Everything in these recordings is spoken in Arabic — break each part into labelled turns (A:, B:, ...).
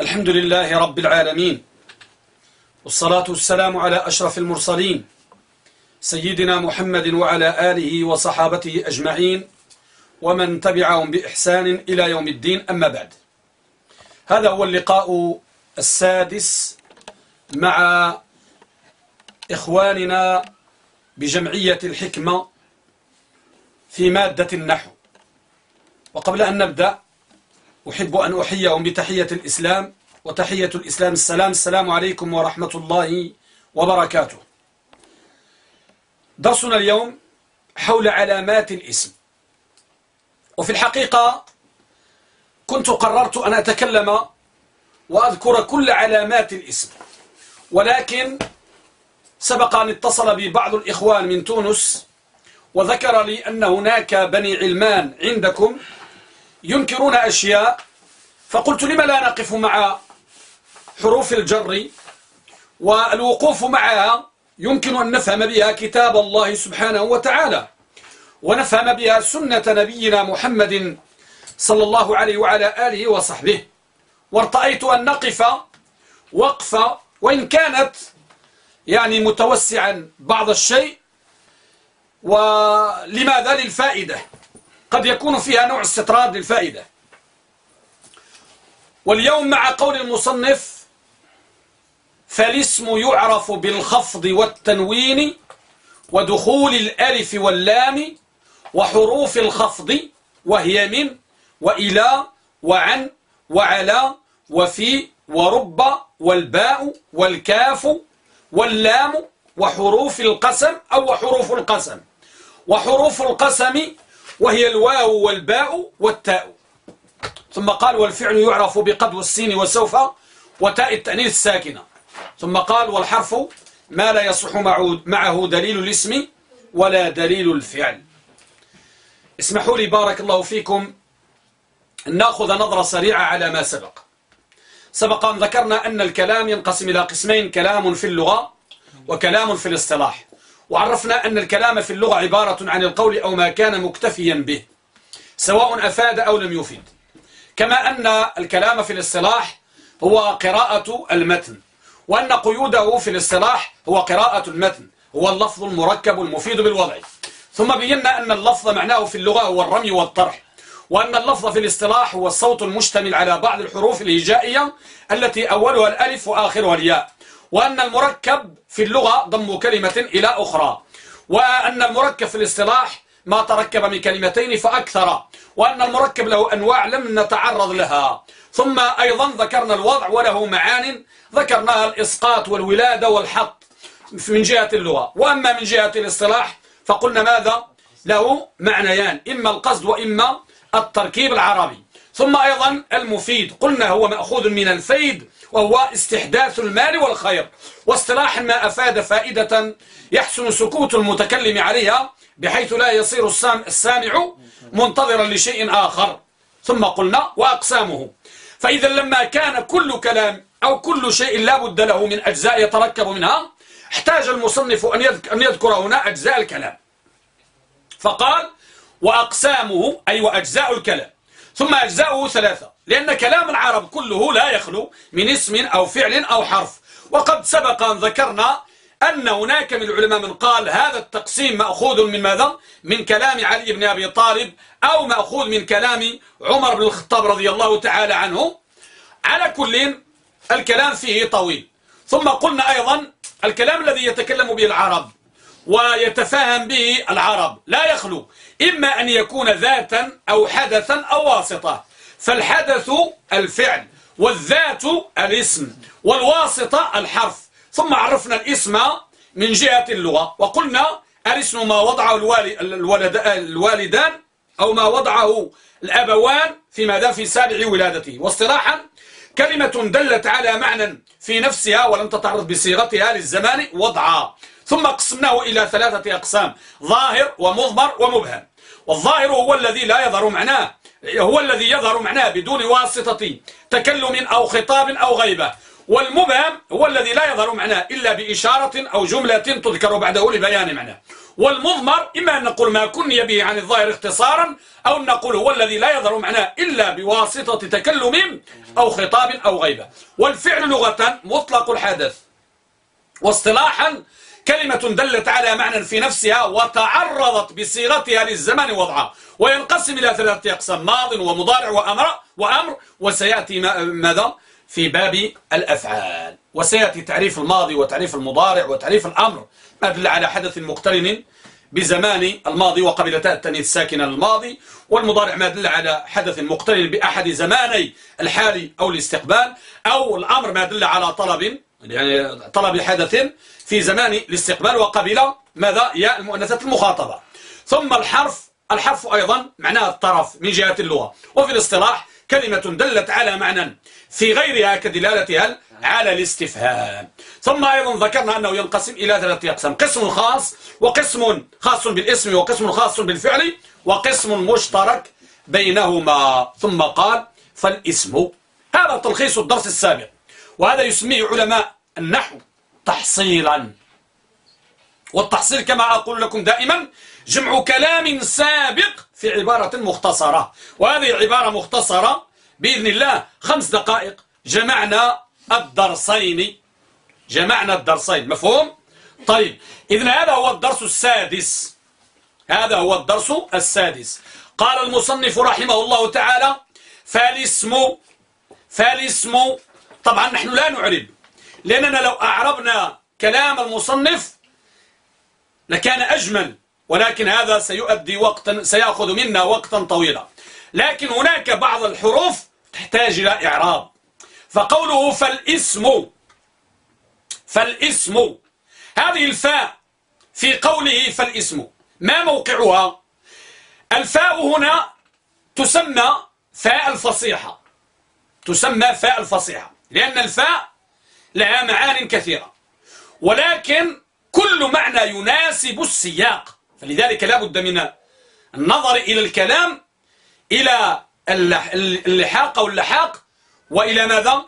A: الحمد لله رب العالمين والصلاة والسلام على أشرف المرسلين سيدنا محمد وعلى آله وصحابته أجمعين ومن تبعهم بإحسان إلى يوم الدين. أما بعد هذا هو اللقاء السادس مع إخواننا بجمعية الحكمة في مادة النحو. وقبل أن نبدأ أحب أن أحييهم بتحية الإسلام وتحية الإسلام السلام. السلام عليكم ورحمة الله وبركاته. درسنا اليوم حول علامات الإسم. وفي الحقيقة كنت قررت أن أتكلم وأذكر كل علامات الإسم ولكن سبق أن اتصل بي بعض الإخوان من تونس وذكر لي أن هناك بني علمان عندكم. ينكرون أشياء فقلت لما لا نقف مع حروف الجر والوقوف معها يمكن أن نفهم بها كتاب الله سبحانه وتعالى ونفهم بها سنة نبينا محمد صلى الله عليه وعلى آله وصحبه. وارتأيت أن نقف وقفة وإن كانت يعني متوسعا بعض الشيء ولماذا للفائدة؟ قد يكون فيها نوع استطراد للفائدة. واليوم مع قول المصنف فالاسم يعرف بالخفض والتنوين ودخول الألف واللام وحروف الخفض وهي من وإلى وعن وعلى وفي ورب والباء والكاف واللام وحروف القسم أو حروف القسم. وحروف القسم وهي الواو والباء والتاء. ثم قال والفعل يعرف بقد والسين وسوف وتاء التأنيث الساكنة. ثم قال والحرف ما لا يصح معه دليل الاسم ولا دليل الفعل. اسمحوا لي بارك الله فيكم أن نأخذ نظرة سريعة على ما سبق. سبق أن ذكرنا أن الكلام ينقسم إلى قسمين كلام في اللغة وكلام في الاصطلاح. وعرفنا أن الكلام في اللغة عبارة عن القول أو ما كان مكتفيا به سواء أفاد أو لم يفيد. كما أن الكلام في الاصطلاح هو قراءة المتن وأن قيوده في الاصطلاح هو قراءة المتن هو اللفظ المركب المفيد بالوضع. ثم بينا أن اللفظ معناه في اللغة هو الرمي والطرح وأن اللفظ في الاصطلاح هو الصوت المشتمل على بعض الحروف الهجائية التي أولها الألف وآخرها الياء. وأن المركب في اللغة ضم كلمة إلى أخرى وأن المركب في الاصطلاح ما تركب من كلمتين فأكثر وأن المركب له أنواع لم نتعرض لها. ثم أيضا ذكرنا الوضع وله معان ذكرناها الإسقاط والولادة والحط من جهة اللغة. وأما من جهة الاصطلاح فقلنا ماذا؟ له معنيان إما القصد وإما التركيب العربي. ثم أيضا المفيد قلنا هو مأخوذ من الفيد وهو استحداث المال والخير. واصطلاحا ما أفاد فائدة يحسن سكوت المتكلم عليها بحيث لا يصير السامع منتظرا لشيء آخر. ثم قلنا وأقسامه. فإذا لما كان كل كلام أو كل شيء لا بد له من أجزاء يتركب منها احتاج المصنف أن يذكر هنا أجزاء الكلام. فقال وأقسامه أي وأجزاء الكلام. ثم أجزاؤه ثلاثة. لأن كلام العرب كله لا يخلو من اسم أو فعل أو حرف. وقد سبق أن ذكرنا أن هناك من العلماء من قال هذا التقسيم مأخوذ من ماذا؟ من كلام علي بن أبي طالب أو مأخوذ من كلام عمر بن الخطاب رضي الله تعالى عنه. على كل الكلام فيه طويل. ثم قلنا أيضا الكلام الذي يتكلم به العرب ويتفاهم به العرب لا يخلو. إما أن يكون ذاتا أو حدثا أو واسطة. فالحدث الفعل والذات الاسم والواسطة الحرف. ثم عرفنا الاسم من جهة اللغة وقلنا الاسم ما وضعه الوالد الوالدان أو ما وضعه الأبوان في ماذا في سابع ولادته. واصطلاحا كلمة دلت على معنى في نفسها ولم تتعرض بصيغتها للزمان وضعا ثم قسمناه إلى ثلاثة أقسام ظاهر ومضمر ومبهم. والظاهر هو الذي لا يظهر معناه هو الذي يظهر معناه بدون واسطة تكلم أو خطاب أو غيبة. والمبهم هو الذي لا يظهر معناه إلا بإشارة أو جملة تذكر بعده لبيان معناه. والمضمر إما أن نقول ما كني به عن الظاهر اختصارا أو نقول هو الذي لا يظهر معناه إلا بواسطة تكلم أو خطاب أو غيبة. والفعل لغة مطلق الحدث واصطلاحا كلمة دلت على معنى في نفسها وتعرضت بصيغتها للزمان وضعها وينقسم إلى ثلاثة أقسام ماض ومضارع وأمر وأمر وسيأتي ماذا؟ في باب الأفعال. وسيأتي تعريف الماضي وتعريف المضارع وتعريف الأمر. ما دل على حدث مقترن بزمان الماضي وقبل تاء التانيث الساكنة الماضي والمضارع ما دل على حدث مقترن بأحد زماني الحال أو الاستقبال أو الأمر ما دل على طلب يعني طلب حدث في زمان الاستقبال وقبل ماذا؟ يا المؤنثة المخاطبة. ثم الحرف الحرف أيضا معناه الطرف من جهة اللغة. وفي الاصطلاح كلمة دلت على معنى في غيرها كدلالتها على الاستفهام. ثم أيضا ذكرنا أنه ينقسم إلى ثلاثة أقسام. قسم خاص وقسم خاص بالاسم وقسم خاص بالفعل وقسم مشترك بينهما. ثم قال فالاسم. هذا تلخيص الدرس السابق. وهذا يسميه علماء النحو. تحصيلا. والتحصيل كما أقول لكم دائما جمع كلام سابق في عبارة مختصرة. وهذه العبارة مختصرة بإذن الله خمس دقائق. جمعنا الدرسين. جمعنا الدرسين مفهوم؟ طيب إذن هذا هو الدرس السادس. هذا هو الدرس السادس. قال المصنف رحمه الله تعالى فالاسم فالاسم طبعا نحن لا نعرب. لأننا لو أعربنا كلام المصنف لكان أجمل ولكن هذا سيؤدي وقتا سيأخذ منا وقتا طويلا. لكن هناك بعض الحروف تحتاج إلى إعراب. فقوله فالإسم فالإسم هذه الفاء في قوله فالإسم ما موقعها؟ الفاء هنا تسمى فاء الفصيحة. تسمى فاء الفصيحة. لأن الفاء لها معان كثيرة. ولكن كل معنى يناسب السياق. فلذلك لا بد من النظر إلى الكلام إلى اللحاق أو اللحاق وإلى ماذا؟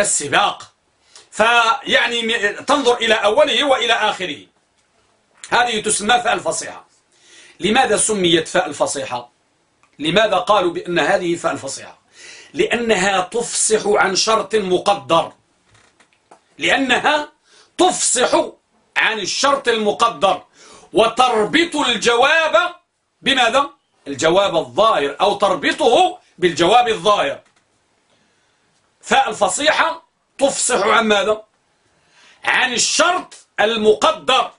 A: السباق. فيعني تنظر إلى أوله وإلى آخره. هذه تسمى فاء الفصيحة. لماذا سميت فاء الفصيحة؟ لماذا قالوا بأن هذه فاء الفصيحة؟ لأنها تفصح عن شرط مقدر. لأنها تفصح عن الشرط المقدر وتربط الجواب بماذا؟ الجواب الظاهر أو تربطه بالجواب الظاهر فاء الفصيحة تفصح عن ماذا؟ عن الشرط المقدر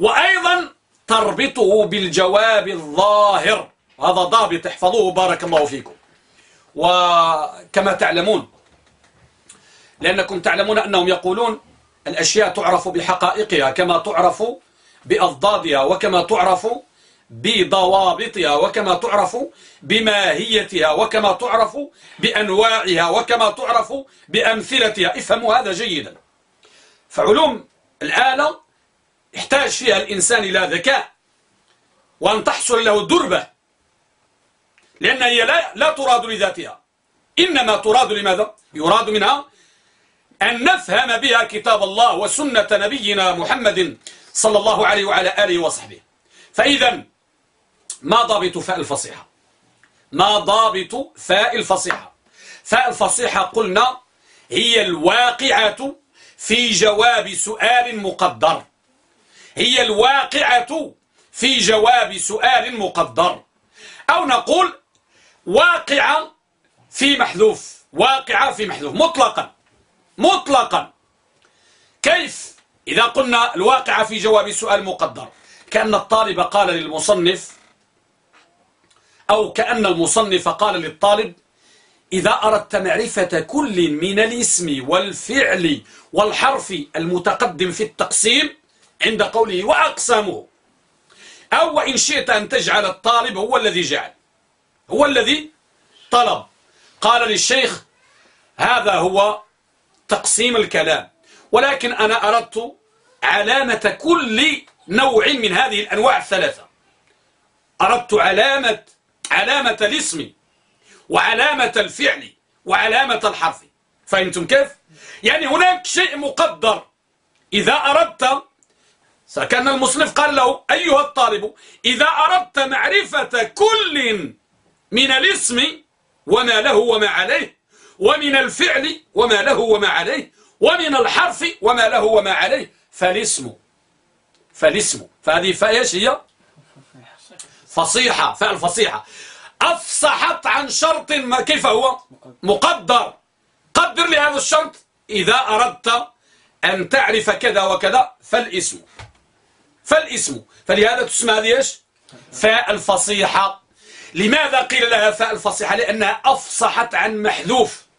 A: وأيضا تربطه بالجواب الظاهر هذا ضابط احفظوه بارك الله فيكم وكما تعلمون لأنكم تعلمون أنهم يقولون الأشياء تعرف بحقائقها كما تعرف بأضدادها وكما تعرف بضوابطها وكما تعرف بماهيتها وكما تعرف بأنواعها وكما تعرف بأمثلتها. افهموا هذا جيدا. فعلوم الآلة يحتاج فيها الإنسان إلى ذكاء وأن تحصل له دربة لأن هي لا, لا تراد لذاتها. إنما تراد لماذا؟ يراد منها أن نفهم بها كتاب الله وسنة نبينا محمد صلى الله عليه وعلى آله وصحبه. فإذا ما ضابط فاء الفصيحة؟ ما ضابط فاء الفصيحة؟ فاء الفصيحة قلنا هي الواقعة في جواب سؤال مقدر. هي الواقعة في جواب سؤال مقدر. أو نقول واقعة في محذوف واقعة في محذوف مطلقا. مطلقا. كيف؟ إذا قلنا الواقعة في جواب سؤال مقدر. كأن الطالب قال للمصنف أو كأن المصنف قال للطالب إذا أردت معرفة كل من الاسم والفعل والحرف المتقدم في التقسيم عند قوله وأقسامه أو وإن شئت أن تجعل الطالب هو الذي جعل هو الذي طلب. قال للشيخ هذا هو تقسيم الكلام. ولكن أنا أردت علامة كل نوع من هذه الأنواع الثلاثة. أردت علامة علامة الاسم وعلامة الفعل وعلامة الحرف. فهمتم كيف؟ يعني هناك شيء مقدر. إذا أردت سكن المصنف قال له أيها الطالب إذا أردت معرفة كل من الاسم وما له وما عليه ومن الفعل وما له وما عليه ومن الحرف وما له وما عليه. فالاسم فالاسم. فهذه فايش هي؟ فصيحة فالفصيحة أفصحت عن شرط ما كيف هو؟ مقدر. قدر لي هذا الشرط. إذا أردت أن تعرف كذا وكذا فالاسم. فالاسم. فلهذا تسمى هذه إيش؟ فاء الفصيحة. لماذا قيل لها فاء الفصيحة؟ لأنها أفصحت عن محذوف.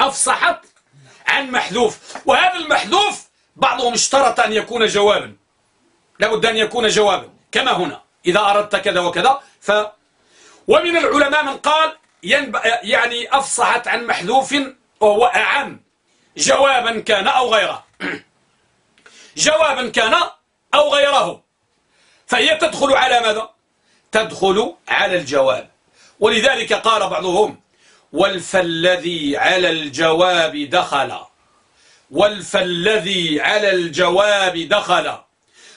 A: أفصحت عن محذوف. وهذا المحذوف بعضهم اشترط أن يكون جوابا. لابد أن يكون جوابا. كما هنا. إذا أردت كذا وكذا ف ومن العلماء من قال يعني أفصحت عن محذوف وهو أعم. جوابا كان أو غيره. جوابا كان أو غيره. فهي تدخل على ماذا؟ تدخل على الجواب. ولذلك قال بعضهم والفالذي على الجواب دخل. والفالذي على الجواب دخل.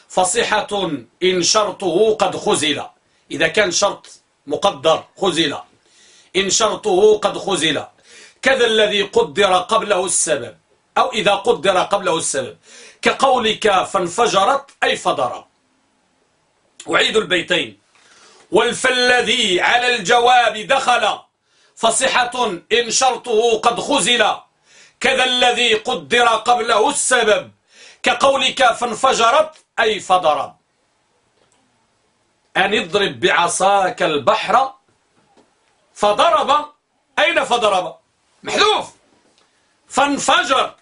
A: فصحة إن شرطه قد خزل. إذا كان شرط مقدر خزل. إن شرطه قد خزل. كذا الذي قدر قبله السبب. أو إذا قدر قبله السبب. كقولك فانفجرت أي فضرب أعيد البيتين. والفالذي على الجواب دخل. فصحة إن شرطه قد خزل. كذا الذي قدر قبله السبب. كقولك فانفجرت أي فضرب. أن اضرب بعصاك البحر. فضرب. أين فضرب؟ محذوف. فانفجر.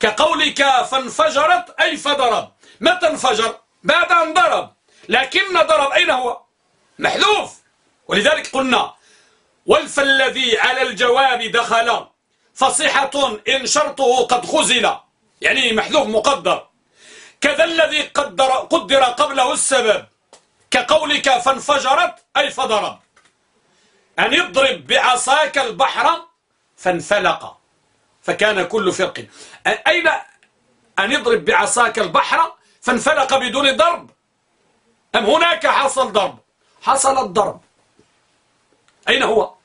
A: كقولك فانفجرت أي فضرب. متى انفجر؟ بعد أن ضرب. لكن ضرب. أين هو؟ محذوف. ولذلك قلنا والف الذي على الجواب دخل. فصحة إن شرطه قد خزل. يعني محذوف مقدر. كذا الذي قدر, قدر قبله السبب. كقولك فانفجرت أي فضرب. أن يضرب بعصاك البحر فانفلق. فكان كل فرق. أين أن يضرب بعصاك البحر فانفلق بدون ضرب؟ أم هناك حصل ضرب؟ حصل الضرب. أين هو؟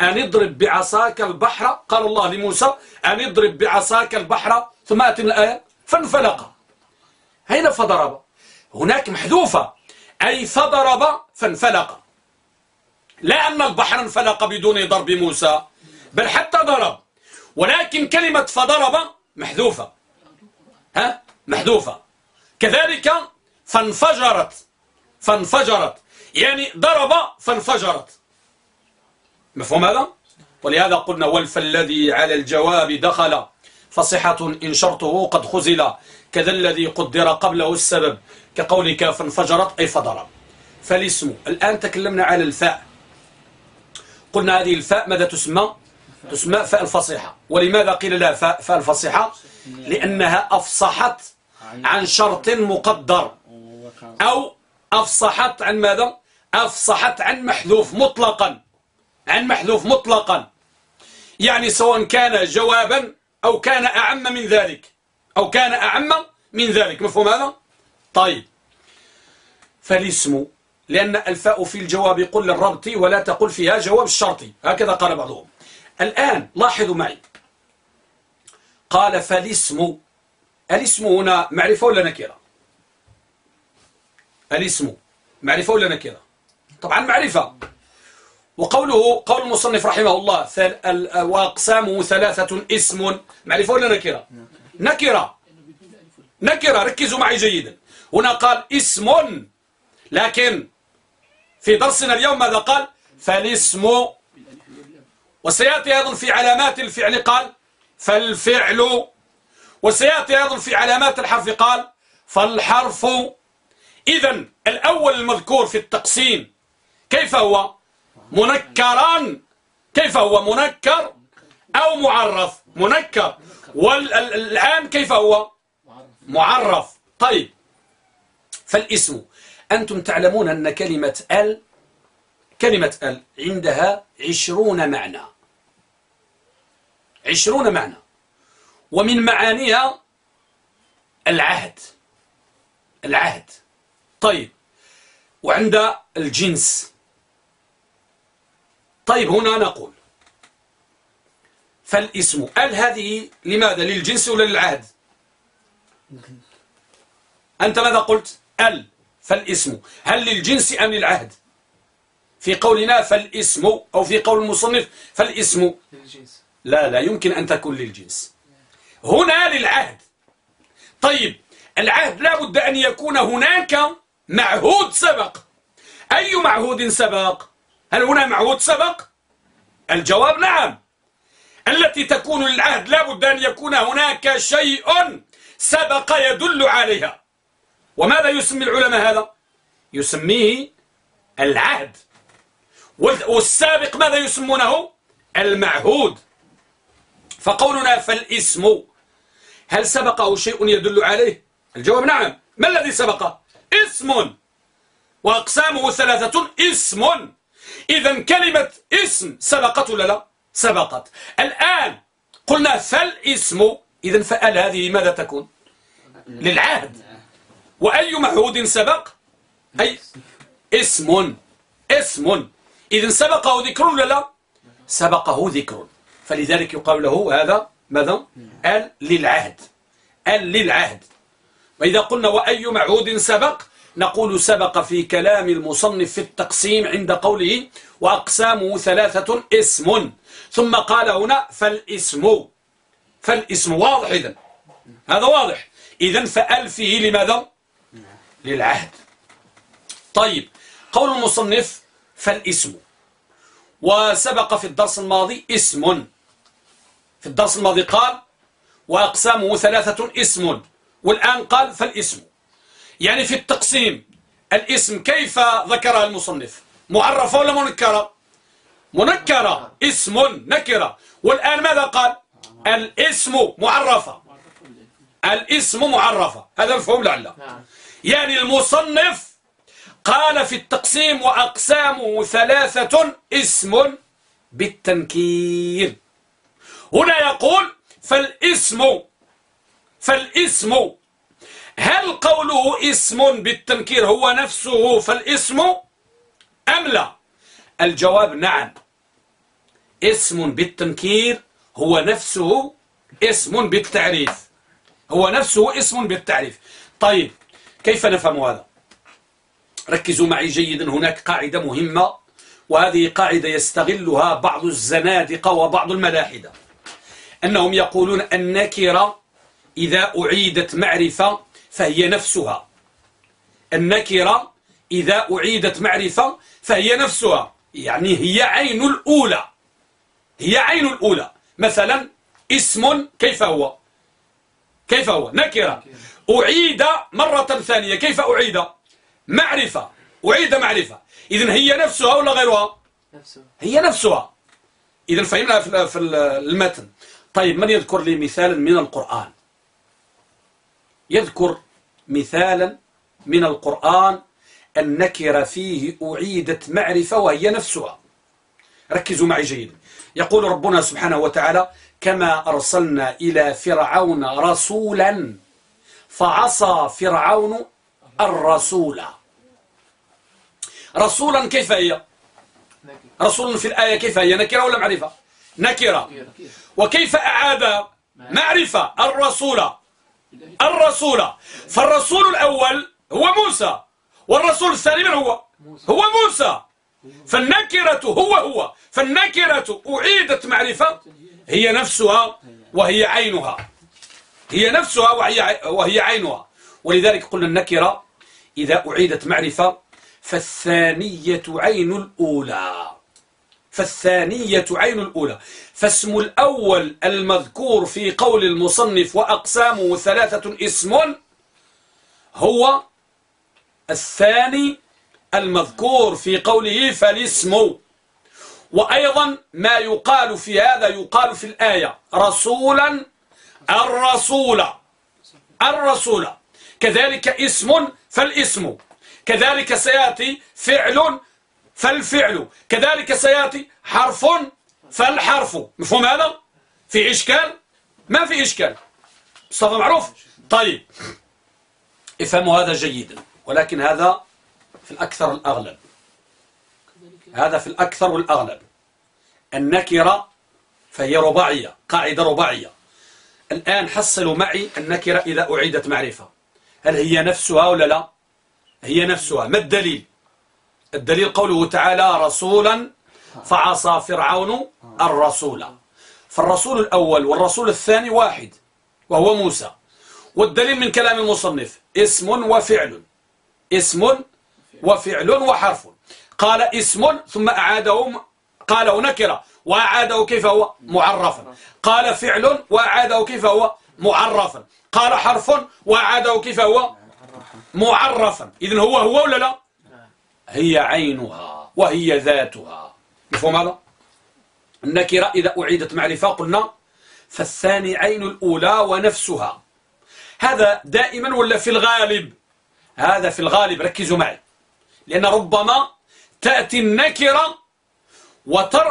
A: أن اضرب بعصاك البحر قال الله لموسى أن اضرب بعصاك البحر ثم أتم الآية فانفلق. أين فضرب؟ هناك محذوفة. أي فضرب فانفلق. لا أن البحر انفلق بدون ضرب موسى بل حتى ضرب. ولكن كلمة فضرب محذوفة. ها؟ محذوفة. كذلك فانفجرت. فانفجرت. يعني ضرب فانفجرت. مفهوم هذا؟ ولهذا قلنا والف الذي على الجواب دخل فصحة إن شرطه قد خزل كذا الذي قدر قبله السبب كقولك فانفجرت أي فضرب فالاسم الآن تكلمنا على الفاء. قلنا هذه الفاء ماذا تسمى؟ تسمى فاء الفصيحة. ولماذا قيل لها فاء, فاء الفصيحة؟ لأنها أفصحت عن شرط مقدر. أو أفصحت عن ماذا؟ أفصحت عن محذوف مطلقا. عن محذوف مطلقا. يعني سواء كان جوابا أو كان أعم من ذلك. أو كان أعم من ذلك. مفهوم هذا؟ طيب. فالاسم لأن الفاء في الجواب قل للربط ولا تقل فيها جواب الشرطي هكذا قال بعضهم. الآن لاحظوا معي. قال فالاسم. الاسم هنا معرفة ولا نكرة؟ الاسم معرفة ولا نكرة؟ طبعا معرفة. وقوله قول المصنف رحمه الله وأقسامه ثلاثة اسم. معرفة ولا نكرة؟ نكرة. نكرة ركزوا معي جيدا. هنا قال اسم. لكن في درسنا اليوم ماذا قال؟ فالاسم. وسيأتي أيضا في علامات الفعل قال فالفعل. وسيأتي أيضا في علامات الحرف قال فالحرف. إذا الأول المذكور في التقسيم كيف هو؟ منكرا كيف هو منكر أو معرف؟ منكر. والآن كيف هو؟ معرف. طيب. فالاسم. أنتم تعلمون أن كلمة ال كلمة ال عندها عشرون معنى. عشرون معنى. ومن معانيها العهد. العهد. طيب. وعند الجنس. طيب هنا نقول. فالاسم ال هذه لماذا؟ للجنس ولا للعهد؟ أنت ماذا قلت؟ ال. فالاسم. هل للجنس أم للعهد؟ في قولنا فالاسم أو في قول المصنف فالاسم. للجنس. لا لا يمكن أن تكون للجنس. هنا للعهد. طيب العهد لا بد أن يكون هناك معهود سبق. أي معهود سبق؟ هل هنا معهود سبق؟ الجواب نعم. التي تكون للعهد لا بد أن يكون هناك شيء سبق يدل عليها. وماذا يسمي العلماء هذا؟ يسميه العهد. والسابق ماذا يسمونه؟ المعهود. فقولنا فالاسم. هل سبقه شيء يدل عليه؟ الجواب نعم. ما الذي سبقه اسم. وأقسامه ثلاثة. اسم. إذا كلمة اسم سبقت ولا لا؟ سبقت. الآن قلنا فالاسم إذا فأل هذه ماذا تكون؟ للعهد. وأي معهود سبق؟ أي اسم. اسم. إذا سبقه ذكر ولا لا؟ سبقه ذكر. فلذلك يقال له هذا ماذا؟ ال للعهد. ال للعهد. وإذا قلنا وأي معهود سبق؟ نقول سبق في كلام المصنف في التقسيم عند قوله وأقسامه ثلاثة اسم. ثم قال هنا فالاسم فالاسم واضح إذن. هذا واضح. إذن فأل فيه لماذا؟ للعهد. طيب قول المصنف فالاسم. وسبق في الدرس الماضي اسم. في الدرس الماضي قال وأقسامه ثلاثة اسم. والآن قال فالاسم. يعني في التقسيم الاسم كيف ذكرها المصنف؟ معرفة ولا منكرة؟ منكرة اسم نكرة. والآن ماذا قال؟ الاسم معرفة. الاسم معرفة. هذا مفهوم لعله. يعني المصنف قال في التقسيم وأقسامه ثلاثة اسم بالتنكير. هنا يقول فالاسم فالاسم هل قوله اسم بالتنكير هو نفسه فالاسم أم لا؟ الجواب نعم. اسم بالتنكير هو نفسه اسم بالتعريف. هو نفسه اسم بالتعريف. طيب كيف نفهم هذا؟ ركزوا معي جيدا هناك قاعدة مهمة وهذه قاعدة يستغلها بعض الزنادقة وبعض الملاحدة. أنهم يقولون النكرة إذا أعيدت معرفة فهي نفسها. النكرة إذا أعيدت معرفة فهي نفسها. يعني هي عين الأولى. هي عين الأولى. مثلا اسم كيف هو؟ كيف هو؟ نكرة. أعيد مرة ثانية. كيف أعيد؟ معرفة. أعيد معرفة. إذن هي نفسها ولا غيرها؟ نفسها. هي نفسها. إذن فهمنا في المتن. طيب من يذكر لي مثالا من القرآن؟ يذكر مثالا من القرآن النكرة فيه أعيدت معرفة وهي نفسها. ركزوا معي جيدا يقول ربنا سبحانه وتعالى كما أرسلنا إلى فرعون رسولا فعصى فرعون الرسول. رسولا كيف هي؟ رسول في الآية كيف هي؟ نكرة ولا معرفة؟ نكرة. وكيف أعاد معرفة الرسول؟ الرسول. فالرسول الأول هو موسى والرسول الثاني من هو؟ هو موسى. فالنكرة هو هو. فالنكرة أعيدت معرفة هي نفسها وهي عينها. هي نفسها وهي, وهي عينها. ولذلك قلنا النكرة إذا أعيدت معرفة فالثانية عين الأولى. فالثانية عين الأولى. فاسم الأول المذكور في قول المصنف وأقسامه ثلاثة اسم هو الثاني المذكور في قوله فالاسم. وأيضا ما يقال في هذا يقال في الآية رسولا الرسول. الرسول. كذلك اسم فالاسم. كذلك سيأتي فعل فالفعل. كذلك سيأتي حرف فالحرف مفهوم هذا؟ في إشكال؟ ما في إشكال. مصطفى معروف؟ طيب. افهموا هذا جيدا ولكن هذا في الأكثر الأغلب. هذا في الأكثر والأغلب النكرة فهي رباعية قاعدة رباعية. الآن حصلوا معي النكرة إذا أعيدت معرفة. هل هي نفسها ولا لا؟ هي نفسها. ما الدليل؟ الدليل قوله تعالى رسولا فعصى فرعون الرسول. فالرسول الأول والرسول الثاني واحد وهو موسى. والدليل من كلام المصنف اسم وفعل. اسم وفعل وحرف. قال اسم ثم أعاده قاله نكرة وأعاده كيف هو؟ معرفا. قال فعل وأعاده كيف هو؟ معرفا. قال حرف وأعاده كيف هو؟ معرفا. إذن هو هو ولا لا. هي عينها وهي ذاتها. مفهوم هذا؟ النكرة إذا أعيدت معرفة قلنا فالثاني عين الأولى ونفسها. هذا دائما ولا في الغالب؟ هذا في الغالب ركزوا معي. لأن ربما تأتي النكرة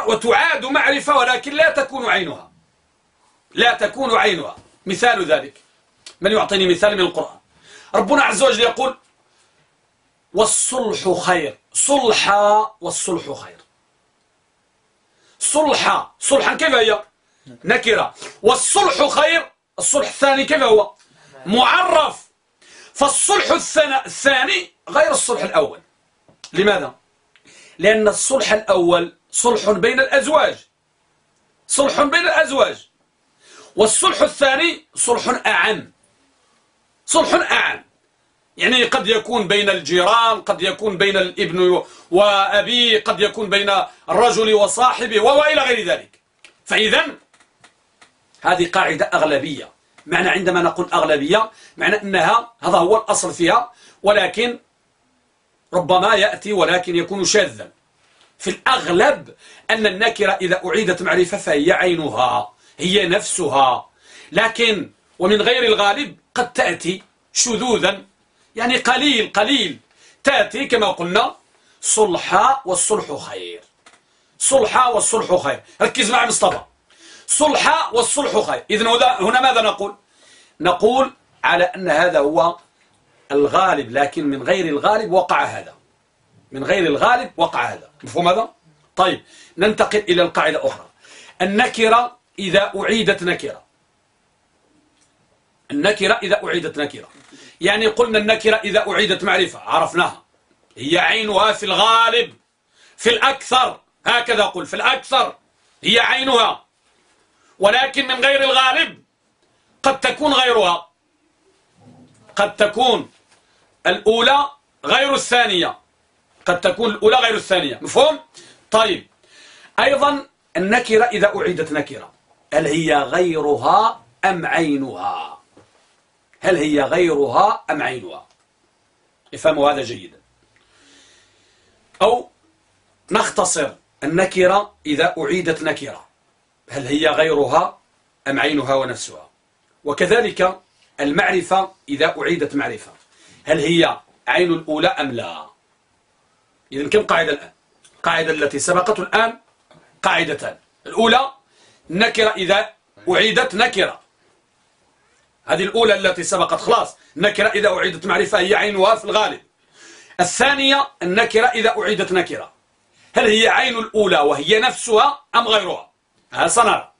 A: وتعاد معرفة ولكن لا تكون عينها. لا تكون عينها. مثال ذلك. من يعطيني مثال من القرآن؟ ربنا عز وجل يقول والصلح خير. صلحا والصلح خير. صلحا صلحا كيف هي؟ نكرة. والصلح خير الصلح الثاني كيف هو؟ معرف. فالصلح الثاني غير الصلح الأول. لماذا؟ لأن الصلح الأول صلح بين الأزواج. صلح بين الأزواج. والصلح الثاني صلح أعم. صلح أعم. يعني قد يكون بين الجيران قد يكون بين الابن وأبيه قد يكون بين الرجل وصاحبه وإلى غير ذلك. فإذا هذه قاعدة أغلبية. معنى عندما نقول أغلبية معنى أنها هذا هو الأصل فيها ولكن ربما يأتي ولكن يكون شاذا. في الأغلب أن النكرة إذا أعيدت معرفة فهي عينها هي نفسها. لكن ومن غير الغالب قد تأتي شذوذا. يعني قليل قليل. تأتي كما قلنا صلحا والصلح خير. صلحا والصلح خير. ركز مع مصطفى. صلحا والصلح خير. إذن هنا ماذا نقول؟ نقول على أن هذا هو الغالب لكن من غير الغالب وقع هذا. من غير الغالب وقع هذا. مفهوم هذا؟ طيب ننتقل إلى القاعدة أخرى. النكرة إذا أعيدت نكرة. النكرة إذا أعيدت نكرة. يعني قلنا النكرة إذا أعيدت معرفة. عرفناها. هي عينها في الغالب في الأكثر. هكذا قل في الأكثر. هي عينها. ولكن من غير الغالب قد تكون غيرها. قد تكون الأولى غير الثانية. قد تكون الأولى غير الثانية. مفهوم؟ طيب. أيضا النكرة إذا أعيدت نكرة. هل هي غيرها أم عينها؟ هل هي غيرها أم عينها؟ افهموا هذا جيدا. أو نختصر النكرة إذا أعيدت نكرة. هل هي غيرها أم عينها ونفسها؟ وكذلك المعرفة إذا أعيدت معرفة. هل هي عين الأولى أم لا؟ إذن كم قاعدة الآن؟ القاعدة التي سبقت الآن قاعدتان. الأولى نكرة إذا أعيدت نكرة. هذه الأولى التي سبقت. خلاص نكرة إذا أعيدت معرفة هي عينها في الغالب. الثانية النكرة إذا أعيدت نكرة. هل هي عين الأولى وهي نفسها أم غيرها؟ هذا سنرى.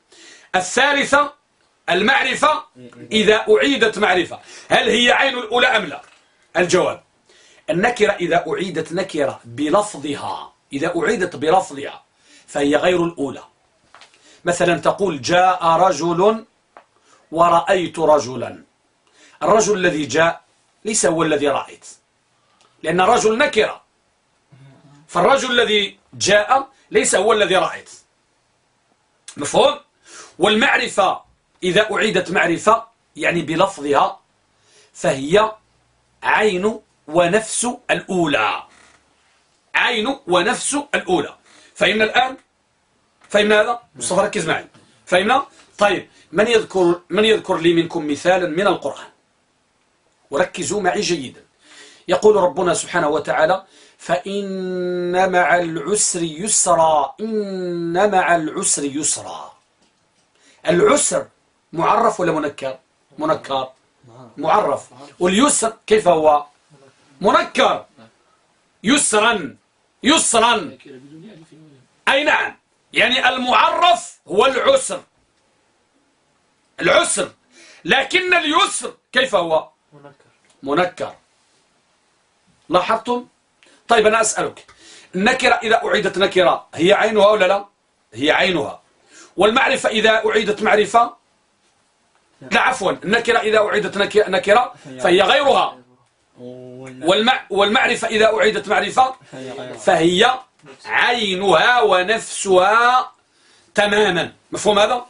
A: الثالثة المعرفة إذا أعيدت معرفة. هل هي عين الأولى أم لا؟ الجواب النكرة إذا أعيدت نكرة بلفظها إذا أعيدت بلفظها فهي غير الأولى. مثلا تقول جاء رجل ورأيت رجلا. الرجل الذي جاء ليس هو الذي رأيت. لأن الرجل نكرة. فالرجل الذي جاء ليس هو الذي رأيت. مفهوم؟ والمعرفة إذا أعيدت معرفة يعني بلفظها فهي عين ونفس الأولى. عين ونفس الأولى. فهمنا الآن؟ فهمنا هذا؟ مصطفى ركز معي. فهمنا؟ طيب من يذكر من يذكر لي منكم مثالا من القرآن؟ وركزوا معي جيدا. يقول ربنا سبحانه وتعالى فإن مع العسر يسرا إن مع العسر يسرا. العسر معرف ولا منكر؟ منكر. معرف. واليسر كيف هو؟ منكر. يسرا. يسرا. أي نعم. يعني المعرف هو العسر. العسر. لكن اليسر كيف هو؟ منكر. منكر. لاحظتم؟ طيب أنا أسألك. النكرة إذا أعيدت نكرة هي عينها ولا لا؟ هي عينها. والمعرفة إذا أعيدت معرفة؟ لا عفوا. النكرة إذا أعيدت نكرة فهي غيرها. والمعرفة إذا أعيدت معرفة؟ فهي عينها ونفسها تماما. مفهوم هذا؟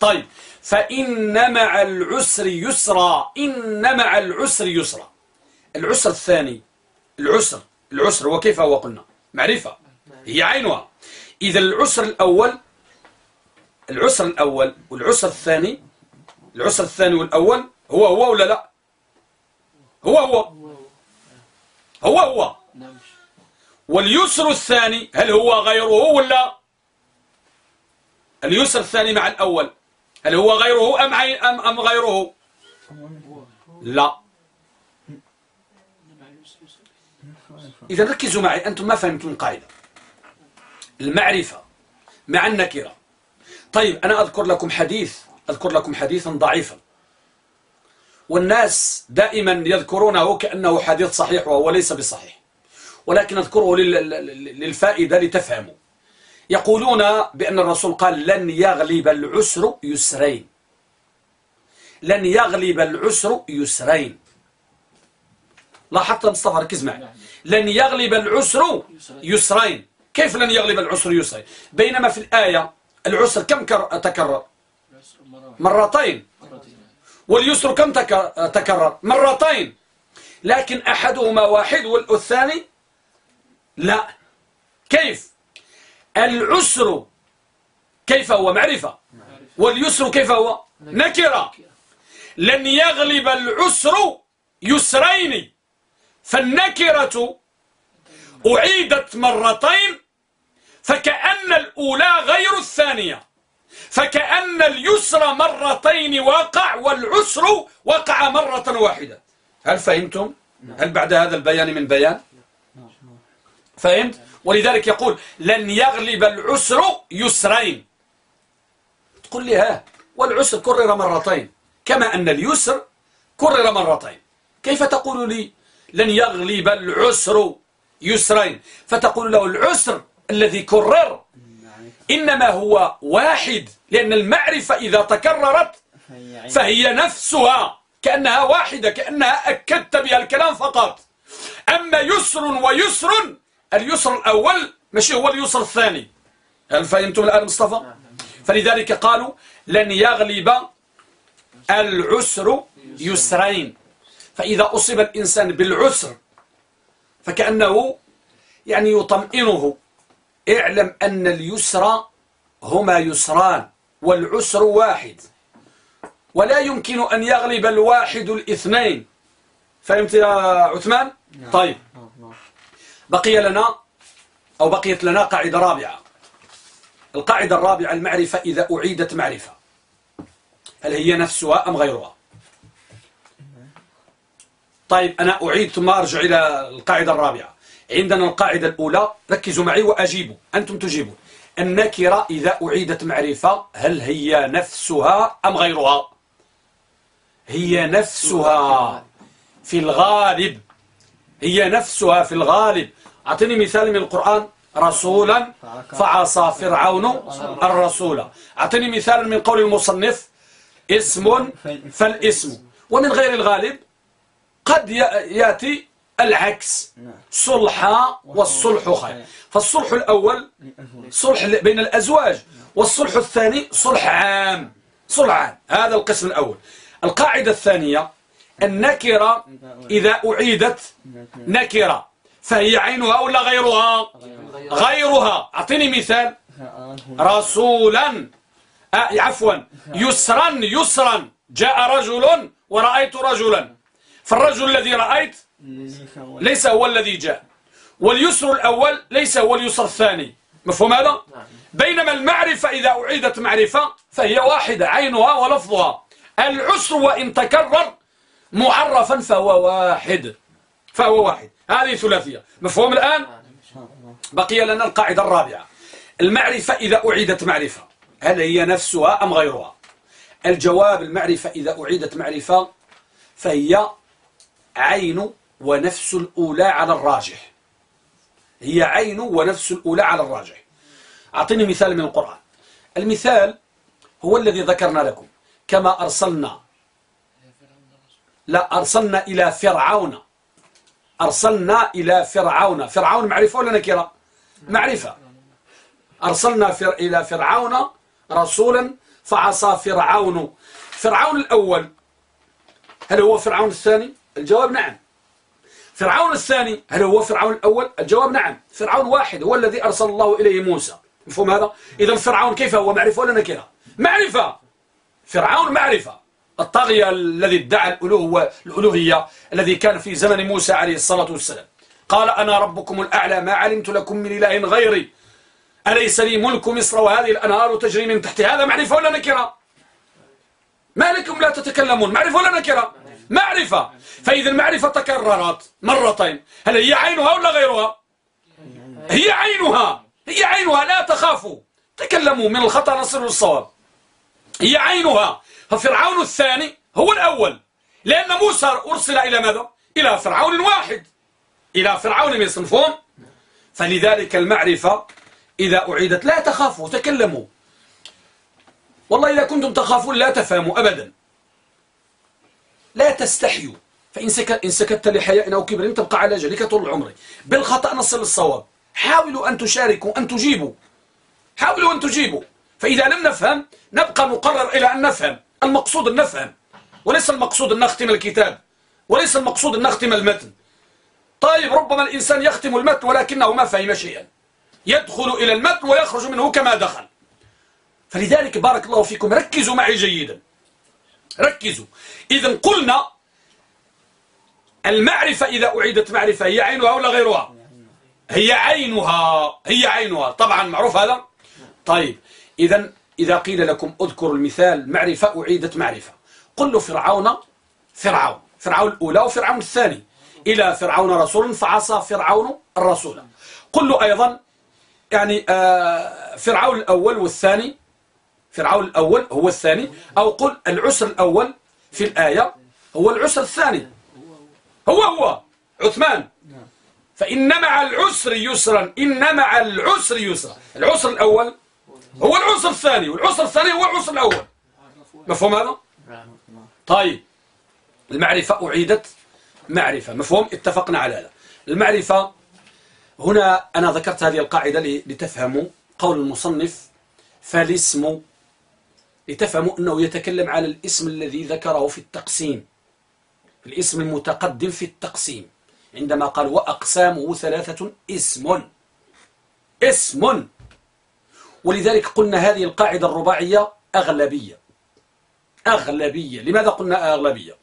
A: طيب. فإن مع العسر يسرا إن مع العسر يسرا. العسر الثاني العسر العسر وكيف هو قلنا؟ معرفة. هي عينها. إذا العسر الأول العسر الأول والعسر الثاني العسر الثاني والأول هو هو ولا لا؟ هو هو. هو هو. واليسر الثاني هل هو غيره ولا؟ اليسر الثاني مع الأول هل هو غيره أم, أم, أم غيره؟ لا. إذا ركزوا معي أنتم ما فهمتم القاعدة. المعرفة مع النكرة. طيب أنا أذكر لكم حديث أذكر لكم حديثا ضعيفا. والناس دائما يذكرونه كأنه حديث صحيح وهو ليس بصحيح. ولكن أذكره للفائدة لتفهموا. يقولون بأن الرسول قال لن يغلب العسر يسرين. لن يغلب العسر يسرين. لاحظت مصطفى ركز معي. لن يغلب العسر يسرين. كيف لن يغلب العسر يسرين؟ بينما في الآية العسر كم تكرر؟ مرتين. واليسر كم تكرر؟ مرتين. لكن أحدهما واحد والثاني لا. كيف؟ العسر كيف هو؟ معرفة. واليسر كيف هو؟ نكرة. لن يغلب العسر يسرين فالنكرة أعيدت مرتين فكأن الأولى غير الثانية فكأن اليسر مرتين وقع والعسر وقع مرة واحدة. هل فهمتم؟ هل بعد هذا البيان من بيان؟ فهمت؟ ولذلك يقول لن يغلب العسر يسرين. تقول لي ها والعسر كرر مرتين كما أن اليسر كرر مرتين. كيف تقول لي لن يغلب العسر يسرين فتقول له العسر الذي كرر إنما هو واحد لأن المعرفة إذا تكررت فهي نفسها كأنها واحدة كأنها أكدت بها الكلام فقط. أما يسر ويسر اليسر الأول ماشي هو اليسر الثاني. هل فهمتم الآن مصطفى؟ فلذلك قالوا لن يغلب العسر يسرين. فإذا أصيب الإنسان بالعسر فكأنه يعني يطمئنه. اعلم أن اليسر هما يسران والعسر واحد. ولا يمكن أن يغلب الواحد الاثنين. فهمت يا عثمان؟ نعم. طيب. نعم. بقي لنا أو بقيت لنا قاعدة رابعة. القاعدة الرابعة المعرفة إذا أعيدت معرفة. هل هي نفسها أم غيرها؟ طيب أنا أعيد ثم أرجع إلى القاعدة الرابعة. عندنا القاعدة الأولى ركزوا معي وأجيبوا أنتم تجيبوا. النكرة إذا أعيدت معرفة هل هي نفسها أم غيرها؟ هي نفسها في الغالب. هي نفسها في الغالب. أعطيني مثال من القرآن. رسولا فعصى فرعون الرسول. أعطيني مثال من قول المصنف. اسم فالاسم. ومن غير الغالب قد يأتي العكس. صلحا والصلح خير. فالصلح الأول صلح بين الأزواج. والصلح الثاني صلح عام. صلح عام. هذا القسم الأول. القاعدة الثانية. النكرة إذا أعيدت نكرة. فهي عينها ولا غيرها؟ غيرها. أعطيني مثال. رسولا. آه، عفوا. يسرا يسرا. جاء رجل ورأيت رجلا. فالرجل الذي رأيت ليس هو الذي جاء. واليسر الأول ليس هو اليسر الثاني. مفهوم هذا؟ بينما المعرفة إذا أعيدت معرفة فهي واحدة عينها ولفظها. العسر وإن تكرر معرفا فهو واحد. فهو واحد. هذه ثلاثية. مفهوم الآن؟ بقي لنا القاعدة الرابعة. المعرفة إذا أعيدت معرفة. هل هي نفسها أم غيرها؟ الجواب المعرفة إذا أعيدت معرفة فهي عين ونفس الأولى على الراجح. هي عين ونفس الأولى على الراجح. أعطيني مثال من القرآن. المثال هو الذي ذكرنا لكم. كما أرسلنا. لا أرسلنا إلى فرعون. أرسلنا إلى فرعون. فرعون معرفة ولا نكرة؟ معرفة. أرسلنا فر... إلى فرعون رسولا فعصى فرعون. فرعون الأول. هل هو فرعون الثاني؟ الجواب نعم. فرعون الثاني. هل هو فرعون الأول؟ الجواب نعم. فرعون واحد هو الذي أرسل الله إليه موسى. مفهوم هذا؟ إذا فرعون كيف هو؟ معرفة ولا نكرة؟ معرفة. فرعون معرفة. الطاغية الذي ادعى الألوهية الذي كان في زمن موسى عليه الصلاة والسلام. قال أنا ربكم الأعلى ما علمت لكم من إله غيري. أليس لي ملك مصر وهذه الأنهار تجري من تحت هذا معرفة ولا نكرة؟ ما لكم لا تتكلمون معرفة ولا نكرة؟ معرفة. فإذا المعرفة تكررت مرتين. هل هي عينها ولا غيرها؟ هي عينها. هي عينها. لا تخافوا. تكلموا من الخطأ نصل للصواب هي عينها. ففرعون الثاني هو الأول. لأن موسى أرسل إلى ماذا؟ إلى فرعون واحد. إلى فرعون مصر مفهوم فلذلك المعرفة إذا أعيدت لا تخافوا تكلموا. والله إذا كنتم تخافون لا تفهموا أبدا. لا تستحيوا. فإن سكت, إن سكت لحياء أو كبر تبقى على جلك طول العمر. بالخطأ نصل الصواب حاولوا أن تشاركوا أن تجيبوا. حاولوا أن تجيبوا. فإذا لم نفهم نبقى نقرر إلى أن نفهم. المقصود أن نفهم وليس المقصود أن نختم الكتاب وليس المقصود أن نختم المتن. طيب ربما الإنسان يختم المتن ولكنه ما فهم شيئا. يدخل إلى المتن ويخرج منه كما دخل. فلذلك بارك الله فيكم ركزوا معي جيدا. ركزوا. إذا قلنا المعرفة إذا أعيدت معرفة هي عينها ولا غيرها؟ هي عينها هي عينها. طبعا معروف هذا؟ طيب إذا إذا قيل لكم اذكروا المثال معرفة أعيدت معرفة. قل له فرعون فرعون. فرعون الأولى وفرعون الثاني. إلى فرعون رسول فعصى فرعون الرسول. قل أيضا يعني آه، فرعون الأول والثاني. فرعون الأول هو الثاني. أو قل العسر الأول في الآية هو العسر الثاني. هو هو عثمان. فإن مع العسر يسرا إن مع العسر يسرا. العسر الأول هو العسر الثاني والعسر الثاني هو العسر الأول. مفهوم هذا؟ طيب المعرفة أعيدت معرفة. مفهوم؟ اتفقنا على هذا. المعرفة هنا أنا ذكرت هذه القاعدة لتفهموا قول المصنف فالاسم لتفهموا أنه يتكلم على الاسم الذي ذكره في التقسيم. الاسم المتقدم في التقسيم. عندما قال وأقسامه ثلاثة اسم. اسم. ولذلك قلنا هذه القاعدة الرباعية أغلبية. أغلبية. لماذا قلنا أغلبية؟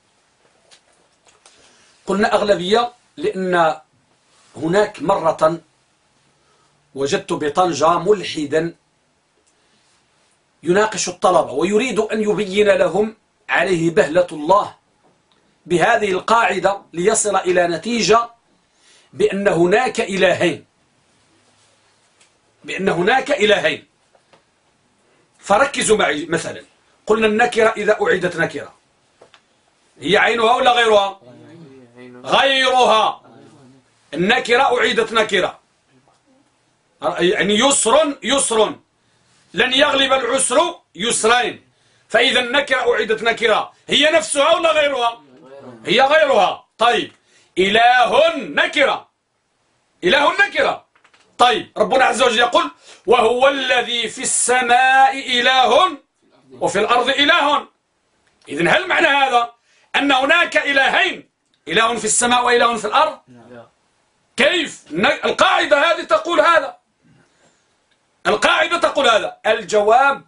A: قلنا أغلبية لأن هناك مرة وجدت بطنجة ملحدا يناقش الطلبة ويريد أن يبين لهم عليه بهلة الله بهذه القاعدة ليصل إلى نتيجة بأن هناك إلهين. بأن هناك إلهين. فركزوا معي مثلا. قلنا النكرة إذا أعيدت نكرة. هي عينها ولا غيرها؟ غيرها. النكرة أعيدت نكرة. يعني يسر يسر. لن يغلب العسر يسرين. فإذا النكرة أعيدت نكرة. هي نفسها ولا غيرها؟ هي غيرها. طيب. إله نكرة. إله نكرة. طيب ربنا عز وجل يقول وهو الذي في السماء إله وفي الأرض إله. إذن هل معنى هذا أن هناك إلهين؟ إله في السماء وإله في الأرض؟ كيف؟ القاعدة هذه تقول هذا. القاعدة تقول هذا. الجواب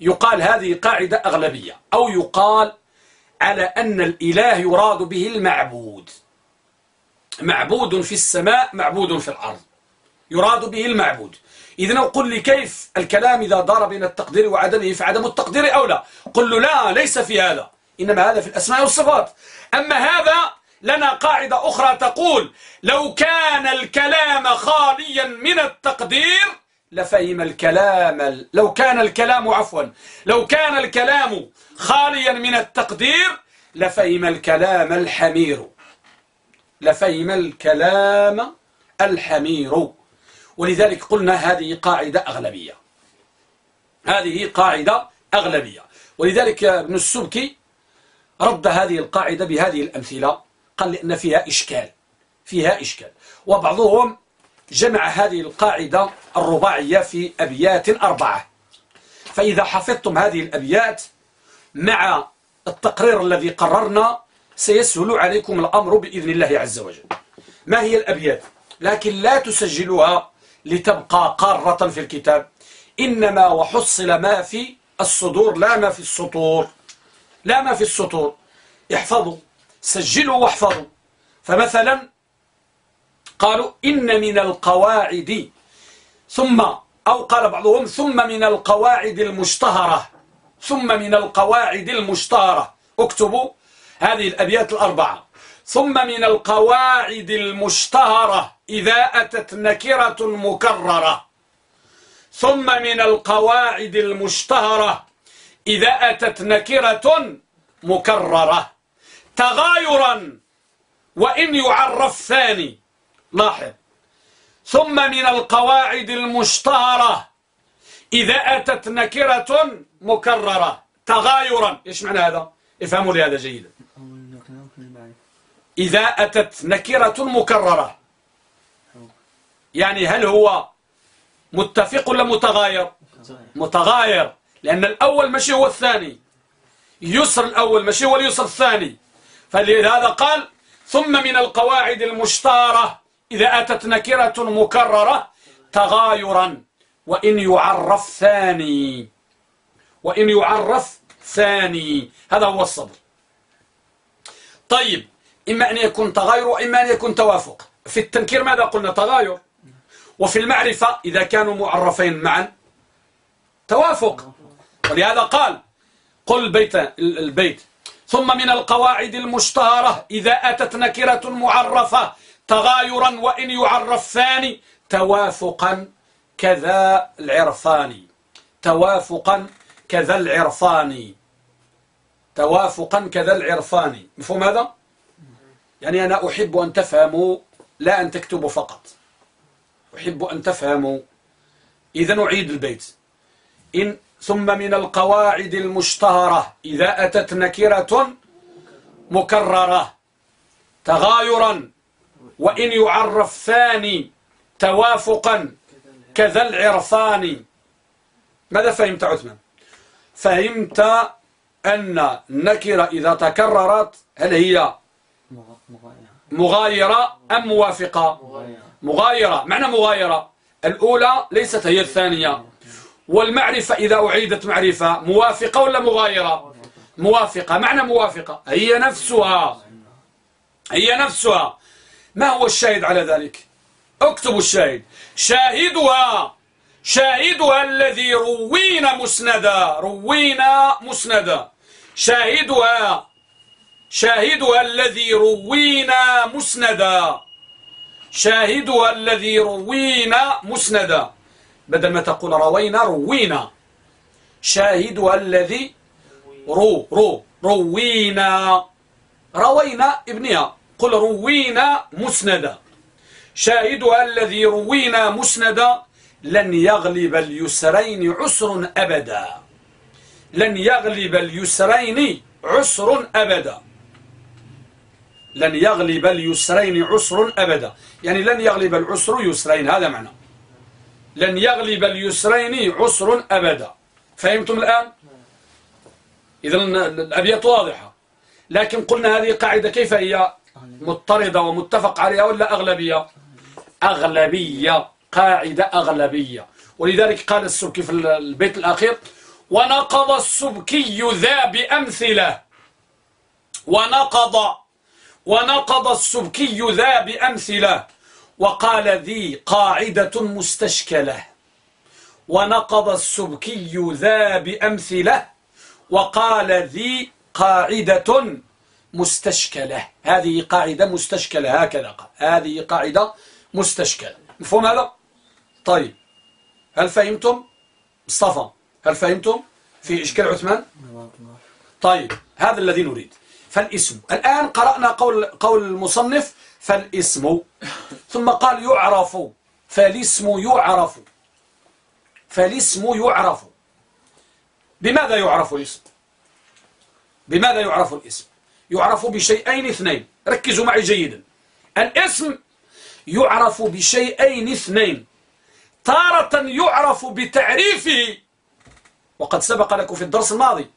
A: يقال هذه قاعدة أغلبية أو يقال على أن الإله يراد به المعبود. معبود في السماء معبود في الأرض. يراد به المعبود. إذن قل لي كيف الكلام إذا دار بين التقدير وعدمه فعدم التقدير أولى قل له لا ليس في هذا. إنما هذا في الأسماء والصفات. أما هذا لنا قاعدة أخرى تقول لو كان الكلام خاليا من التقدير لفهم الكلام لو كان الكلام عفوا لو كان الكلام خاليا من التقدير لفهم الكلام الحمير. لفهم الكلام الحمير. ولذلك قلنا هذه قاعدة أغلبية. هذه قاعدة أغلبية. ولذلك ابن السبكي رد هذه القاعدة بهذه الأمثلة. قال لأن فيها إشكال فيها إشكال. وبعضهم جمع هذه القاعدة الرباعية في أبيات أربعة. فإذا حفظتم هذه الأبيات مع التقرير الذي قررنا سيسهل عليكم الأمر بإذن الله عز وجل. ما هي الأبيات؟ لكن لا تسجلوها لتبقى قارة في الكتاب. إنما وحصل ما في الصدور لا ما في السطور. لا ما في السطور. احفظوا سجلوا واحفظوا. فمثلا قالوا إن من القواعد ثم أو قال بعضهم ثم من القواعد المشتهرة. ثم من القواعد المشتهرة. اكتبوا هذه الأبيات الأربعة. ثم من القواعد المشتهرة إذا أتت نكرة مكررة. ثم من القواعد المشتهرة إذا أتت نكرة مكررة. تغايرا وإن يعرف ثاني. لاحظ. ثم من القواعد المشتهرة إذا أتت نكرة مكررة. تغايرا. إيش معنى هذا؟ افهموا لي هذا جيدا. إذا أتت نكرة مكررة. يعني هل هو متفق ولا متغاير؟ متغاير. لأن الأول ماشي هو الثاني. يسر الأول ماشي هو اليسر الثاني. فلهذا قال ثم من القواعد المشتارة إذا أتت نكرة مكررة تغايرا. وإن يعرف ثاني. وإن يعرف ثاني. هذا هو الصبر. طيب. إما أن يكون تغاير وإما أن يكون توافق. في التنكير ماذا قلنا؟ تغاير. وفي المعرفة إذا كانوا معرفين معا توافق. ولهذا قال قل بيت البيت. ثم من القواعد المشتهرة إذا أتت نكرة معرفة تغايرا وإن يعرف ثاني توافقا كذا العرفان. توافقا كذا العرفان. توافقا كذا العرفان. مفهوم هذا؟ يعني أنا أحب أن تفهموا لا أن تكتبوا فقط. أحب أن تفهموا. إذا نعيد البيت. إن ثم من القواعد المشتهرة إذا أتت نكرة مكررة تغايرا وإن يعرف ثاني توافقا كذا العرفان. ماذا فهمت عثمان؟ فهمت أن النكرة إذا تكررت هل هي مغايرة أم موافقة؟ مغايرة. معنى مغايرة. الأولى ليست هي الثانية. والمعرفة إذا أعيدت معرفة موافقة ولا مغايرة؟ موافقة. معنى موافقة. هي نفسها. هي نفسها. ما هو الشاهد على ذلك؟ اكتبوا الشاهد. شاهدها. شاهدها الذي روينا مسندا. روينا مسندا. شاهدها. شاهدها الذي روينا مسندا. شاهدها الذي روينا مسندا. بدل ما تقول روينا روينا. شاهدها الذي رو رو روينا. روينا ابنها. قل روينا مسندا. شاهدها الذي روينا مسندا. لن يغلب اليسرين عسر أبدا. لن يغلب اليسرين عسر أبدا. لن يغلب اليسرين عسر أبدا. يعني لن يغلب العسر يسرين هذا معنى. لن يغلب اليسرين عسر أبدا. فهمتم الآن؟ إذا الأبيات واضحة. لكن قلنا هذه قاعدة كيف هي؟ مطردة ومتفق عليها ولا أغلبية؟ أغلبية. قاعدة أغلبية. ولذلك قال السبكي في البيت الأخير ونقض السبكي ذا بأمثلة. ونقض ونقض السبكي ذا بأمثلة وقال ذي قاعدة مستشكلة ونقض السبكي ذا بأمثلة وقال ذي قاعدة مستشكلة هذه قاعدة مستشكلة هكذا قال هذه قاعدة مستشكلة مفهوم هذا؟ طيب هل فهمتم؟ مصطفى هل فهمتم؟ في إشكال عثمان؟ طيب هذا الذي نريد فالاسم. الآن قرأنا قول, قول المصنف فالاسم. ثم قال يعرف. فالاسم يعرف. فالاسم يعرف. بماذا يعرف الاسم؟ بماذا يعرف الاسم؟ يعرف بشيئين اثنين. ركزوا معي جيدا. الاسم يعرف بشيئين اثنين. تارة يعرف بتعريفه. وقد سبق لكم في الدرس الماضي.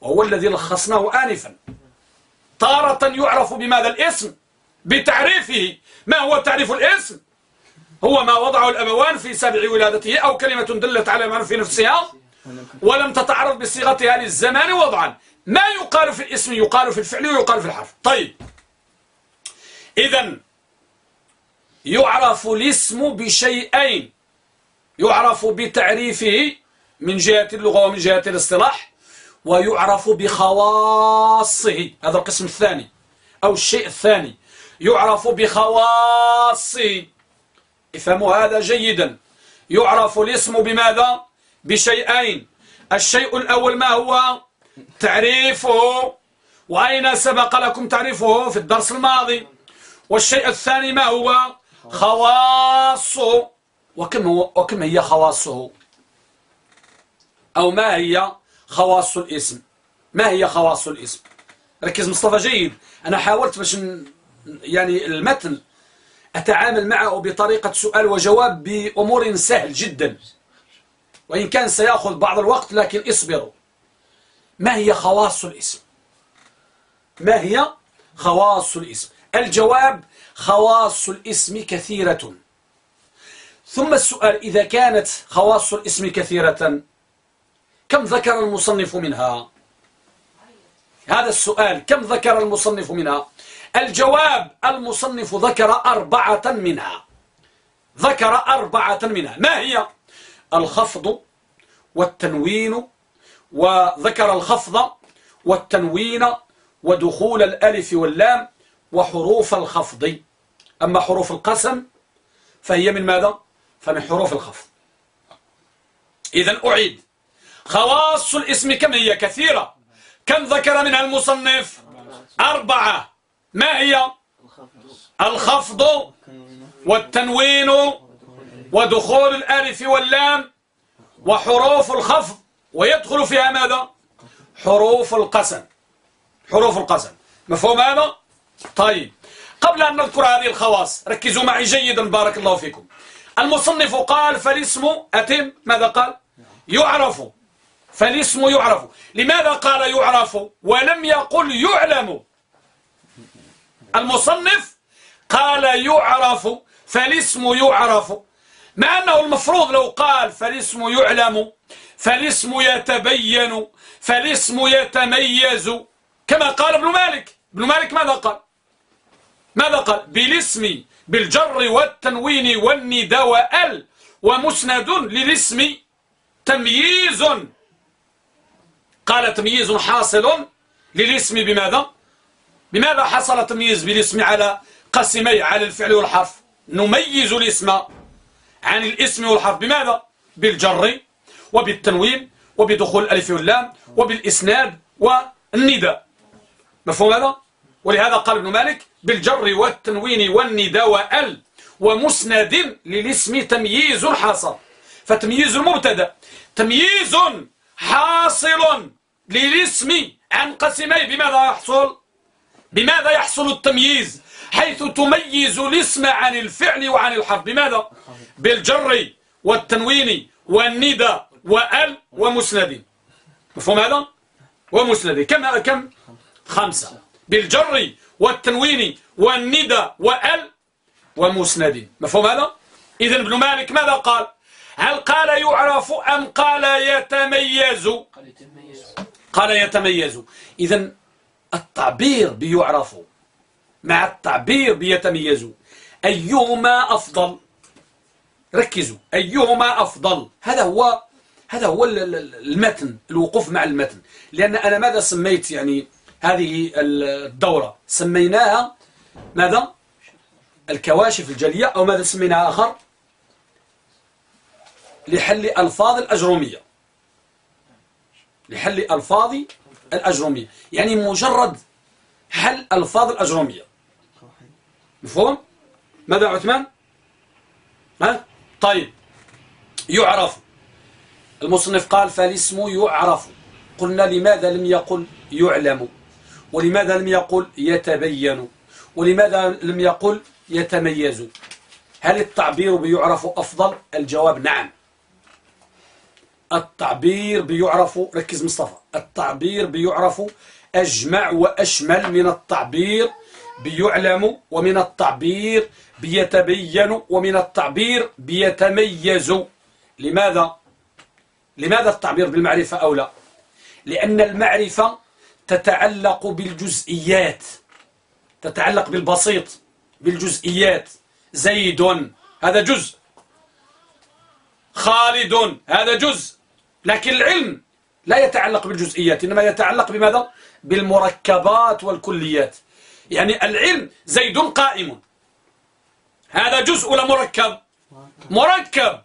A: وهو الذي لخصناه آنفا. تارة يعرف بماذا الاسم بتعريفه. ما هو تعريف الاسم؟ هو ما وضعه الأبوان في سبع ولادته أو كلمة دلت على معنى في نفسها ولم تتعرض بصيغتها للزمان وضعا. ما يقال في الاسم؟ يقال في الفعل ويقال في الحرف. طيب. إذا يعرف الاسم بشيئين. يعرف بتعريفه من جهة اللغة ومن جهة الاصطلاح. ويعرف بخواصه. هذا القسم الثاني. أو الشيء الثاني. يعرف بخواصه. افهموا هذا جيدا. يعرف الاسم بماذا؟ بشيئين. الشيء الأول ما هو؟ تعريفه. وأين سبق لكم تعريفه؟ في الدرس الماضي. والشيء الثاني ما هو؟ خواصه. وكم, هو وكم هي خواصه؟ أو ما هي؟ خواص الاسم. ما هي خواص الاسم؟ ركز مصطفى جيد. أنا حاولت باش يعني المتن أتعامل معه بطريقة سؤال وجواب بأمور سهل جدا. وإن كان سيأخذ بعض الوقت لكن اصبروا. ما هي خواص الاسم؟ ما هي خواص الاسم؟ الجواب خواص الاسم كثيرة. ثم السؤال إذا كانت خواص الاسم كثيرة كم ذكر المصنف منها؟ هذا السؤال كم ذكر المصنف منها؟ الجواب المصنف ذكر أربعة منها. ذكر أربعة منها. ما هي؟ الخفض والتنوين وذكر الخفض والتنوين ودخول الألف واللام وحروف الخفض. أما حروف القسم فهي من ماذا؟ فمن حروف الخفض. إذا أعيد. خواص الاسم كم هي كثيرة؟ كم ذكر منها المصنف؟ أربعة. ما هي؟ الخفض والتنوين ودخول الألف واللام وحروف الخفض ويدخل فيها ماذا؟ حروف القسم. حروف القسم. مفهوم هذا؟ طيب. قبل أن نذكر هذه الخواص ركزوا معي جيدا بارك الله فيكم. المصنف قال فالاسم أتم ماذا قال؟ يعرف. فالاسم يعرف. لماذا قال يعرف؟ ولم يقل يعلم. المصنف قال يعرف فالاسم يعرف. مع أنه المفروض لو قال فالاسم يعلم فالاسم يتبين فالاسم يتميز. كما قال ابن مالك. ابن مالك ماذا قال؟ ماذا قال؟ بالاسم بالجر والتنوين والندى وال ومسند للاسم تمييز. قال تمييز حاصل للاسم بماذا؟ بماذا حصل تمييز بالاسم على قسمي على الفعل والحرف؟ نميز الاسم عن الاسم والحرف بماذا؟ بالجر وبالتنوين وبدخول الألف واللام وبالإسناد والنداء. مفهوم هذا؟ ولهذا قال ابن مالك بالجر والتنوين والنداء وال ومسند للاسم تمييز حاصل. فتمييز المبتدا تمييز حاصل للاسم عن قسمي بماذا يحصل؟ بماذا يحصل التمييز؟ حيث تميز الاسم عن الفعل وعن الحرف. بماذا؟ بالجر والتنوين والندى وال ومسند. مفهوم هذا؟ ومسند. كم كم؟ خمسة. بالجر والتنوين والندى وال ومسند. مفهوم هذا؟ إذا ابن مالك ماذا قال؟ هل قال يعرف أم قال يتميز؟ قال يتميز. إذا التعبير بيعرف مع التعبير بيتميز. أيهما أفضل؟ ركزوا. أيهما أفضل؟ هذا هو هذا هو المتن الوقوف مع المتن. لأن أنا ماذا سميت يعني هذه الدورة؟ سميناها ماذا؟ الكواشف الجلية أو ماذا سميناها آخر؟ لحل ألفاظ الأجرومية. لحل ألفاظ الأجرومية. يعني مجرد حل ألفاظ الأجرومية. مفهوم؟ ماذا عثمان؟ ها؟ طيب. يعرف. المصنف قال فالاسم يعرف. قلنا لماذا لم يقل يعلم؟ ولماذا لم يقل يتبين؟ ولماذا لم يقل يتميز؟ هل التعبير بيعرف أفضل؟ الجواب نعم. التعبير بيعرف ركز مصطفى. التعبير بيعرف أجمع وأشمل من التعبير بيعلم ومن التعبير بيتبين ومن التعبير بيتميز. لماذا؟ لماذا التعبير بالمعرفة أو لا؟ لأن المعرفة تتعلق بالجزئيات تتعلق بالبسيط بالجزئيات. زيد هذا جزء. خالد هذا جزء. لكن العلم لا يتعلق بالجزئيات إنما يتعلق بماذا؟ بالمركبات والكليات. يعني العلم زيد قائم. هذا جزء ولا مركب؟ مركب.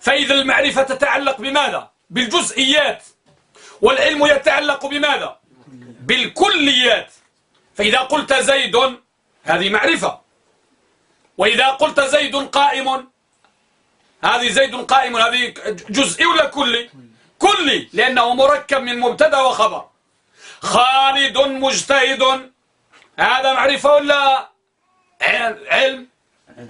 A: فإذا المعرفة تتعلق بماذا؟ بالجزئيات. والعلم يتعلق بماذا؟ بالكليات. فإذا قلت زيد هذه معرفة. وإذا قلت زيد قائم هذه زيد قائم هذه جزئي ولا كلي؟ كلي لأنه مركب من مبتدأ وخبر. خالد مجتهد. هذا معرفة ولا علم؟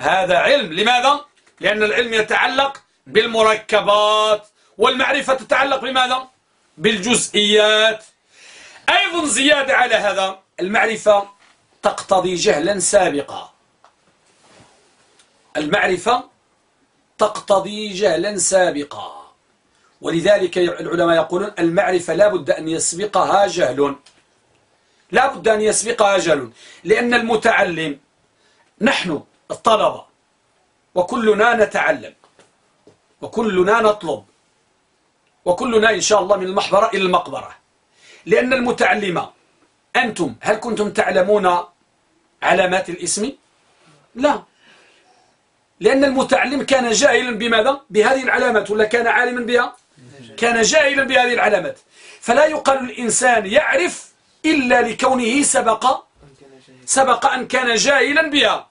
A: هذا علم. لماذا؟ لأن العلم يتعلق بالمركبات والمعرفة تتعلق بماذا؟ بالجزئيات. أيضا زيادة على هذا المعرفة تقتضي جهلا سابقا. المعرفة تقتضي جهلا سابقا. ولذلك العلماء يقولون المعرفة لا بد أن يسبقها جهل. لا بد أن يسبقها جهل. لأن المتعلم نحن الطلبة وكلنا نتعلم وكلنا نطلب وكلنا إن شاء الله من المحبرة إلى المقبرة. لأن المتعلم أنتم هل كنتم تعلمون علامات الاسم؟ لا. لأن المتعلم كان جاهلا بماذا؟ بهذه العلامات ولا كان عالما بها؟ كان جاهلا بهذه العلامات. فلا يقال الإنسان يعرف إلا لكونه سبق سبق أن كان جاهلا بها.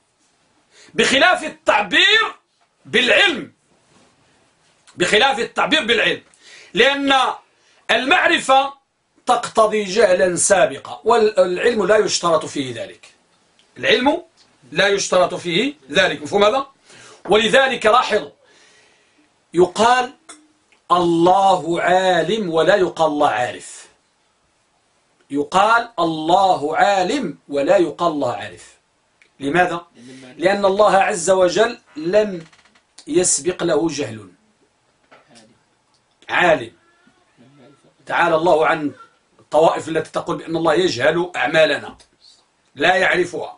A: بخلاف التعبير بالعلم. بخلاف التعبير بالعلم. لأن المعرفة تقتضي جهلا سابقا والعلم لا يشترط فيه ذلك. العلم لا يشترط فيه ذلك. مفهوم هذا؟ ولذلك لاحظوا يقال الله عالم ولا يقال الله عارف. يقال الله عالم ولا يقال الله عارف. لماذا؟ لأن الله عز وجل لم يسبق له جهل. عالم. تعالى الله عن الطوائف التي تقول بأن الله يجهل أعمالنا. لا يعرفها.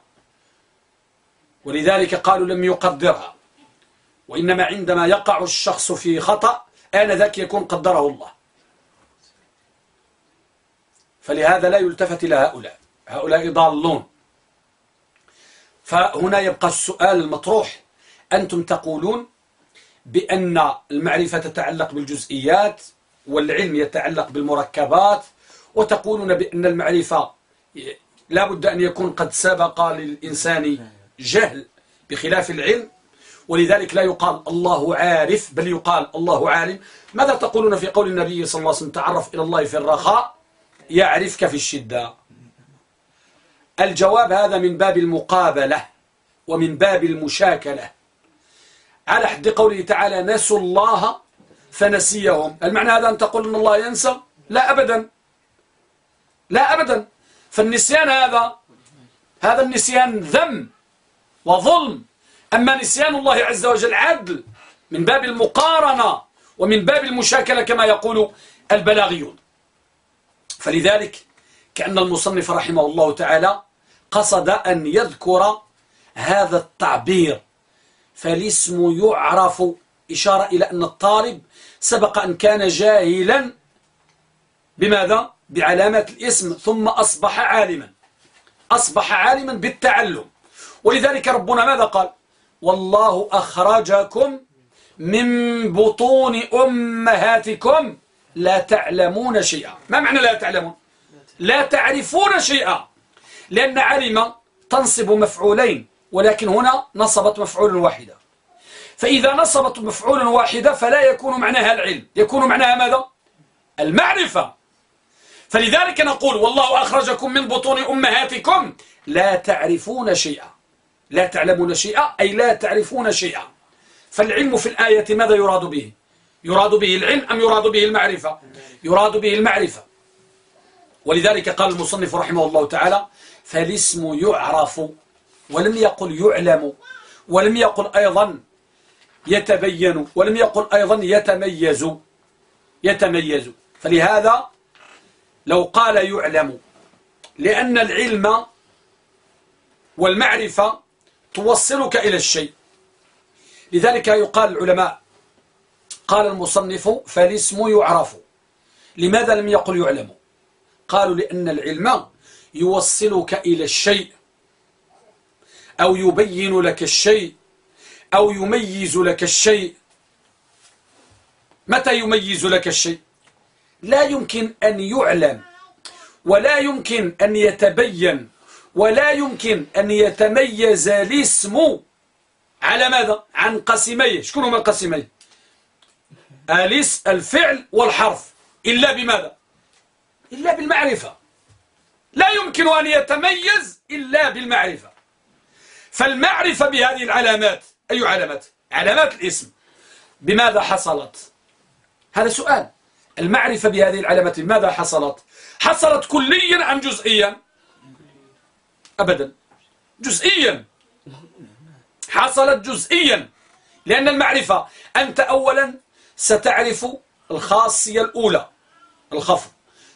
A: ولذلك قالوا لم يقدرها. وإنما عندما يقع الشخص في خطأ آنذاك يكون قدره الله. فلهذا لا يلتفت إلى هؤلاء. هؤلاء ضالون. فهنا يبقى السؤال المطروح. أنتم تقولون بأن المعرفة تتعلق بالجزئيات والعلم يتعلق بالمركبات وتقولون بأن المعرفة لا بد أن يكون قد سبق للإنسان جهل بخلاف العلم ولذلك لا يقال الله عارف بل يقال الله عالم. ماذا تقولون في قول النبي صلى الله عليه وسلم؟ تعرف إلى الله في الرخاء يعرفك في الشدة. الجواب هذا من باب المقابلة ومن باب المشاكلة. على حد قوله تعالى نسوا الله فنسيهم المعنى هذا أن تقول أن الله ينسى؟ لا أبدا. لا أبدا. فالنسيان هذا هذا النسيان ذم وظلم. أما نسيان الله عز وجل عدل من باب المقارنة ومن باب المشاكلة كما يقول البلاغيون. فلذلك كأن المصنف رحمه الله تعالى قصد أن يذكر هذا التعبير فالاسم يعرف إشارة إلى أن الطالب سبق أن كان جاهلا بماذا؟ بعلامات الاسم ثم أصبح عالما أصبح عالما بالتعلم. ولذلك ربنا ماذا قال؟ والله أخرجكم من بطون أمهاتكم لا تعلمون شيئا. ما معنى لا تعلمون؟ لا تعرفون شيئا. لأن علم تنصب مفعولين ولكن هنا نصبت مفعول واحدة. فإذا نصبت مفعول واحدة فلا يكون معناها العلم. يكون معناها ماذا؟ المعرفة. فلذلك نقول والله أخرجكم من بطون أمهاتكم لا تعرفون شيئا. لا تعلمون شيئا أي لا تعرفون شيئا. فالعلم في الآية ماذا يراد به؟ يراد به العلم أم يراد به المعرفة؟ يراد به المعرفة. ولذلك قال المصنف رحمه الله تعالى فالاسم يعرف ولم يقل يعلم ولم يقل أيضا يتبين ولم يقل أيضا يتميز يتميز. فلهذا لو قال يعلم لأن العلم والمعرفة توصلك إلى الشيء. لذلك يقال العلماء قال المصنف فالاسم يعرف. لماذا لم يقل يعلم؟ قالوا لأن العلم يوصلك إلى الشيء أو يبين لك الشيء أو يميز لك الشيء. متى يميز لك الشيء؟ لا يمكن أن يعلم ولا يمكن أن يتبين. ولا يمكن أن يتميز الاسم على ماذا؟ عن قسميه شكون هما القسميه؟ الاسم الفعل والحرف إلا بماذا؟ إلا بالمعرفة لا يمكن أن يتميز إلا بالمعرفة فالمعرفة بهذه العلامات أي علامات؟ علامات الاسم بماذا حصلت؟ هذا سؤال المعرفة بهذه العلامات ماذا حصلت؟ حصلت كليا أم جزئيا؟ أبدا. جزئيا. حصلت جزئيا. لأن المعرفة أنت أولا ستعرف الخاصية الأولى الخفض.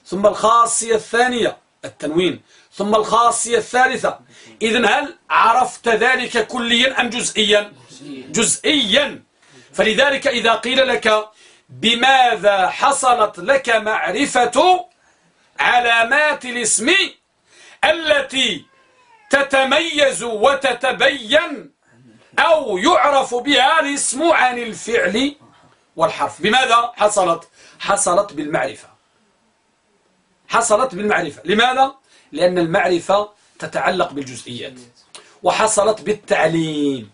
A: ثم الخاصية الثانية التنوين. ثم الخاصية الثالثة. إذن هل عرفت ذلك كليا أم جزئيا؟ جزئيا. فلذلك إذا قيل لك بماذا حصلت لك معرفة علامات الاسم التي تتميز وتتبين أو يعرف بها الاسم عن الفعل والحرف. بماذا حصلت؟ حصلت بالمعرفة. حصلت بالمعرفة. لماذا؟ لأن المعرفة تتعلق بالجزئيات. وحصلت بالتعليم.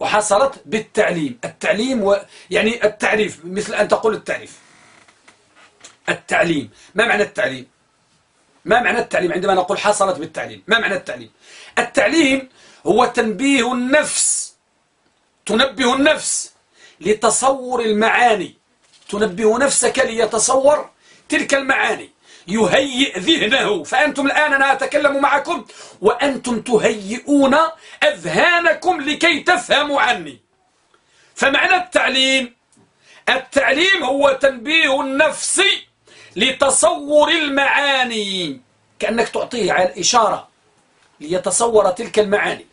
A: وحصلت بالتعليم. التعليم و... يعني التعريف. مثل أن تقول التعريف. التعليم. ما معنى التعليم؟ ما معنى التعليم؟ عندما نقول حصلت بالتعليم ما معنى التعليم؟ التعليم هو تنبيه النفس تنبه النفس لتصور المعاني تنبه نفسك ليتصور تلك المعاني يهيئ ذهنه. فأنتم الآن أنا أتكلم معكم وأنتم تهيئون أذهانكم لكي تفهموا عني. فمعنى التعليم؟ التعليم هو تنبيه النفس لتصور المعاني كأنك تعطيه على الإشارة ليتصور تلك المعاني.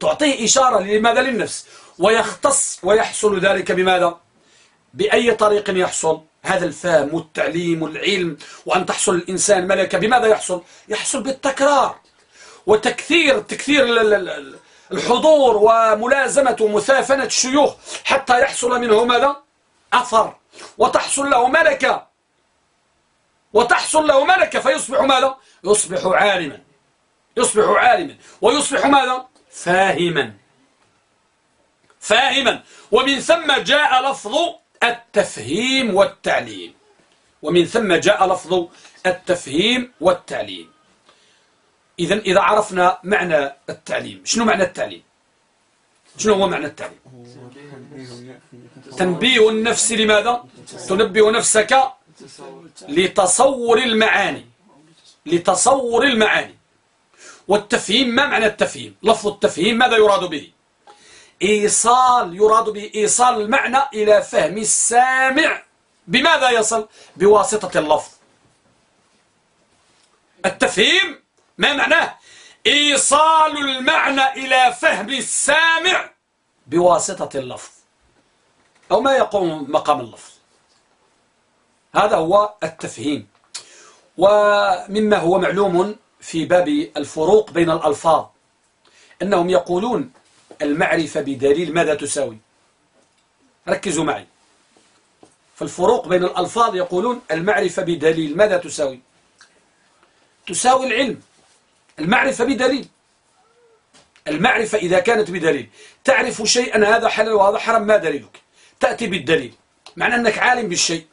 A: تعطيه إشارة لماذا؟ للنفس. ويختص ويحصل ذلك بماذا؟ بأي طريق يحصل؟ هذا الفهم والتعليم والعلم وأن تحصل الإنسان ملكة. بماذا يحصل؟ يحصل بالتكرار. وتكثير تكثير الحضور وملازمة ومثافنة الشيوخ حتى يحصل منه ماذا؟ أثر. وتحصل له ملكة. وتحصل له ملكة فيصبح ماذا؟ يصبح عالما. يصبح عالما. ويصبح ماذا؟ فاهما. فاهما. ومن ثم جاء لفظ التفهيم والتعليم. ومن ثم جاء لفظ التفهيم والتعليم. إذا إذا عرفنا معنى التعليم شنو معنى التعليم؟ شنو هو معنى التعليم؟ تنبيه النفس لماذا؟ تنبه نفسك لتصور المعاني. لتصور المعاني. والتفهيم ما معنى التفهيم؟ لفظ التفهيم ماذا يراد به؟ إيصال يراد به إيصال المعنى إلى فهم السامع. بماذا يصل؟ بواسطة اللفظ. التفهيم ما معناه؟ إيصال المعنى إلى فهم السامع. بواسطة اللفظ. أو ما يقوم مقام اللفظ. هذا هو التفهيم. ومما هو معلوم في باب الفروق بين الألفاظ أنهم يقولون المعرفة بدليل ماذا تساوي. ركزوا معي. فالفروق بين الألفاظ يقولون المعرفة بدليل ماذا تساوي. تساوي العلم. المعرفة بدليل. المعرفة إذا كانت بدليل. تعرف شيئا هذا حلال وهذا حرام ما دليلك؟ تأتي بالدليل. معنى أنك عالم بالشيء.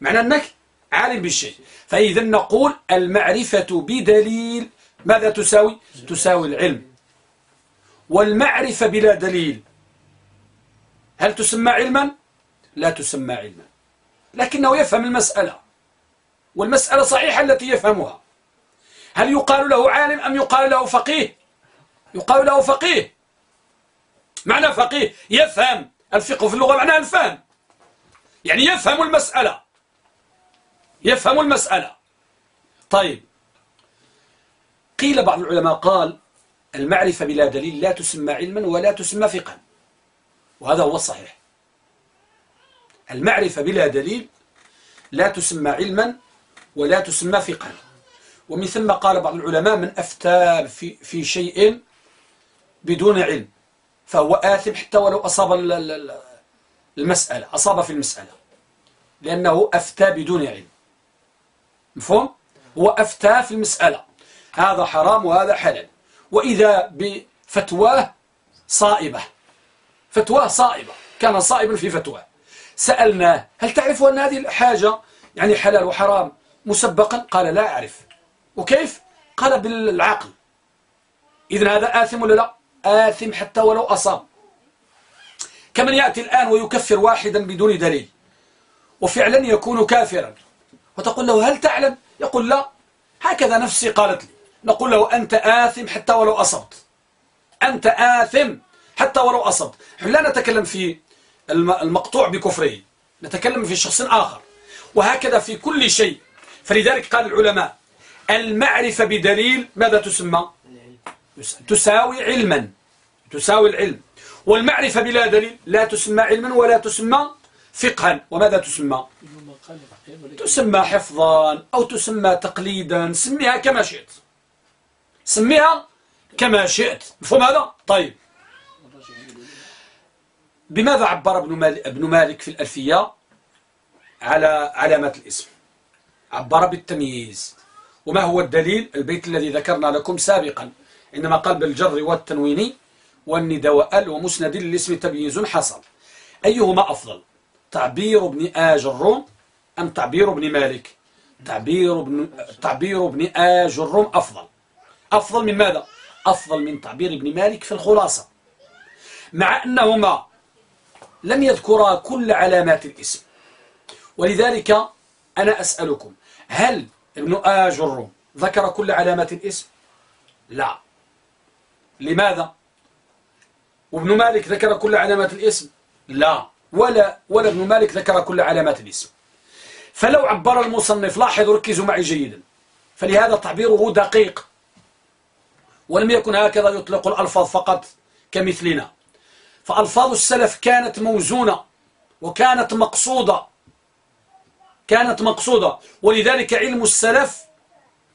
A: معنى أنك عالم بالشيء. فإذا نقول المعرفة بدليل ماذا تساوي؟ تساوي العلم. والمعرفة بلا دليل. هل تسمى علما؟ لا تسمى علما. لكنه يفهم المسألة. والمسألة صحيحة التي يفهمها. هل يقال له عالم أم يقال له فقيه؟ يقال له فقيه. معنى فقيه. يفهم. الفقه في اللغة معناه الفهم. يعني يفهم المسألة. يفهم المسألة. طيب. قيل بعض العلماء قال المعرفة بلا دليل لا تسمى علما ولا تسمى فقها. وهذا هو الصحيح. المعرفة بلا دليل لا تسمى علما ولا تسمى فقها. ومن ثم قال بعض العلماء من أفتى في, في شيء بدون علم. فهو آثم حتى ولو أصاب المسألة أصاب في المسألة. لأنه أفتى بدون علم. مفهوم؟ هو أفتى في المسألة. هذا حرام وهذا حلال. وإذا بفتواه صائبة. فتواه صائبة. كان صائبا في فتواه. سألناه هل تعرف أن هذه الحاجة يعني حلال وحرام مسبقا؟ قال لا أعرف. وكيف؟ قال بالعقل. إذن هذا آثم ولا لا؟ آثم حتى ولو أصاب. كمن يأتي الآن ويكفر واحدا بدون دليل وفعلا يكون كافرا وتقول له هل تعلم؟ يقول لا. هكذا نفسي قالت لي. نقول له أنت آثم حتى ولو أصبت. أنت آثم حتى ولو أصبت. لا نتكلم في المقطوع بكفره. نتكلم في شخص آخر. وهكذا في كل شيء. فلذلك قال العلماء المعرفة بدليل ماذا تسمى؟ تساوي علما. تساوي العلم. والمعرفة بلا دليل لا تسمى علما ولا تسمى فقها. وماذا تسمى؟ تسمى حفظا أو تسمى تقليدا. سميها كما شئت. سميها كما شئت. مفهوم هذا؟ طيب. بماذا عبر ابن مالك, ابن مالك في الألفية على علامات الاسم؟ عبر بالتمييز. وما هو الدليل؟ البيت الذي ذكرنا لكم سابقا. عندما قال بالجر والتنوين. والندى وأل ومسند للاسم تمييز حصل أيهما أفضل؟ تعبير ابن آجر أم تعبير ابن مالك؟ تعبير ابن, تعبير ابن آجر أفضل. أفضل من ماذا؟ أفضل من تعبير ابن مالك في الخلاصة. مع أنهما لم يذكرا كل علامات الاسم. ولذلك أنا أسألكم هل ابن آجر ذكر كل علامات الاسم؟ لا. لماذا؟ وابن مالك ذكر كل علامات الاسم؟ لا. ولا ولا ابن مالك ذكر كل علامات الاسم. فلو عبر المصنف لاحظوا ركزوا معي جيدا. فلهذا تعبيره دقيق. ولم يكن هكذا يطلق الألفاظ فقط كمثلنا. فألفاظ السلف كانت موزونة وكانت مقصودة. كانت مقصودة. ولذلك علم السلف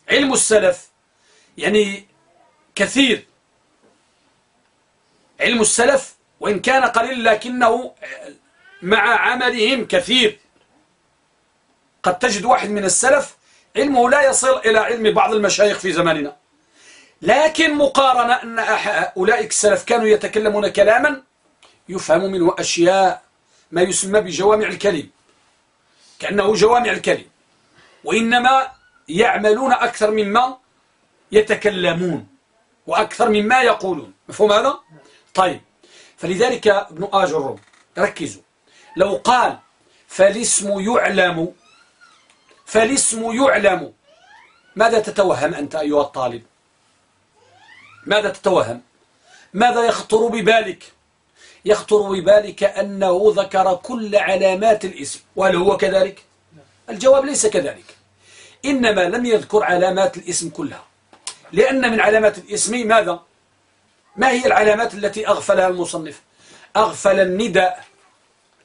A: علم السلف يعني كثير. علم السلف وإن كان قليل لكنه مع عملهم كثير. قد تجد واحد من السلف علمه لا يصل إلى علم بعض المشايخ في زماننا. لكن مقارنة أن أولئك السلف كانوا يتكلمون كلاما يفهم منه أشياء ما يسمى بجوامع الكلم. كأنه جوامع الكلم. وإنما يعملون أكثر مما يتكلمون وأكثر مما يقولون. مفهوم هذا؟ طيب. فلذلك ابن آجر ركزوا. لو قال فالاسم يعلم فالاسم يعلم ماذا تتوهم أنت أيها الطالب؟ ماذا تتوهم؟ ماذا يخطر ببالك؟ يخطر ببالك أنه ذكر كل علامات الاسم وهل هو كذلك؟ الجواب ليس كذلك. إنما لم يذكر علامات الاسم كلها. لأن من علامات الاسم ماذا؟ ما هي العلامات التي أغفلها المصنف؟ أغفل النداء.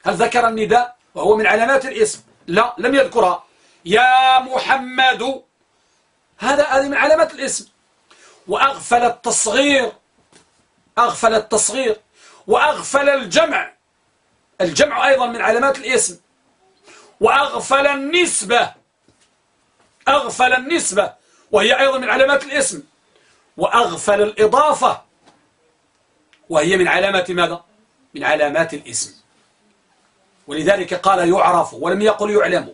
A: هل ذكر النداء؟ وهو من علامات الاسم. لا لم يذكرها. يا محمد. هذا هذه من علامات الاسم. وأغفل التصغير. أغفل التصغير. وأغفل الجمع. الجمع أيضا من علامات الاسم. وأغفل النسبة. أغفل النسبة. وهي أيضا من علامات الاسم. وأغفل الإضافة. وهي من علامات ماذا؟ من علامات الاسم. ولذلك قال يعرف ولم يقل يعلم.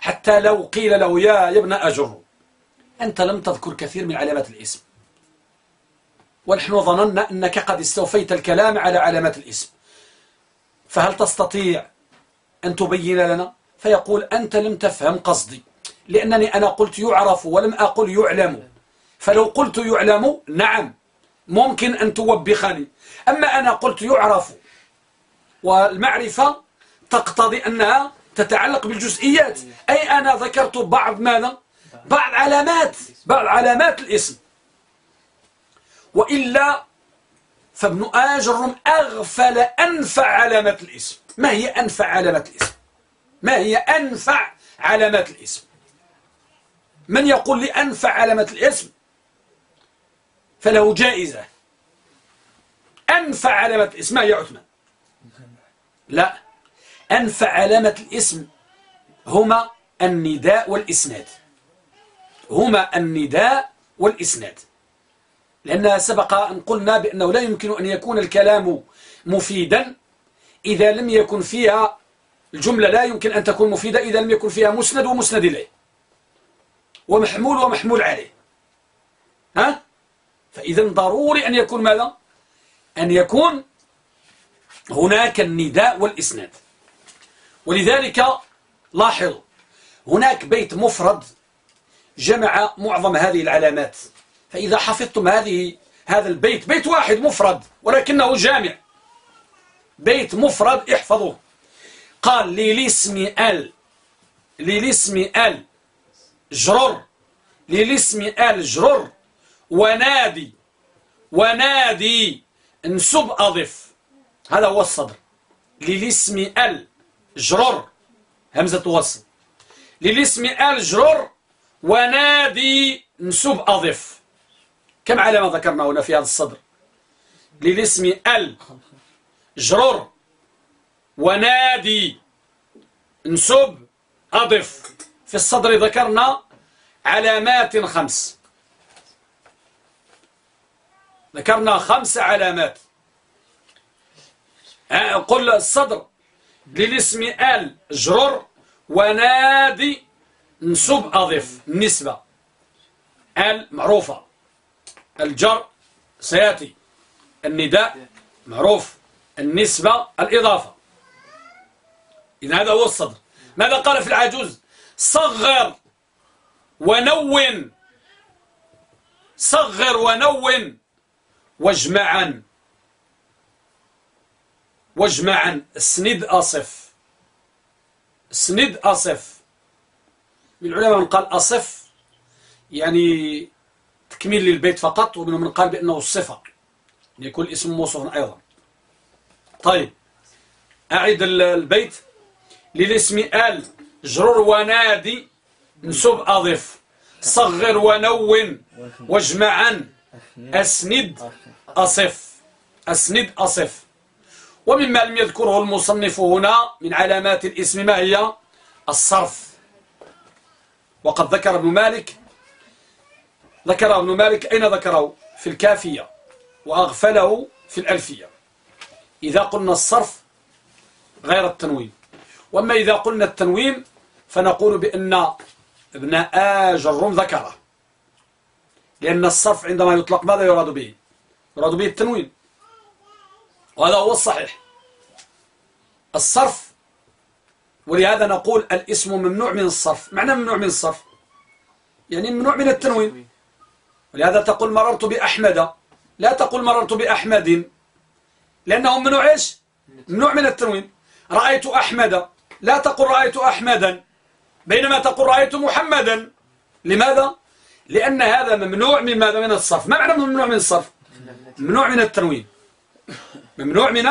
A: حتى لو قيل له يا يا ابن أجر أنت لم تذكر كثير من علامات الاسم. ونحن ظننا أنك قد استوفيت الكلام على علامات الاسم. فهل تستطيع أن تبين لنا؟ فيقول أنت لم تفهم قصدي لأنني أنا قلت يعرف ولم أقل يعلم. فلو قلت يعلم نعم ممكن أن توبخني. أما أنا قلت يعرف والمعرفة تقتضي أنها تتعلق بالجزئيات. أي أنا ذكرت بعض ماذا؟ بعض علامات بعض علامات الاسم. وإلا فابن آجر أغفل أنفع علامات الاسم. ما هي أنفع علامات الاسم؟ ما هي أنفع علامات الاسم؟ من يقول لي أنفع علامات الاسم؟ فله جائزة. أنفع علامات الاسم هي عثمان. لا. أنفع علامة الاسم هما النداء والإسناد. هما النداء والإسناد. لأن سبق أن قلنا بأنه لا يمكن أن يكون الكلام مفيدا إذا لم يكن فيها الجملة. لا يمكن أن تكون مفيدة إذا لم يكن فيها مسند ومسند إليه. ومحمول ومحمول عليه. ها؟ فإذا ضروري أن يكون ماذا؟ أن يكون هناك النداء والإسناد. ولذلك لاحظوا هناك بيت مفرد جمع معظم هذه العلامات. فإذا حفظتم هذه هذا البيت بيت واحد مفرد ولكنه جامع. بيت مفرد احفظوه. قال للاسم ال للاسم ال جرر. للاسم ال جرر. ونادي ونادي. انسب أضف. هذا هو الصدر. للاسم ال جرر. همزة وصل للاسم ال جرر ونادي نسب أضف. كم علامة ذكرنا هنا في هذا الصدر؟ للاسم ال جرر ونادي نسب أضف. في الصدر ذكرنا علامات خمس. ذكرنا خمس علامات. قل الصدر للاسم ال جرر ونادي نسب أضف النسبة ال معروفة. الجر سيأتي. النداء معروف. النسبة الإضافة. إذا هذا هو الصدر. ماذا قال في العجوز؟ صغر ونون. صغر ونون. واجمعا واجمعا اسند أصف. اسند أصف. من العلماء من قال أصف يعني تكميل للبيت فقط ومنهم من قال بأنه الصفة يعني يكون اسم موصوف أيضا. طيب. أعيد البيت. للاسم آل. جرر ونادي. نسب أضف. صغر ونون. واجمعا أسند. أصف أسند أصف. ومما لم يذكره المصنف هنا من علامات الاسم ما هي؟ الصرف. وقد ذكر ابن مالك ذكر ابن مالك أين ذكره؟ في الكافية وأغفله في الألفية. إذا قلنا الصرف غير التنوين. وأما إذا قلنا التنوين فنقول بأن ابن آجر ذكره. لأن الصرف عندما يطلق ماذا يراد به؟ يراد به التنوين. وهذا هو الصحيح. الصرف ولهذا نقول الاسم ممنوع من الصرف. معنى ممنوع من الصرف؟ يعني ممنوع من التنوين. ولهذا تقول مررت بأحمد. لا تقول مررت بأحمد. لأنه ممنوع إيش؟ ممنوع من التنوين. رأيت أحمد. لا تقول رأيت أحمدا. بينما تقول رأيت محمدا. لماذا؟ لأن هذا ممنوع من ماذا؟ من الصرف. ما معنى ممنوع من الصرف؟ ممنوع من التنوين. ممنوع من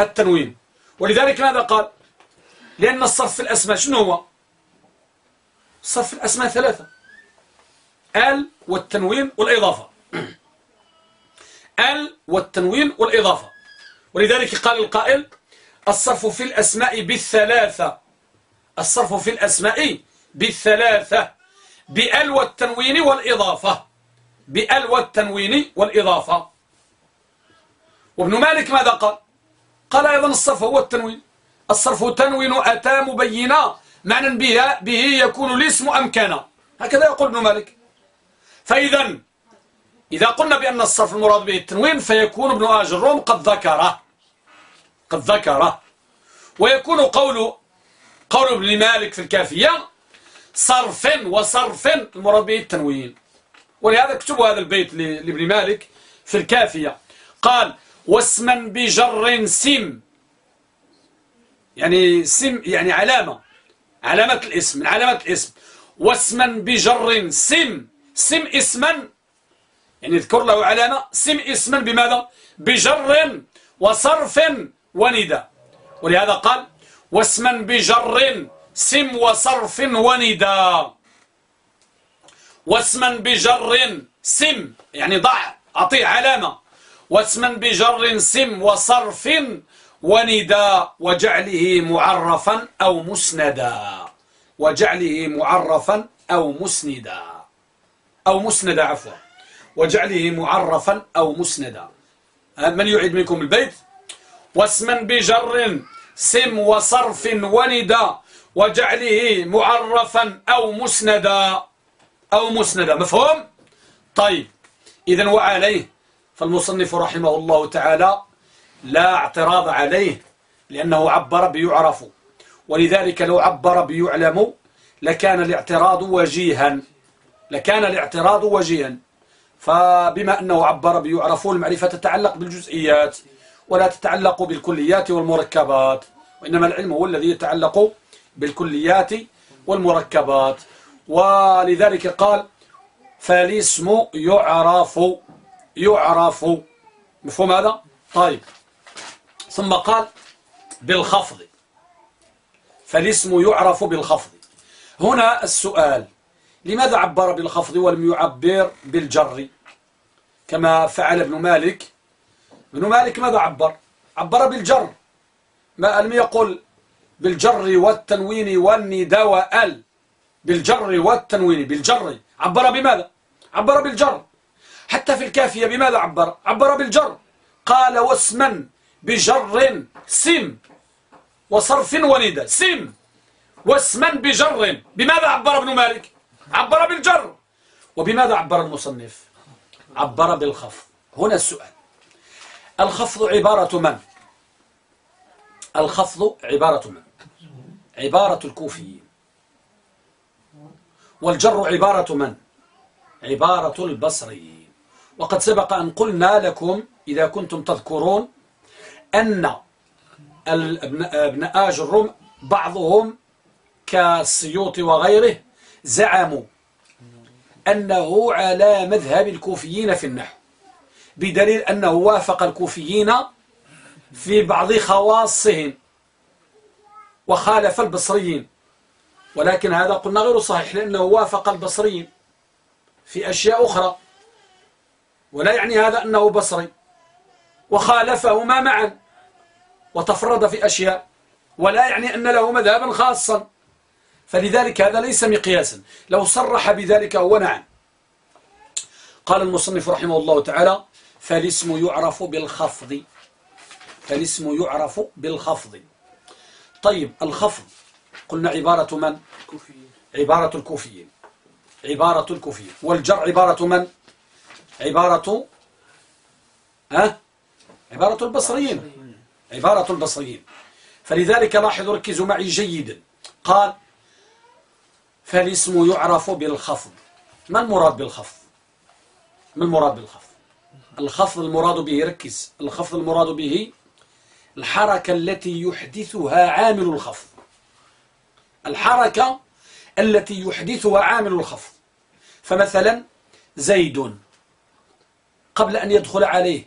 A: التنوين. ولذلك ماذا قال؟ لأن الصرف في الأسماء شنو هو؟ في الأسماء ثلاثة. ال والتنوين والإضافة. ال والتنوين والإضافة. ولذلك قال القائل الصرف في الأسماء بالثلاثة. الصرف في الأسماء بالثلاثة. بأل والتنوين والإضافة. بأل والتنوين والإضافة. وابن مالك ماذا قال؟ قال أيضا الصرف هو التنوين. الصرف تنوين أتى مبينا معنى به, به يكون الاسم أمكانا هكذا يقول ابن مالك. فإذا إذا قلنا بأن الصرف المراد به التنوين فيكون ابن آج الروم قد ذكره قد ذكره ويكون قول قول ابن مالك في الكافية صرف وصرف المراد به التنوين. ولهذا اكتبوا هذا البيت لابن مالك في الكافية. قال واسما بجر سم. يعني سم يعني علامة علامة الاسم من علامة الاسم. واسما بجر سم. سم اسما يعني اذكر له علامة. سم اسما بماذا؟ بجر وصرف وندى ولهذا قال واسما بجر سم وصرف وندى واسما بجر سم يعني ضع أعطيه علامة. واسما بجر سم وصرف وندى وجعله معرفا أو مسندا. وجعله معرفا أو مسندا. أو مسندا عفوا. وجعله معرفا أو مسندا. من يعيد منكم البيت؟ واسما بجر سم وصرف وندى وجعله معرفا أو مسندا. أو مسندا مفهوم؟ طيب إذا وعليه فالمصنف رحمه الله تعالى لا اعتراض عليه لأنه عبر بيعرف. ولذلك لو عبر بيعلم لكان الاعتراض وجيها لكان الاعتراض وجيها. فبما أنه عبر بيعرف المعرفة تتعلق بالجزئيات ولا تتعلق بالكليات والمركبات وإنما العلم هو الذي يتعلق بالكليات والمركبات. ولذلك قال فالاسم يعرف يعرف. مفهوم هذا؟ طيب. ثم قال بالخفض. فالاسم يعرف بالخفض. هنا السؤال لماذا عبر بالخفض ولم يعبر بالجر؟ كما فعل ابن مالك. ابن مالك ماذا عبر؟ عبر بالجر. ما لم يقل بالجر والتنوين والنداء وال. بالجر والتنوين بالجر. عبر بماذا؟ عبر بالجر. حتى في الكافية بماذا عبر؟ عبر بالجر. قال واسما بجر سم. وصرف وندى سم. واسما بجر. بماذا عبر ابن مالك؟ عبر بالجر. وبماذا عبر المصنف؟ عبر بالخفض. هنا السؤال. الخفض عبارة من؟ الخفض عبارة من؟ عبارة الكوفيين. والجر عبارة من؟ عبارة البصريين وقد سبق أن قلنا لكم إذا كنتم تذكرون أن ابناء الروم بعضهم كالسيوط وغيره زعموا أنه على مذهب الكوفيين في النحو بدليل أنه وافق الكوفيين في بعض خواصهم وخالف البصريين. ولكن هذا قلنا غير صحيح لأنه وافق البصريين في أشياء أخرى. ولا يعني هذا أنه بصري. وخالفهما معا وتفرد في أشياء. ولا يعني أن له مذهبا خاصا. فلذلك هذا ليس مقياسا. لو صرح بذلك هو نعم. قال المصنف رحمه الله تعالى فالاسم يعرف بالخفض. فالاسم يعرف بالخفض. طيب الخفض. قلنا عبارة من؟ عبارة الكوفيين. عبارة الكوفيين. والجر عبارة من؟ عبارة ها؟ عبارة البصريين. عبارة البصريين. فلذلك لاحظوا ركزوا معي جيدا. قال فالاسم يعرف بالخفض. ما المراد بالخفض؟ ما المراد بالخفض؟ الخفض المراد به ركز. الخفض المراد به الحركة التي يحدثها عامل الخفض. الحركة التي يحدثها عامل الخفض فمثلا زيد قبل أن يدخل عليه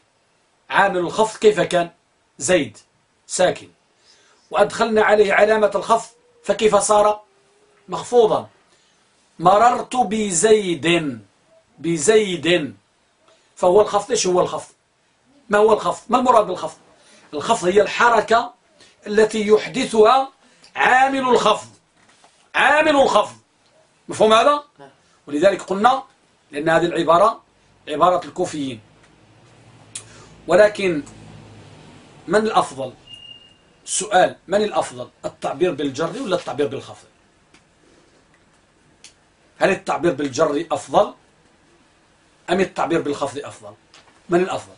A: عامل الخفض كيف كان؟ زيد ساكن. وأدخلنا عليه علامة الخفض فكيف صار؟ مخفوضا. مررت بزيد بزيد. فهو الخفض إيش هو الخفض ما هو الخفض ما المراد بالخفض الخفض هي الحركة التي يحدثها عامل الخفض عامل الخفض مفهوم هذا؟ ولذلك قلنا لأن هذه العبارة عبارة الكوفيين. ولكن من الأفضل؟ سؤال من الأفضل؟ التعبير بالجر ولا التعبير بالخفض؟ هل التعبير بالجر أفضل أم التعبير بالخفض أفضل؟ من الأفضل؟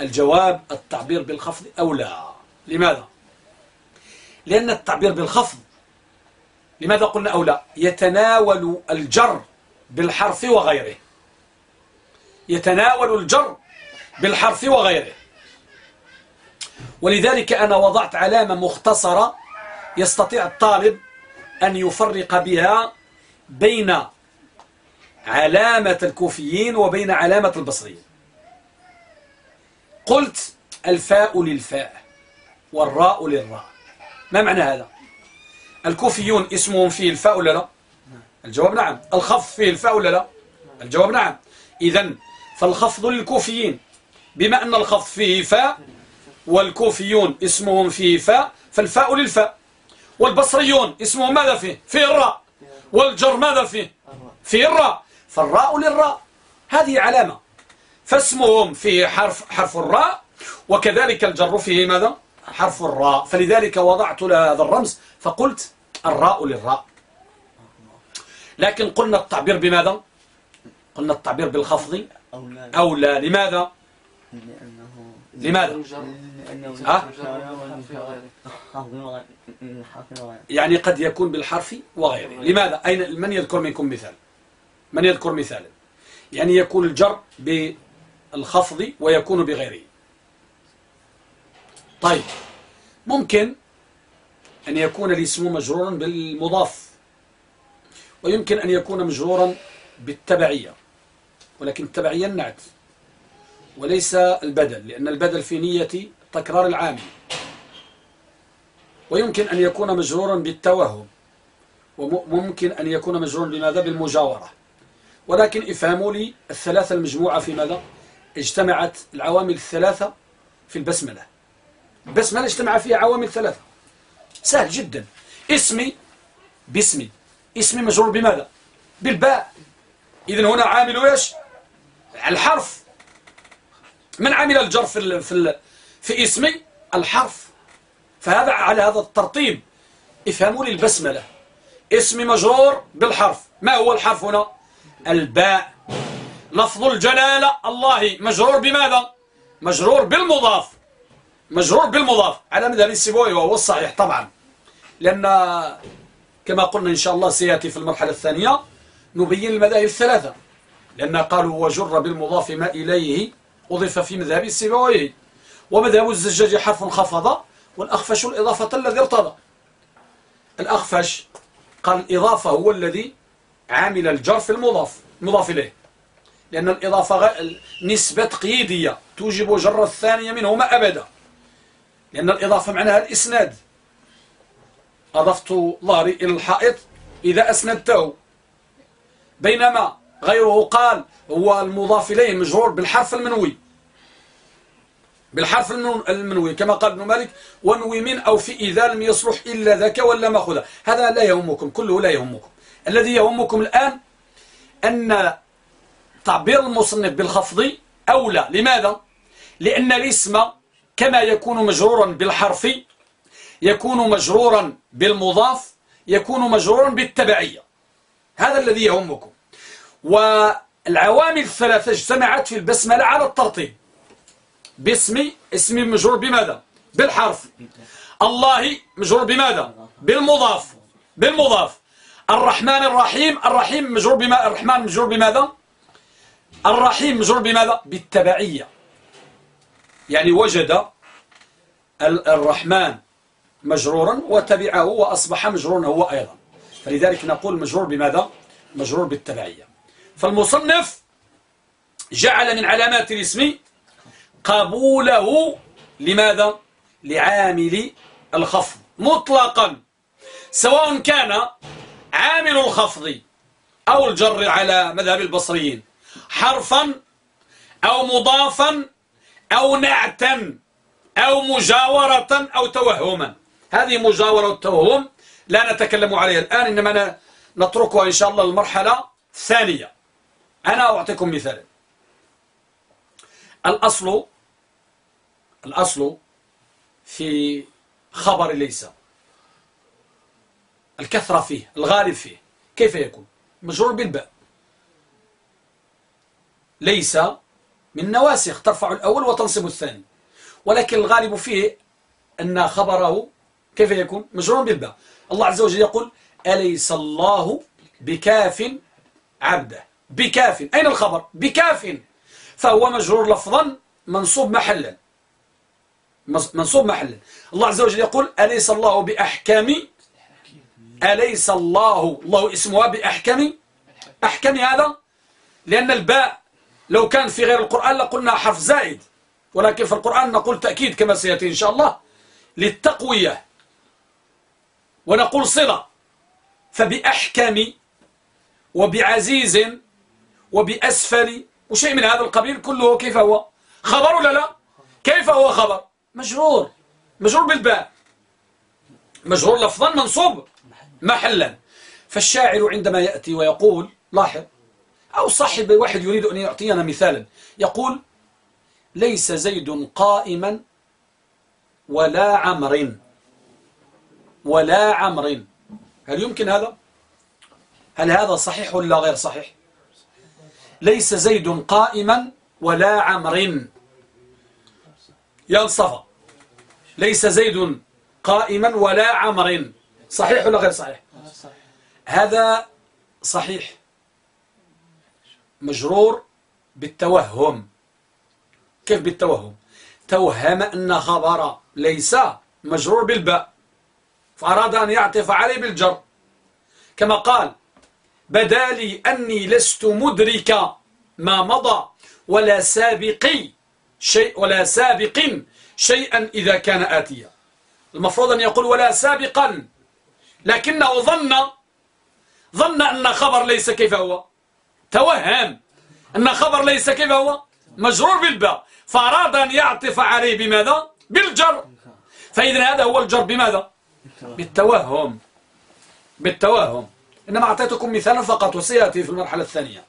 A: الجواب التعبير بالخفض أولى لماذا؟ لأن التعبير بالخفض لماذا قلنا أولى يتناول الجر بالحرف وغيره. يتناول الجر بالحرف وغيره. ولذلك أنا وضعت علامة مختصرة يستطيع الطالب أن يفرق بها بين علامة الكوفيين وبين علامة البصريين. قلت الفاء للفاء والراء للراء. ما معنى هذا؟ الكوفيون اسمهم فيه الفاء ولا لا؟ الجواب نعم. الخفض فيه الفاء ولا لا؟ الجواب نعم. إذا فالخفض للكوفيين بما أن الخفض فيه فاء والكوفيون اسمهم فيه فاء فالفاء للفاء. والبصريون اسمهم ماذا فيه؟ فيه الراء. والجر ماذا فيه؟ فيه الراء. فالراء للراء. هذه علامة. فاسمهم فيه حرف حرف الراء وكذلك الجر فيه ماذا؟ حرف الراء. فلذلك وضعت له هذا الرمز فقلت الراء للراء. لكن قلنا التعبير بماذا؟ قلنا التعبير بالخفض. أو لا. لماذا؟ لماذا؟ أه؟ يعني قد يكون بالحرف وغيره. لماذا؟ أين من يذكر منكم مثال؟ من يذكر مثالا؟ يعني يكون الجر بالخفض ويكون بغيره. طيب. ممكن أن يكون الاسم مجرورا بالمضاف ويمكن أن يكون مجرورا بالتبعية ولكن التبعية النعت وليس البدل لأن البدل في نية تكرار العامل. ويمكن أن يكون مجرورا بالتوهم وممكن أن يكون مجرورا بماذا؟ بالمجاورة. ولكن افهموا لي الثلاثة المجموعة في ماذا؟ اجتمعت العوامل الثلاثة في البسملة. البسملة اجتمع فيها عوامل ثلاثة. سهل جدا. اسمي باسمي. اسمي مجرور بماذا؟ بالباء. إذن هنا عامل إيش؟ الحرف. من عمل الجر في في في اسمي؟ الحرف. فهذا على هذا الترتيب افهموا لي البسملة. اسم مجرور بالحرف. ما هو الحرف هنا؟ الباء. لفظ الجلالة. الله مجرور بماذا؟ مجرور بالمضاف. مجرور بالمضاف على مذهب السبوي وهو الصحيح طبعا. لأن كما قلنا إن شاء الله سيأتي في المرحلة الثانية نبين المذاهب الثلاثة. لأن قالوا وجر بالمضاف ما إليه أضيف في مذهب السبوي ومذهب الزجاج حرف خفض والأخفش الإضافة الذي ارتضى. الأخفش قال الإضافة هو الذي عامل الجر في المضاف مضاف إليه. لأن الإضافة نسبة قيدية توجب جر الثانية منهما أبدا. لأن الإضافة معناها الإسناد. أضفت ظهري إلى الحائط إذا أسندته. بينما غيره قال هو المضاف إليه مجرور بالحرف المنوي. بالحرف المنوي كما قال ابن مالك ونوي من أو في إذا لم يصلح إلا ذاك ولا مأخذ هذا لا يهمكم كله لا يهمكم. الذي يهمكم الآن أن تعبير المصنف بالخفض أولى. لماذا؟ لأن الاسم كما يكون مجرورا بالحرف يكون مجرورا بالمضاف يكون مجرورا بالتبعية. هذا الذي يهمكم. والعوامل الثلاثة اجتمعت في البسملة على الترتيب. باسم اسم مجرور بماذا؟ بالحرف. الله مجرور بماذا؟ بالمضاف. بالمضاف. الرحمن الرحيم الرحيم مجرور بما الرحمن مجرور بماذا؟ الرحيم مجرور بماذا؟ بالتبعية. يعني وجد الرحمن مجرورا وتبعه وأصبح مجرورا هو أيضا. فلذلك نقول مجرور بماذا؟ مجرور بالتبعية. فالمصنف جعل من علامات الاسم قبوله لماذا؟ لعامل الخفض. مطلقا. سواء كان عامل الخفض أو الجر على مذهب البصريين. حرفا أو مضافا أو نعتا أو مجاورة أو توهما. هذه مجاورة والتوهم لا نتكلم عليها الآن إنما نتركها إن شاء الله المرحلة الثانية. أنا أعطيكم مثالا الأصل الأصل في خبر ليس. الكثرة فيه الغالب فيه. كيف يكون؟ مجرور بالباء. ليس من نواسخ ترفع الأول وتنصب الثاني. ولكن الغالب فيه أن خبره كيف يكون؟ مجرور بالباء. الله عز وجل يقول أليس الله بكاف عبده؟ بكاف. أين الخبر؟ بكاف. فهو مجرور لفظا منصوب محلا. منصوب محلا. الله عز وجل يقول أليس الله بأحكام؟ أليس الله الله اسمها بأحكم أحكم هذا؟ لأن الباء لو كان في غير القرآن لقلنا حرف زائد. ولكن في القرآن نقول تأكيد كما سيأتي إن شاء الله للتقوية. ونقول صلة. فبأحكم وبعزيز وبأسفل. وشيء من هذا القبيل كله كيف هو؟ خبر ولا لا؟ كيف هو خبر؟ مجرور. مجرور بالباء. مجرور لفظا منصوب. محلا. فالشاعر عندما يأتي ويقول لاحظ أو صاحب واحد يريد أن يعطينا مثالا. يقول ليس زيد قائما ولا عمر ولا عمر هل يمكن هذا؟ هل هذا صحيح ولا غير صحيح؟ ليس زيد قائما ولا عمر يا صفا ليس زيد قائما ولا عمر صحيح ولا غير صحيح. هذا صحيح. مجرور بالتوهم. كيف بالتوهم؟ توهم أن خبر ليس مجرور بالباء فأراد أن يعطف عليه بالجر. كما قال بدالي أني لست مدرك ما مضى ولا سابقي شيء ولا سابق شيئا إذا كان آتيا. المفروض أن يقول ولا سابقا لكنه ظن ظن أن خبر ليس كيف هو. توهم أن خبر ليس كيف هو؟ مجرور بالباء. فأراد أن يعطف عليه بماذا؟ بالجر. فإذا هذا هو الجر بماذا؟ بالتوهم. بالتوهم. إنما أعطيتكم مثالا فقط وسيأتي في المرحلة الثانية.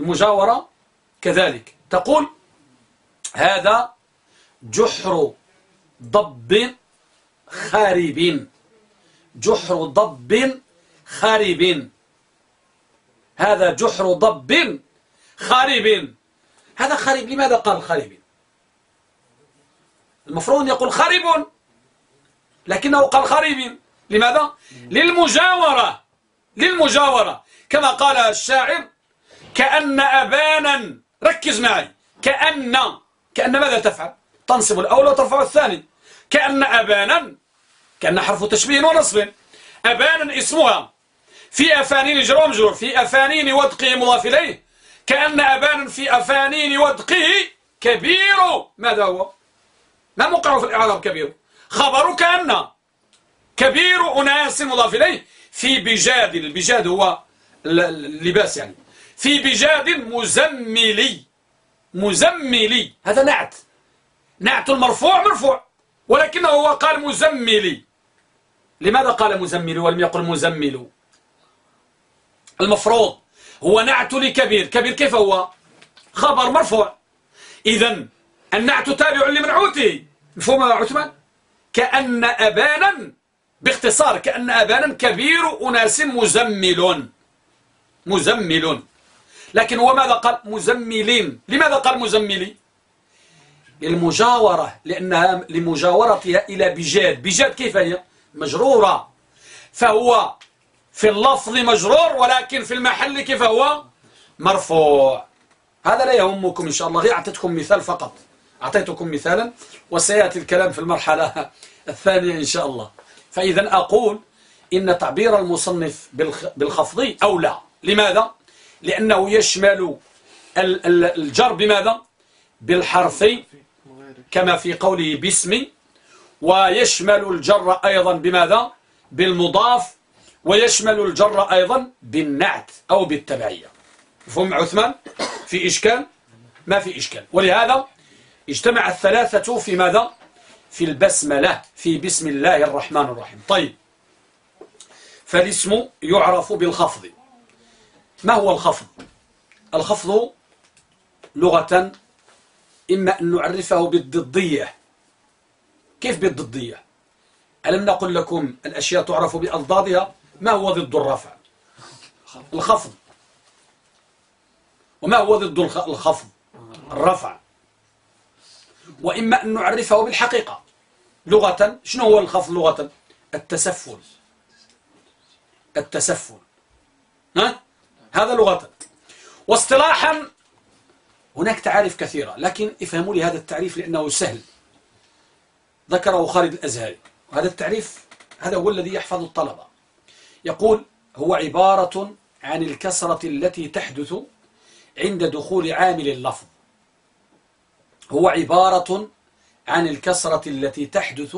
A: المجاورة كذلك. تقول هذا جحر ضب خارب جحر ضب خارب هذا جحر ضب خارب. هذا خارب. لماذا قال خارب؟ المفروض يقول خارب لكنه قال خارب. لماذا؟ للمجاورة. للمجاورة. كما قال الشاعر كأن أبانا ركز معي كأن كأن ماذا تفعل؟ تنصب الأول وترفع الثاني. كأن أبانا كأن حرف تشبيه ونصب. أبانا اسمها. في أفانين جر ومجرور في أفانين ودقه مضاف إليه كأن أبانا في أفانين ودقه كبير. ماذا هو؟ ما موقعه في الإعراب كبير. خبر كأن كبير أناس مضاف إليه في بجاد البجاد هو اللباس يعني. في بجاد مزملي. مزملي. هذا نعت. نعت المرفوع مرفوع. ولكنه هو قال مزملي. لماذا قال مزملي ولم يقل مزمل المفروض هو نعت لكبير. كبير كيف هو؟ خبر مرفوع. إذا النعت تابع لمنعوته مفهوم يا عثمان؟ كأن أبانا باختصار كأن أبانا كبير أناس مزمل مزمل لكن هو ماذا قال؟ مزملين. لماذا قال مزملي؟ للمجاورة لأنها لمجاورتها إلى بجاد. بجاد كيف هي؟ مجرورة. فهو في اللفظ مجرور ولكن في المحل كيف هو؟ مرفوع. هذا لا يهمكم إن شاء الله غير أعطيتكم مثال فقط. أعطيتكم مثالا وسيأتي الكلام في المرحلة الثانية إن شاء الله. فإذا أقول إن تعبير المصنف بالخفض أولى. لماذا؟ لأنه يشمل الجر بماذا؟ بالحرف كما في قوله باسم ويشمل الجر أيضا بماذا؟ بالمضاف ويشمل الجر أيضا بالنعت أو بالتبعية. فهم عثمان؟ في إشكال؟ ما في إشكال. ولهذا اجتمع الثلاثة في ماذا؟ في البسملة في بسم الله الرحمن الرحيم. طيب. فالاسم يعرف بالخفض. ما هو الخفض؟ الخفض لغة إما أن نعرفه بالضدية. كيف بالضدية؟ ألم نقل لكم الأشياء تعرف بأضدادها ما هو ضد الرفع؟ الخفض. وما هو ضد الخفض؟ الرفع. وإما أن نعرفه بالحقيقة. لغة شنو هو الخفض لغة؟ التسفل. التسفل. ها؟ هذا لغة. واصطلاحا هناك تعاريف كثيرة لكن افهموا لي هذا التعريف لأنه سهل. ذكره خالد الأزهري. وهذا التعريف هذا هو الذي يحفظ الطلبة. يقول هو عبارة عن الكسرة التي تحدث عند دخول عامل اللفظ. هو عبارة عن الكسرة التي تحدث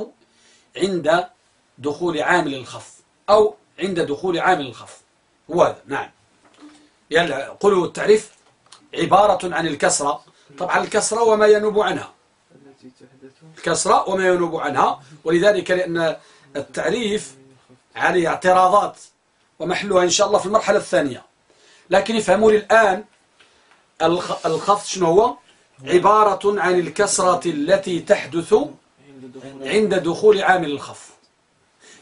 A: عند دخول عامل الخفض أو عند دخول عامل الخفض هو هذا نعم. يلا قلوا التعريف. عبارة عن الكسرة. طبعا الكسرة وما ينوب عنها. الكسرة وما ينوب عنها. ولذلك لأن التعريف عليه اعتراضات ومحلها إن شاء الله في المرحلة الثانية. لكن افهموا لي الآن الخفض شنو هو؟ عبارة عن الكسرة التي تحدث عند دخول عامل الخفض.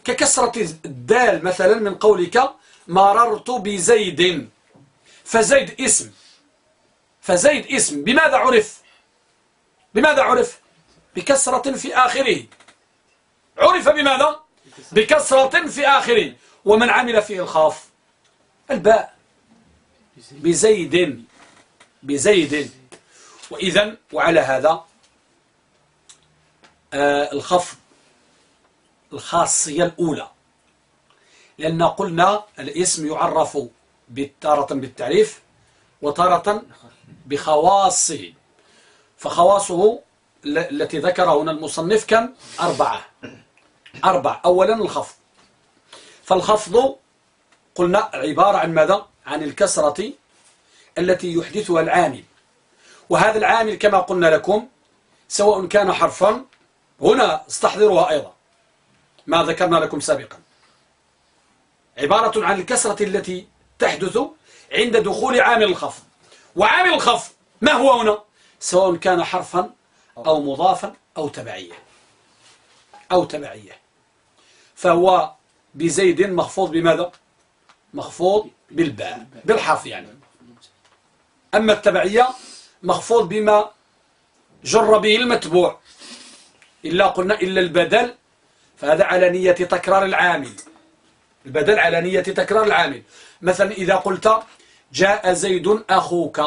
A: ككسرة الدال مثلا من قولك مررت بزيد. فزيد اسم. فزيد اسم. بماذا عرف؟ بماذا عرف؟ بكسرة في آخره. عرف بماذا؟ بكسرة في آخره. ومن عمل فيه الخاف الباء. بزيد. بزيد. وإذا وعلى هذا آه الخفض الخاصية الأولى. لأن قلنا الاسم يعرف تارة بالتعريف وتارة بخواصه. فخواصه التي ذكره هنا المصنف كم؟ أربعة. أربع. أولا الخفض. فالخفض قلنا عبارة عن ماذا؟ عن الكسرة التي يحدثها العامل. وهذا العامل كما قلنا لكم سواء كان حرفا هنا استحضروها أيضا. ما ذكرنا لكم سابقا. عبارة عن الكسرة التي تحدث عند دخول عامل الخفض. وعامل الخفض ما هو هنا؟ سواء كان حرفا أو مضافا أو تبعية أو تبعية فهو بزيد مخفوض بماذا؟ مخفوض بالباء بالحرف يعني. أما التبعية مخفوض بما جر به المتبوع. إلا قلنا إلا البدل فهذا على نية تكرار العامل. البدل على نية تكرار العامل. مثلا إذا قلت جاء زيد أخوك.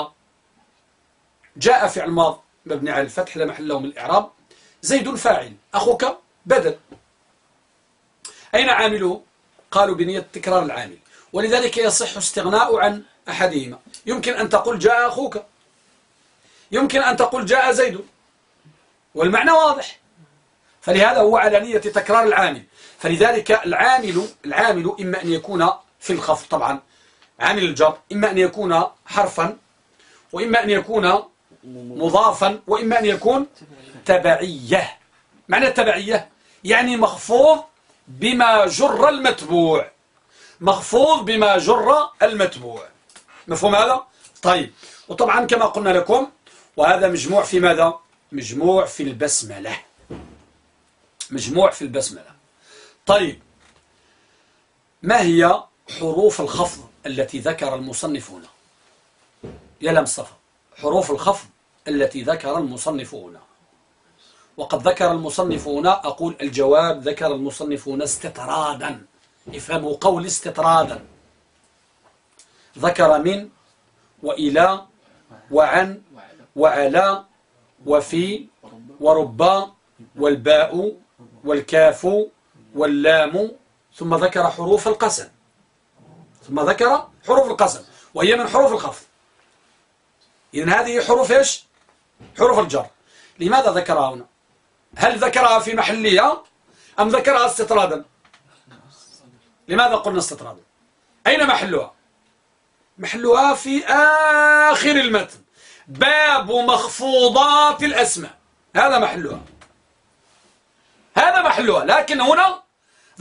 A: جاء فعل ماض مبني على الفتح لا محل الإعراب. زيد فاعل أخوك بدل. أين عامله قالوا بنية تكرار العامل. ولذلك يصح استغناء عن أحدهما. يمكن أن تقول جاء أخوك. يمكن أن تقول جاء زيد. والمعنى واضح. فلهذا هو على نية تكرار العامل. فلذلك العامل العامل إما أن يكون في الخفض طبعا عامل الجر إما أن يكون حرفا وإما أن يكون مضافا وإما أن يكون تبعية. معنى التبعية يعني مخفوض بما جر المتبوع. مخفوض بما جر المتبوع. مفهوم هذا؟ طيب. وطبعا كما قلنا لكم وهذا مجموع في ماذا؟ مجموع في البسملة. مجموع في البسملة. طيب. ما هي حروف الخفض التي ذكر المصنف هنا يا لمصطفى حروف الخفض التي ذكر المصنف هنا وقد ذكر المصنف هنا أقول الجواب ذكر المصنف هنا استطرادا. افهموا قول استطرادا. ذكر من وإلى وعن وعلى وفي وربا والباء والكاف واللام. ثم ذكر حروف القسم. ثم ذكر حروف القسم وهي من حروف الخفض إذن هذه حروف إيش؟ حروف الجر. لماذا ذكرها هنا؟ هل ذكرها في محلها أم ذكرها استطرادا؟ لماذا قلنا استطرادا؟ أين محلها؟ محلها في آخر المتن. باب مخفوضات الأسماء. هذا محلها. هذا محلها. لكن هنا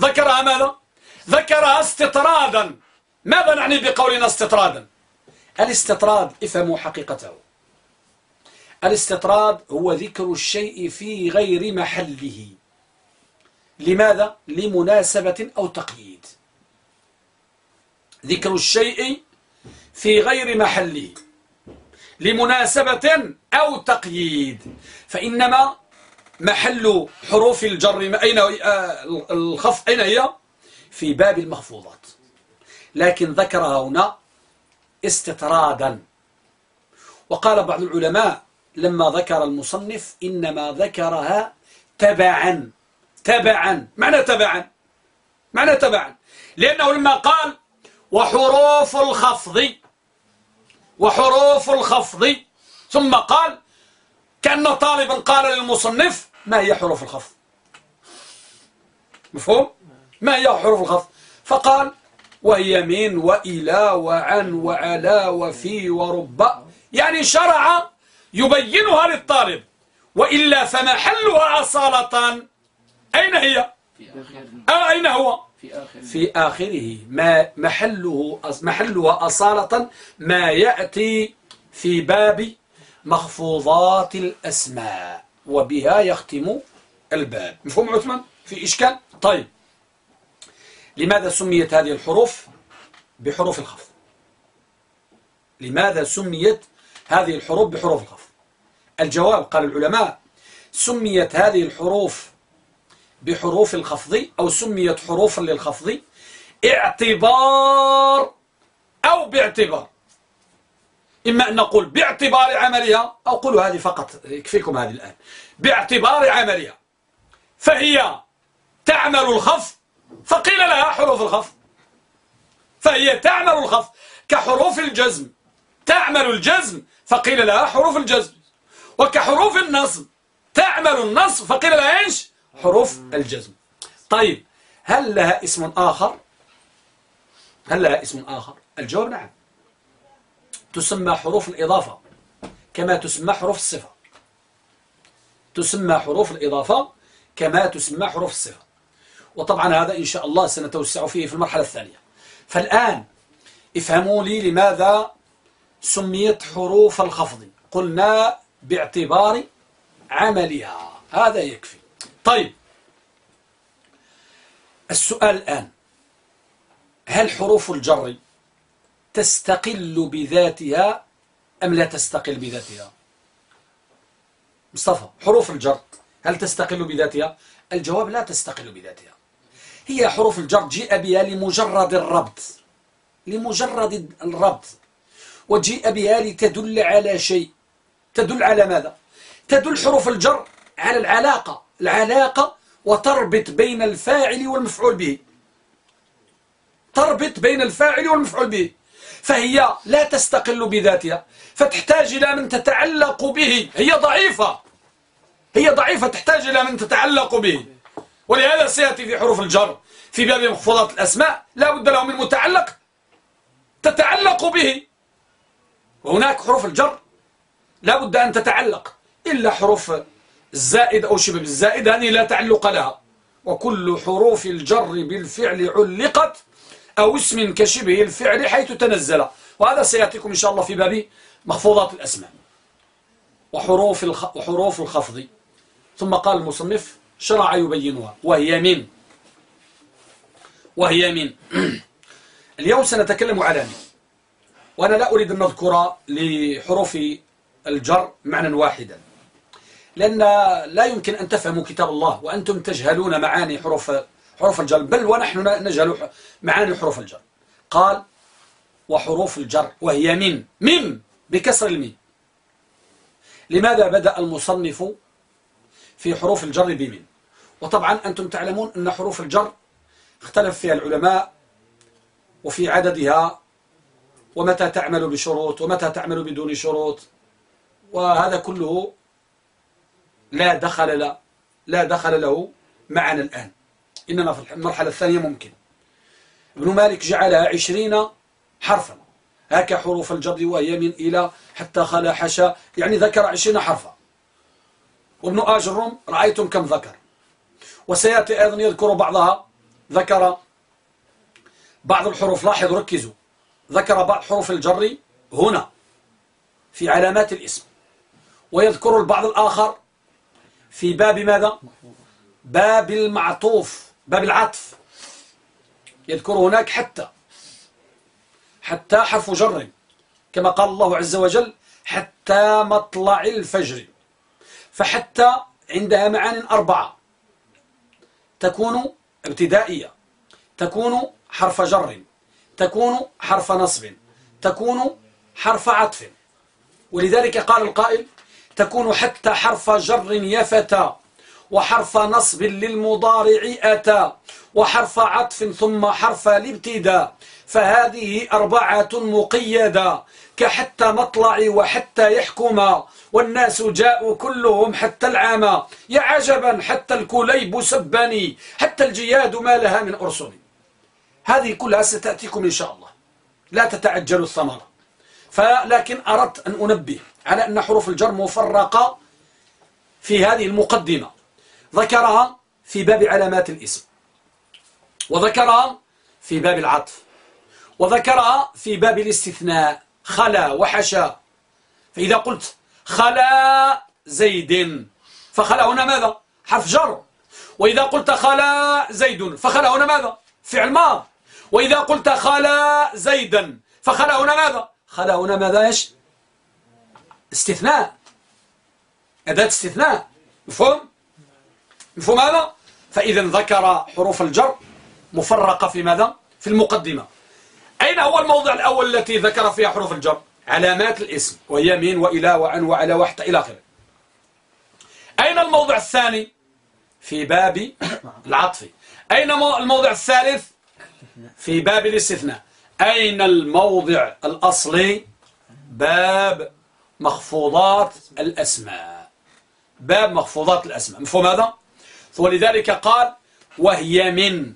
A: ذكرها ماذا؟ ذكرها استطرادا. ماذا نعني بقولنا استطرادا؟ الاستطراد افهموا حقيقته. الاستطراد هو ذكر الشيء في غير محله. لماذا؟ لمناسبة أو تقييد. ذكر الشيء في غير محله. لمناسبة أو تقييد. فإنما محل حروف الجر أين آه، الخف أين هي؟ في باب المخفوضات لكن ذكرها هنا استطرادا. وقال بعض العلماء لما ذكر المصنف إنما ذكرها تبعا. تبعا. معنى تبعا. معنى تبعا. لأنه لما قال وحروف الخفض وحروف الخفض ثم قال كأن طالبا قال للمصنف ما هي حروف الخفض؟ مفهوم؟ ما هي حروف الخفض؟ فقال وهي من وإلى وعن وعلى وفي ورب. يعني شرع يبينها للطالب. وإلا فمحلها أصالة أين هي؟ أو أين هو؟ في آخره, في آخره. ما محله محلها أصالة ما يأتي في باب مخفوضات الأسماء وبها يختم الباب. مفهوم عثمان؟ في إشكال؟ طيب. لماذا سميت هذه الحروف بحروف الخفض؟ لماذا سميت هذه الحروف بحروف الخفض؟ الجواب قال العلماء سميت هذه الحروف بحروف الخفض أو سميت حروفا للخفض اعتبار أو باعتبار. إما أن نقول باعتبار عملها أو قولوا هذه فقط يكفيكم هذه الآن. باعتبار عملها. فهي تعمل الخفض فقيل لها حروف الخفض. فهي تعمل الخفض. كحروف الجزم تعمل الجزم فقيل لها حروف الجزم. وكحروف النصب. تعمل النصب فقيل لها إيش؟ حروف الجزم. طيب هل لها اسم آخر؟ هل لها اسم آخر؟ الجواب نعم. تسمى حروف الإضافة كما تسمى حروف الصفة. تسمى حروف الإضافة كما تسمى حروف الصفة. وطبعا هذا إن شاء الله سنتوسع فيه في المرحلة الثانية. فالآن افهموا لي لماذا سميت حروف الخفض. قلنا باعتبار عملها. هذا يكفي. طيب. السؤال الآن. هل حروف الجر تستقل بذاتها أم لا تستقل بذاتها؟ مصطفى حروف الجر هل تستقل بذاتها؟ الجواب لا تستقل بذاتها. هي حروف الجر جيء بها لمجرد الربط. لمجرد الربط. وجيء بها لتدل على شيء. تدل على ماذا؟ تدل حروف الجر على العلاقة العلاقة وتربط بين الفاعل والمفعول به. تربط بين الفاعل والمفعول به. فهي لا تستقل بذاتها فتحتاج إلى من تتعلق به. هي ضعيفة. هي ضعيفة تحتاج إلى من تتعلق به. ولهذا سيأتي في حروف الجر في باب مخفوضات الأسماء لا بد له من متعلق تتعلق به. وهناك حروف الجر لا بد أن تتعلق. إلا حروف الزائد أو شبه الزائد هذه لا تعلق لها. وكل حروف الجر بالفعل علقت أو اسم كشبه الفعل حيث تنزل. وهذا سيأتيكم إن شاء الله في باب مخفوضات الأسماء. وحروف وحروف الخفض. ثم قال المصنف شرع يبينها. وهي من؟ وهي من؟ اليوم سنتكلم على من. وأنا لا أريد أن نذكر لحروف الجر معنى واحدا. لأن لا يمكن أن تفهموا كتاب الله وأنتم تجهلون معاني حروف حروف الجر بل ونحن نجهل معاني حروف الجر. قال وحروف الجر وهي من من بكسر الميم. لماذا بدأ المصنف في حروف الجر بمن وطبعا أنتم تعلمون أن حروف الجر اختلف فيها العلماء وفي عددها ومتى تعمل بشروط ومتى تعمل بدون شروط. وهذا كله لا دخل له لا دخل له معنا الآن. إنما في المرحلة الثانية ممكن. ابن مالك جعلها عشرين حرفا. هكا حروف الجر وهي من إلى حتى خلا حشا يعني ذكر عشرين حرفا. وابن آجرم رأيتم كم ذكر. وسيأتي أيضا يذكر بعضها. ذكر بعض الحروف. لاحظوا ركزوا. ذكر بعض حروف الجر هنا في علامات الاسم. ويذكر البعض الآخر في باب ماذا؟ باب المعطوف باب العطف. يذكر هناك حتى حتى حرف جر كما قال الله عز وجل حتى مطلع الفجر. فحتى عندها معان أربعة. تكون ابتدائية تكون حرف جر تكون حرف نصب تكون حرف عطف. ولذلك قال القائل تكون حتى حرف جر يفتى وحرف نصب للمضارع أتى وحرف عطف ثم حرف الابتداء فهذه أربعة مقيدة كحتى مطلع وحتى يحكم. والناس جاءوا كلهم حتى العامى يا عجبا حتى الكليب سبني حتى الجياد ما لها من أرسل. هذه كلها ستأتيكم إن شاء الله. لا تتعجلوا الثمرة. فلكن أردت أن أنبه على أن حروف الجر مفرقة في هذه المقدمة. ذكرها في باب علامات الإسم. وذكرها في باب العطف. وذكرها في باب الاستثناء. خلا وحشا. فإذا قلت خلا زيد. فخلا هنا ماذا؟ حرف جر. وإذا قلت خلا زيد. فخلا هنا ماذا؟ فعل ماض. وإذا قلت خلا زيدا. فخلا هنا ماذا؟ خلا هنا ماذا؟ إيش؟ استثناء. أداة استثناء. مفهوم؟ مفهوم هذا؟ فإذا ذكر حروف الجر مفرقة في ماذا؟ في المقدمة. أين هو الموضع الأول التي ذكر فيها حروف الجر؟ علامات الاسم وهي من وإلى وعن وعلى وحتى إلى آخره. أين الموضع الثاني؟ في باب العطف. أين الموضع الثالث؟ في باب الاستثناء. أين الموضع الأصلي؟ باب مخفوضات الأسماء. باب مخفوضات الأسماء. مفهوم هذا؟ ولذلك قال وهي من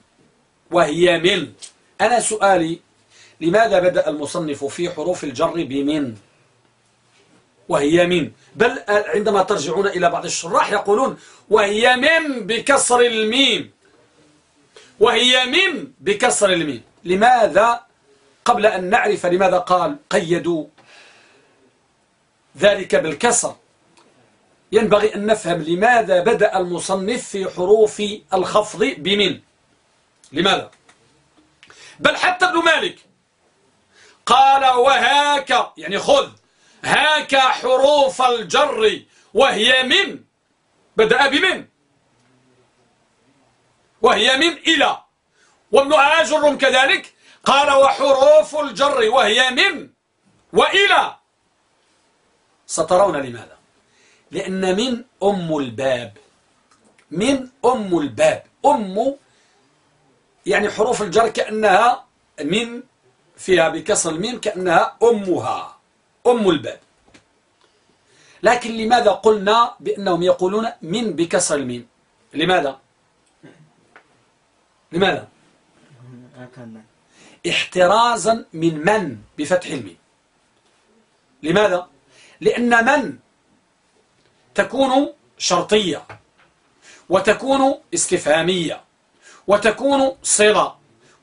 A: وهي من. أنا سؤالي لماذا بدأ المصنف في حروف الجر بمن؟ وهي من. بل عندما ترجعون إلى بعض الشراح يقولون وهي من بكسر الميم. وهي من بكسر الميم. لماذا؟ قبل أن نعرف لماذا قال قيدوا ذلك بالكسر. ينبغي أن نفهم لماذا بدأ المصنف في حروف الخفض بمن لماذا؟ بل حتى ابن مالك قال وهاك يعني خذ هاك حروف الجر وهي من بدأ بمن وهي من إلى. وابن آجر كذلك قال وحروف الجر وهي من وإلى. سترون لماذا؟ لأن من أم الباب من أم الباب أم يعني حروف الجر كأنها من فيها بكسر الميم كأنها أمها أم الباب. لكن لماذا قلنا بأنهم يقولون من بكسر الميم؟ لماذا؟ لماذا؟ احترازا من من بفتح الميم. لماذا؟ لأن من تكون شرطية وتكون استفهامية وتكون صلة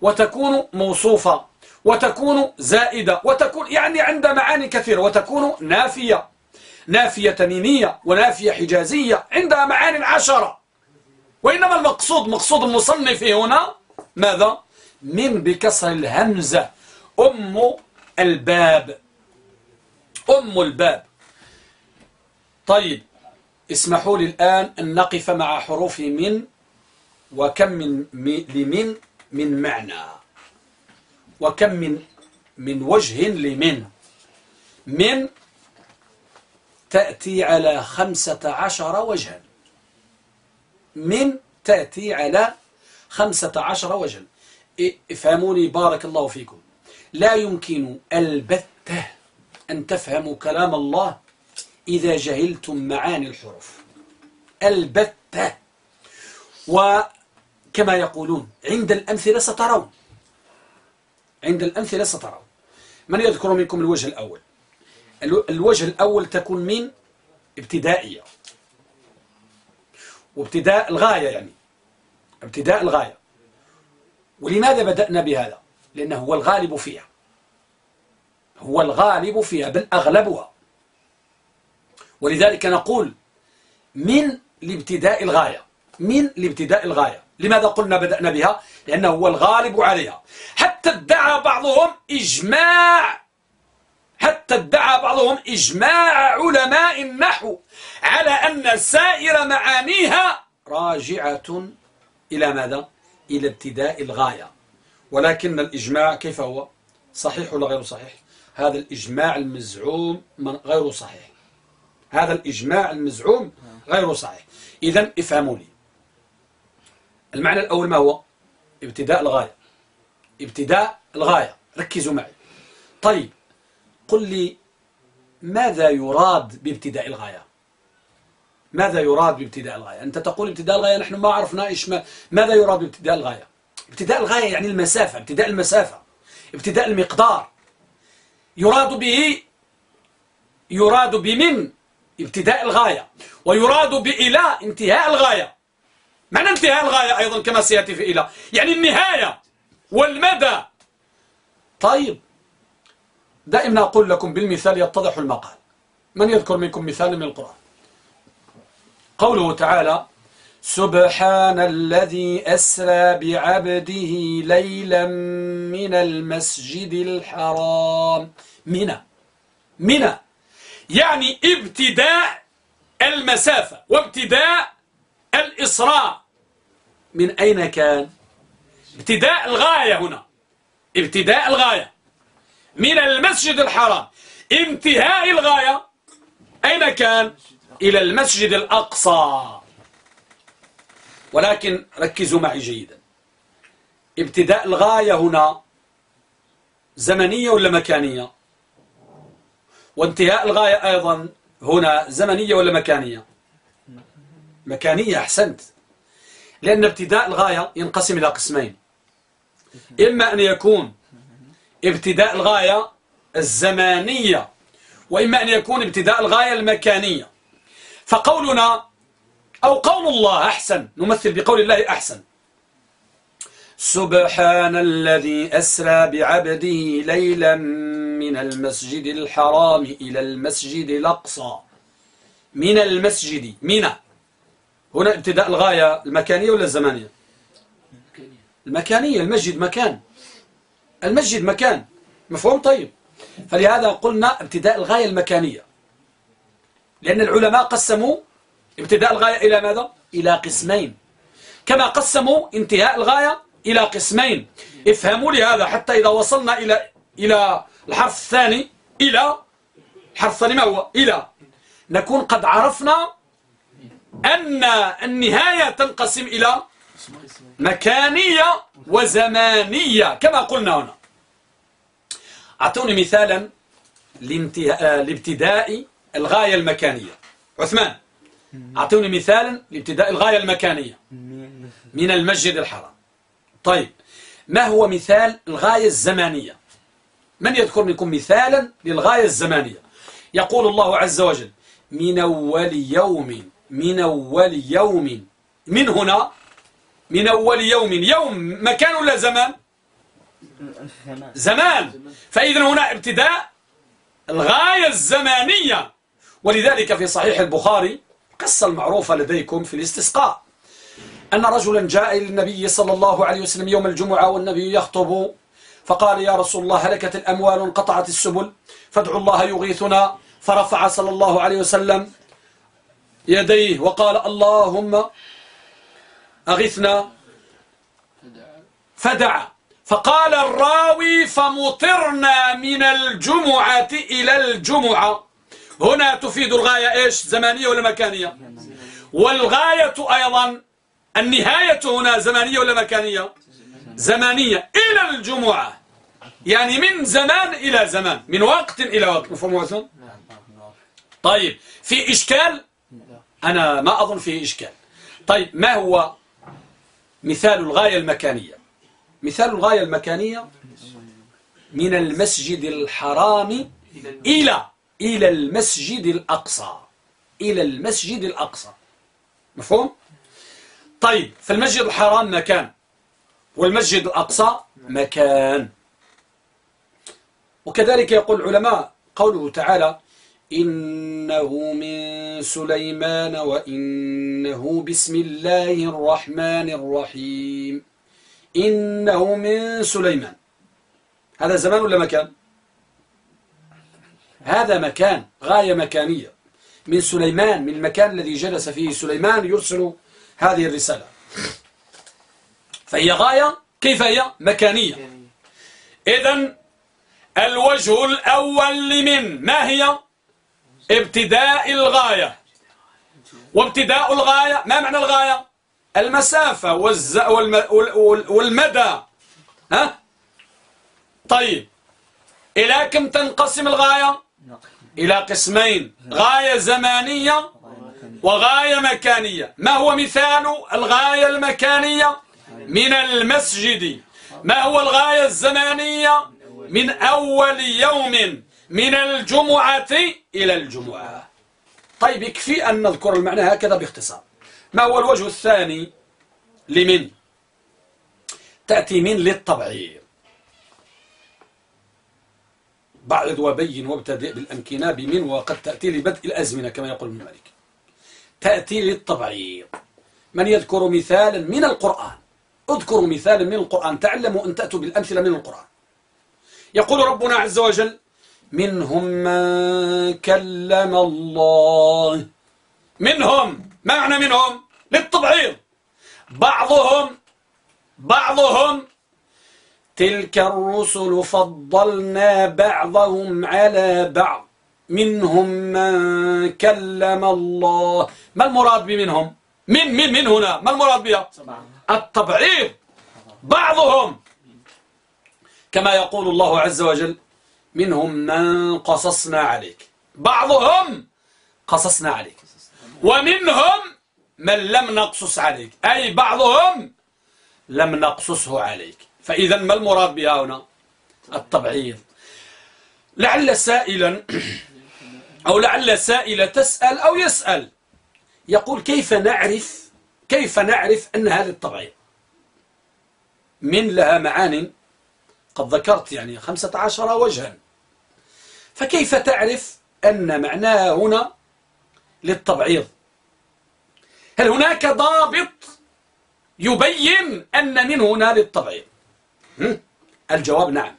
A: وتكون موصوفة وتكون زائدة وتكون يعني عند معاني كثيرة وتكون نافية نافية تميمية ونافية حجازية عندها معاني عشرة. وإنما المقصود مقصود المصنف هنا ماذا؟ من بكسر الهمزة أم الباب. أم الباب. طيب اسمحوا لي الآن أن نقف مع حروف من وكم من لمن من معنى. وكم من من وجه لمن. من تأتي على خمسة عشر وجها. من تأتي على خمسة عشر وجها. افهموني بارك الله فيكم. لا يمكن البتة أن تفهموا كلام الله إذا جهلتم معاني الحروف. البتة. وكما يقولون عند الأمثلة سترون. عند الأمثلة سترون. من يذكر منكم الوجه الأول؟ الوجه الأول تكون من ابتدائية. وابتداء الغاية يعني. ابتداء الغاية. ولماذا بدأنا بهذا؟ لأنه هو الغالب فيها. هو الغالب فيها بل أغلبها ولذلك نقول من لابتداء الغاية من لابتداء الغاية لماذا قلنا بدأنا بها لأنه هو الغالب عليها حتى ادعى بعضهم إجماع حتى ادعى بعضهم إجماع علماء النحو على أن سائر معانيها راجعة إلى ماذا؟ إلى ابتداء الغاية ولكن الإجماع كيف هو؟ صحيح ولا غير صحيح؟ هذا الإجماع المزعوم غير صحيح. هذا الإجماع المزعوم غير صحيح. إذا افهموا لي. المعنى الأول ما هو؟ ابتداء الغاية. ابتداء الغاية. ركزوا معي. طيب قل لي ماذا يراد بابتداء الغاية؟ ماذا يراد بابتداء الغاية؟ أنت تقول ابتداء الغاية نحن ما عرفنا إيش ما ماذا يراد بابتداء الغاية؟ ابتداء الغاية يعني المسافة ابتداء المسافة ابتداء المقدار. يراد به يراد بمن؟ ابتداء الغاية. ويراد بإلى انتهاء الغاية. معنى انتهاء الغاية أيضا كما سيأتي في إلى. يعني النهاية والمدى. طيب. دائما أقول لكم بالمثال يتضح المقال. من يذكر منكم مثال من القرآن؟ قوله تعالى سبحان الذي أسرى بعبده ليلا من المسجد الحرام من من يعني ابتداء المسافة وابتداء الإسراء. من أين كان؟ ابتداء الغاية هنا ابتداء الغاية. من المسجد الحرام انتهاء الغاية. أين كان؟ إلى المسجد الأقصى. ولكن ركزوا معي جيدا. ابتداء الغاية هنا زمنية ولا مكانية؟ وانتهاء الغاية أيضا هنا زمنية ولا مكانية؟ مكانية أحسنت. لأن ابتداء الغاية ينقسم إلى قسمين. إما أن يكون ابتداء الغاية الزمانية وإما أن يكون ابتداء الغاية المكانية. فقولنا أو قول الله أحسن نمثل بقول الله أحسن. سبحان الذي أسرى بعبده ليلا من المسجد الحرام إلى المسجد الأقصى. من المسجد من هنا ابتداء الغاية المكانية ولا الزمانية؟ المكانية المسجد مكان. المسجد مكان. مفهوم؟ طيب. فلهذا قلنا ابتداء الغاية المكانية. لأن العلماء قسموا ابتداء الغاية إلى ماذا؟ إلى قسمين. كما قسموا انتهاء الغاية إلى قسمين. افهموا لي هذا حتى إذا وصلنا إلى إلى الحرف الثاني إلى الحرف الثاني ما هو؟ إلى. نكون قد عرفنا أن النهاية تنقسم إلى مكانية وزمانية. كما قلنا هنا. أعطوني مثالا لابتداء الغاية المكانية. عثمان. أعطوني مثالا لابتداء الغاية المكانية. من المسجد الحرام. طيب ما هو مثال الغاية الزمانية؟ من يذكر منكم مثالا للغاية الزمانية؟ يقول الله عز وجل من أول يوم من أول يوم. من هنا؟ من أول يوم. يوم مكان ولا زمان؟ زمان. فإذا هنا ابتداء الغاية الزمانية. ولذلك في صحيح البخاري قصة المعروفة لديكم في الاستسقاء. أن رجلا جاء إلى النبي صلى الله عليه وسلم يوم الجمعة والنبي يخطب فقال يا رسول الله هلكت الأموال وانقطعت السبل فادعوا الله يغيثنا. فرفع صلى الله عليه وسلم يديه وقال اللهم أغثنا. فدعا فقال الراوي فمطرنا من الجمعة إلى الجمعة. هنا تفيد الغاية إيش؟ زمانية ولا مكانية؟ والغاية أيضا النهاية هنا زمانية ولا مكانية؟ زمانية إلى الجمعة. يعني من زمان إلى زمان. من وقت إلى وقت. مفهوم وثن طيب في إشكال؟ أنا ما أظن فيه إشكال. طيب ما هو مثال الغاية المكانية؟ مثال الغاية المكانية من المسجد الحرام إلى إلى المسجد الأقصى. إلى المسجد الأقصى. مفهوم؟ طيب فالمسجد الحرام مكان. والمسجد الأقصى مكان. وكذلك يقول العلماء قوله تعالى إنه من سليمان وإنه بسم الله الرحمن الرحيم. إنه من سليمان. هذا زمان ولا مكان؟ هذا مكان غاية مكانية. من سليمان من المكان الذي جلس فيه سليمان يرسل هذه الرسالة. فهي غاية؟ كيف هي؟ مكانية. إذن الوجه الأول لمن؟ ما هي؟ ابتداء الغاية. وابتداء الغاية ما معنى الغاية؟ المسافة والز... والم... والمدى. ها؟ طيب. إلى كم تنقسم الغاية؟ إلى قسمين غاية زمانية وغاية مكانية. ما هو مثال الغاية المكانية؟ من المسجد. ما هو الغاية الزمانية؟ من أول يوم من الجمعة إلى الجمعة. طيب يكفي أن نذكر المعنى هكذا باختصار. ما هو الوجه الثاني لمن؟ تأتي من للطبعير. بعد وبين وابتدئ بالأمكنة بمن وقد تأتي لبدء الأزمنة كما يقول ابن مالك. تأتي للطبعير من يذكر مثالا من القرآن؟ اذكروا مثالا من القرآن. تعلموا أن تأتوا بالأمثلة من القرآن. يقول ربنا عز وجل منهم من كلم الله. منهم. معنى منهم؟ للتبعيض. بعضهم بعضهم تلك الرسل فضلنا بعضهم على بعض. منهم من كلم الله. ما المراد بمنهم من من من هنا؟ ما المراد بها التبعيض. بعضهم. كما يقول الله عز وجل منهم من قصصنا عليك. بعضهم قصصنا عليك. ومنهم من لم نقصص عليك. أي بعضهم لم نقصصه عليك. فإذا ما المراد بها هنا؟ التبعيض. لعل سائلا أو لعل سائلة تسأل أو يسأل. يقول كيف نعرف كيف نعرف أن هذا التبعيض؟ من لها معان قد ذكرت يعني خمسة عشر وجها. فكيف تعرف أن معناها هنا للتبعيض؟ هل هناك ضابط يبين أن من هنا للتبعيض؟ الجواب نعم.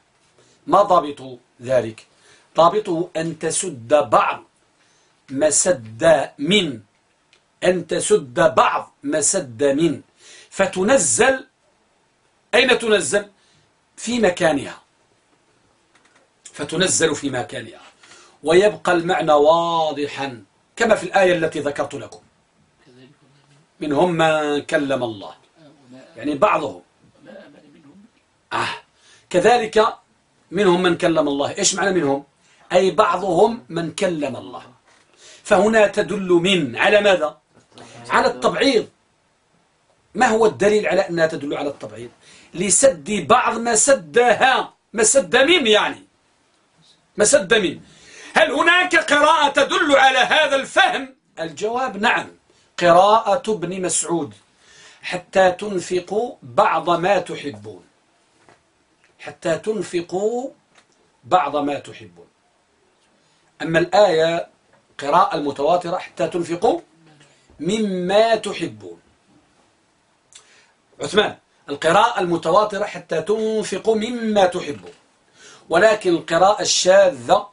A: ما ضابط ذلك؟ ضابطه أن تسد بعض مسد من. أن تسد بعض مسد من. فتنزل أين تنزل؟ في مكانها. فتنزل في مكانها. ويبقى المعنى واضحا كما في الآية التي ذكرت لكم. منهم من كلم الله. يعني بعضهم. آه. كذلك منهم من كلم الله. إيش معنى منهم؟ أي بعضهم من كلم الله. فهنا تدل من. على ماذا؟ على التبعيض. ما هو الدليل على أنها تدل على التبعيض؟ لسد بعض ما سدها. ما سد من يعني؟ ما سد من. هل هناك قراءة تدل على هذا الفهم؟ الجواب نعم. قراءة ابن مسعود. حتى تنفقوا بعض ما تحبون. حتى تنفقوا بعض ما تحبون. أما الآية قراءة المتواترة حتى تنفقوا مما تحبون. عثمان القراءة المتواترة حتى تنفقوا مما تحبون. ولكن القراءة الشاذة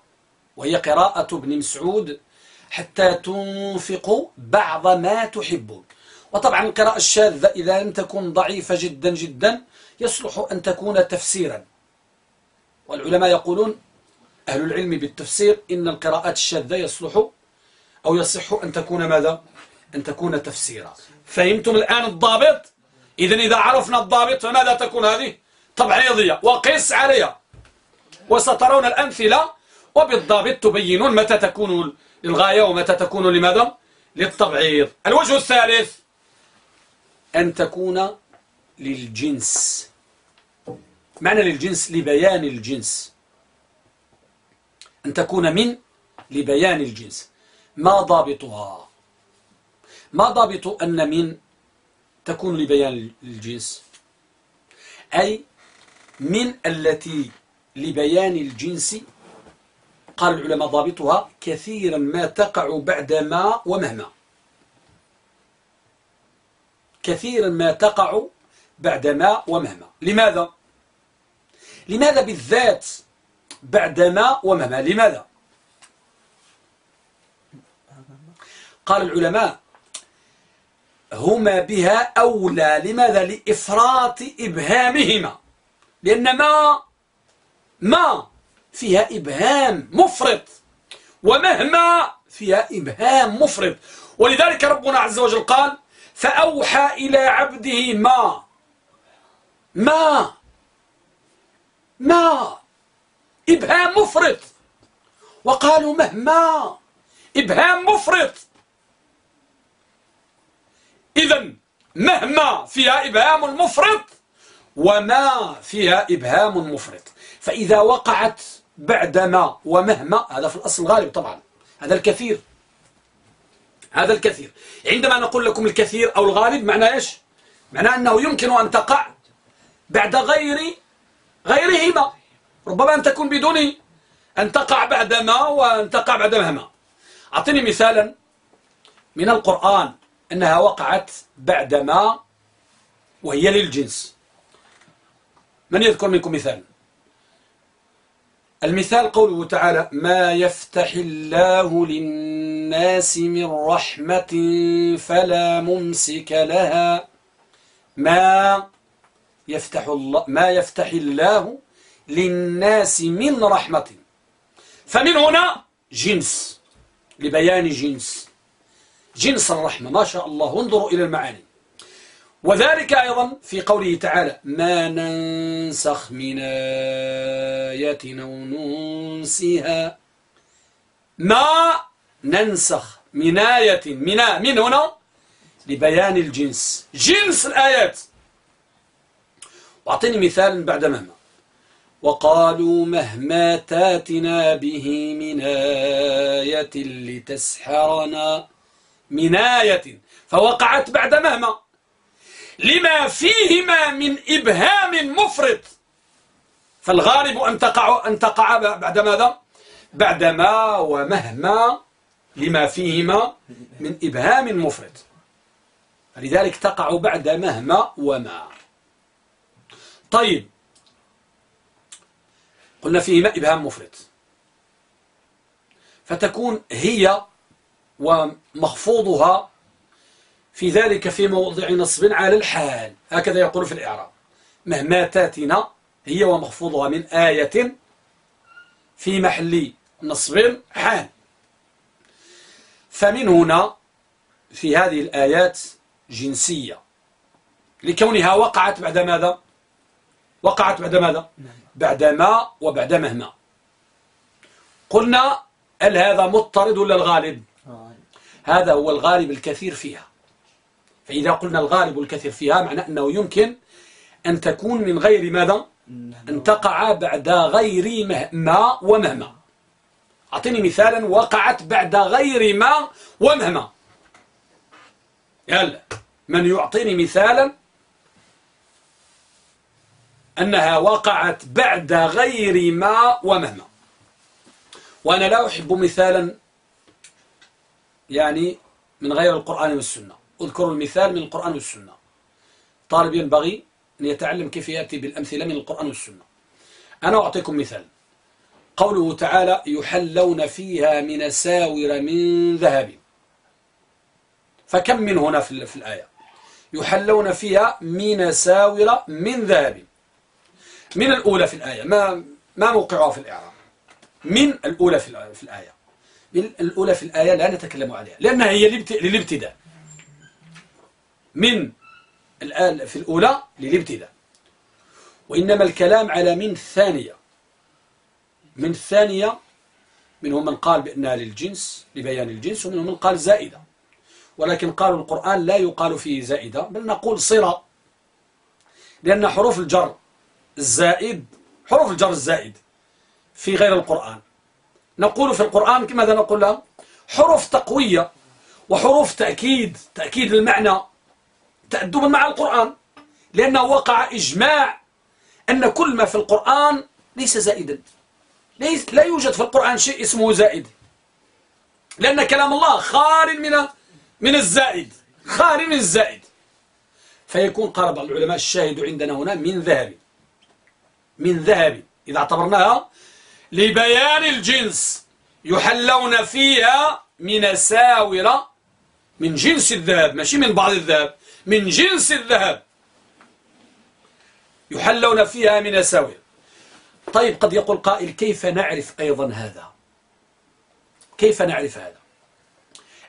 A: وهي قراءة ابن مسعود حتى تنفقوا بعض ما تحبون. وطبعا القراءة الشاذة إذا لم تكن ضعيفة جدا جدا يصلح أن تكون تفسيرا والعلماء يقولون أهل العلم بالتفسير إن القراءات الشاذة يصلح أو يصح أن تكون ماذا؟ أن تكون تفسيرا فهمتم الآن الضابط؟ إذا إذا عرفنا الضابط فماذا تكون هذه؟ تبعيضية وقس عليها وسترون الأمثلة وبالضابط تبينون متى تكون للغاية ومتى تكون لماذا للتبعيض الوجه الثالث أن تكون للجنس معنى للجنس لبيان الجنس. أن تكون من لبيان الجنس. ما ضابطها؟ ما ضابط أن من تكون لبيان الجنس؟ أي من التي لبيان الجنس قال العلماء ضابطها كثيرا ما تقع بعد ما ومهما. كثيرا ما تقع بعد ما ومهما. لماذا؟ لماذا بالذات بعد ما؟ ومهما لماذا؟ قال العلماء هما بها أولى لماذا؟ لإفراط إبهامهما. لأن ما ما فيها إبهام مفرط ومهما فيها إبهام مفرط. ولذلك ربنا عز وجل قال فأوحى إلى عبده ما ما ما إبهام مفرط. وقالوا مهما إبهام مفرط. إذا مهما فيها إبهام مفرط وما فيها إبهام مفرط. فإذا وقعت بعدما ومهما هذا في الأصل غالب طبعا. هذا الكثير. هذا الكثير. عندما نقول لكم الكثير أو الغالب معناه إيش؟ معناه أنه يمكن أن تقع بعد غير غيرهما ربما أن تكون بدون أن تقع بعد ما وأن تقع بعد مهما. أعطني مثالا من القرآن أنها وقعت بعد ما وهي للجنس. من يذكر منكم مثال؟ المثال قوله تعالى ما يفتح الله للناس من رحمة فلا ممسك لها. ما يفتح الله ما يفتح الله للناس من رحمة. فمن هنا جنس لبيان جنس. جنس الرحمة. ما شاء الله. انظروا إلى المعاني. وذلك أيضا في قوله تعالى ما ننسخ من آية أو ننسها. ما ننسخ من آية من, من هنا؟ لبيان الجنس. جنس الآيات. وأعطيني مثال بعد مهما. وقالوا مهما تاتنا به من آية لتسحرنا. من آية فوقعت بعد مهما. لما فيهما من إبهام مفرط. فالغالب أن تقع, أن تقع بعد ماذا؟ بعد ما ومهما لما فيهما من إبهام مفرط. فلذلك تقع بعد مهما وما. طيب. قلنا فيهما إبهام مفرط. فتكون هي ومخفوضها في ذلك في موضع نصب على الحال. هكذا يقول في الإعراب. مهما تاتنا هي ومخفوضها من آية في محل نصب حال. فمن هنا في هذه الآيات جنسية. لكونها وقعت بعد ماذا؟ وقعت بعد ماذا؟ بعد ما وبعد مهما. قلنا هل هذا مضطرد ولا الغالب؟ هذا هو الغالب الكثير فيها. فإذا قلنا الغالب الكثير فيها معنى أنه يمكن أن تكون من غير ماذا؟ أن تقع بعد غير ما ومهما. أعطيني مثالا وقعت بعد غير ما ومهما. يلا. من يعطيني مثالا أنها وقعت بعد غير ما ومهما. وأنا لا أحب مثالا يعني من غير القرآن والسنة. أذكر المثال من القرآن والسنة. طالب ينبغي أن يتعلم كيف يأتي بالأمثلة من القرآن والسنة. أنا أعطيكم مثال. قوله تعالى يحلون فيها من ساور من ذهب فكم من هنا في الآية؟ يحلون فيها من ساور من ذهب من الأولى في الآية. ما ما موقعها في الإعراب؟ من الأولى في الآية الأولى في الآية لا نتكلم عليها لأنها هي للابتداء. من في الأولى للابتداء. وإنما الكلام على من الثانية. من الثانية منهم من قال بأنها للجنس لبيان الجنس ومنهم من قال زائدة. ولكن قالوا القرآن لا يقال فيه زائدة بل نقول صلة لأن حروف الجر الزائد حروف الجر الزائد في غير القرآن. نقول في القرآن ماذا نقول لها حروف تقوية وحروف تأكيد تأكيد المعنى تأدبا مع القرآن لأنه وقع إجماع أن كل ما في القرآن ليس زائدا. ليس لا يوجد في القرآن شيء اسمه زائد. لأن كلام الله خار من من الزائد. خار من الزائد. فيكون قال بعض العلماء الشاهد عندنا هنا من ذهب. من ذهب. إذا اعتبرناها لبيان الجنس يحلون فيها من ساورة من جنس الذهب. ماشي من بعض الذهب. من جنس الذهب يحلون فيها من ساورة طيب قد يقول قائل كيف نعرف أيضا هذا؟ كيف نعرف هذا؟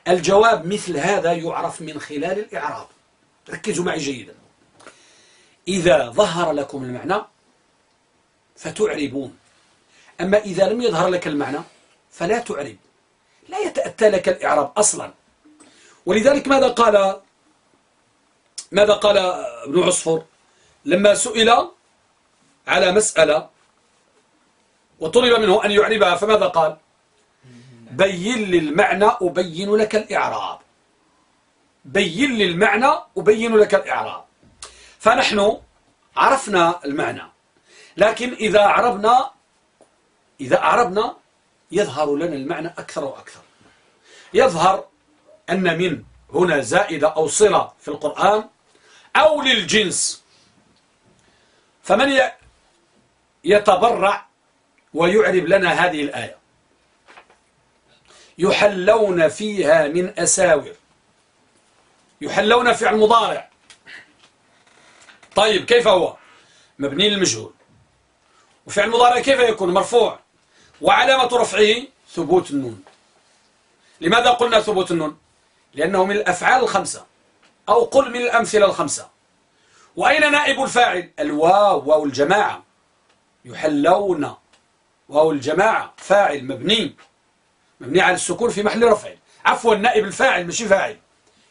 A: الجواب مثل هذا يعرف من خلال الإعراب. ركزوا معي جيدا. إذا ظهر لكم المعنى فتعربون. أما إذا لم يظهر لك المعنى فلا تعرب. لا يتأتى لك الإعراب أصلا. ولذلك ماذا قال ماذا قال ابن عصفور؟ لما سئل على مسألة وطلب منه أن يعربها فماذا قال؟ بين لي المعنى أبين لك الإعراب. بين لي المعنى أبين لك الإعراب. فنحن عرفنا المعنى. لكن إذا عربنا إذا أعربنا يظهر لنا المعنى أكثر وأكثر. يظهر أن من هنا زائدة أو صلة في القرآن أو للجنس. فمن يتبرع ويعرب لنا هذه الآية. يحلون فيها من أساور. يحلون فعل مضارع طيب كيف هو؟ مبني للمجهول. وفعل مضارع كيف يكون؟ مرفوع. وعلامة رفعه ثبوت النون. لماذا قلنا ثبوت النون؟ لأنه من الأفعال الخمسة أو قل من الأمثلة الخمسة. وأين نائب الفاعل؟ الواو واو الجماعة. يحلون واو الجماعة فاعل مبني. مبني على السكون في محل رفع عفوا نائب الفاعل مش فاعل.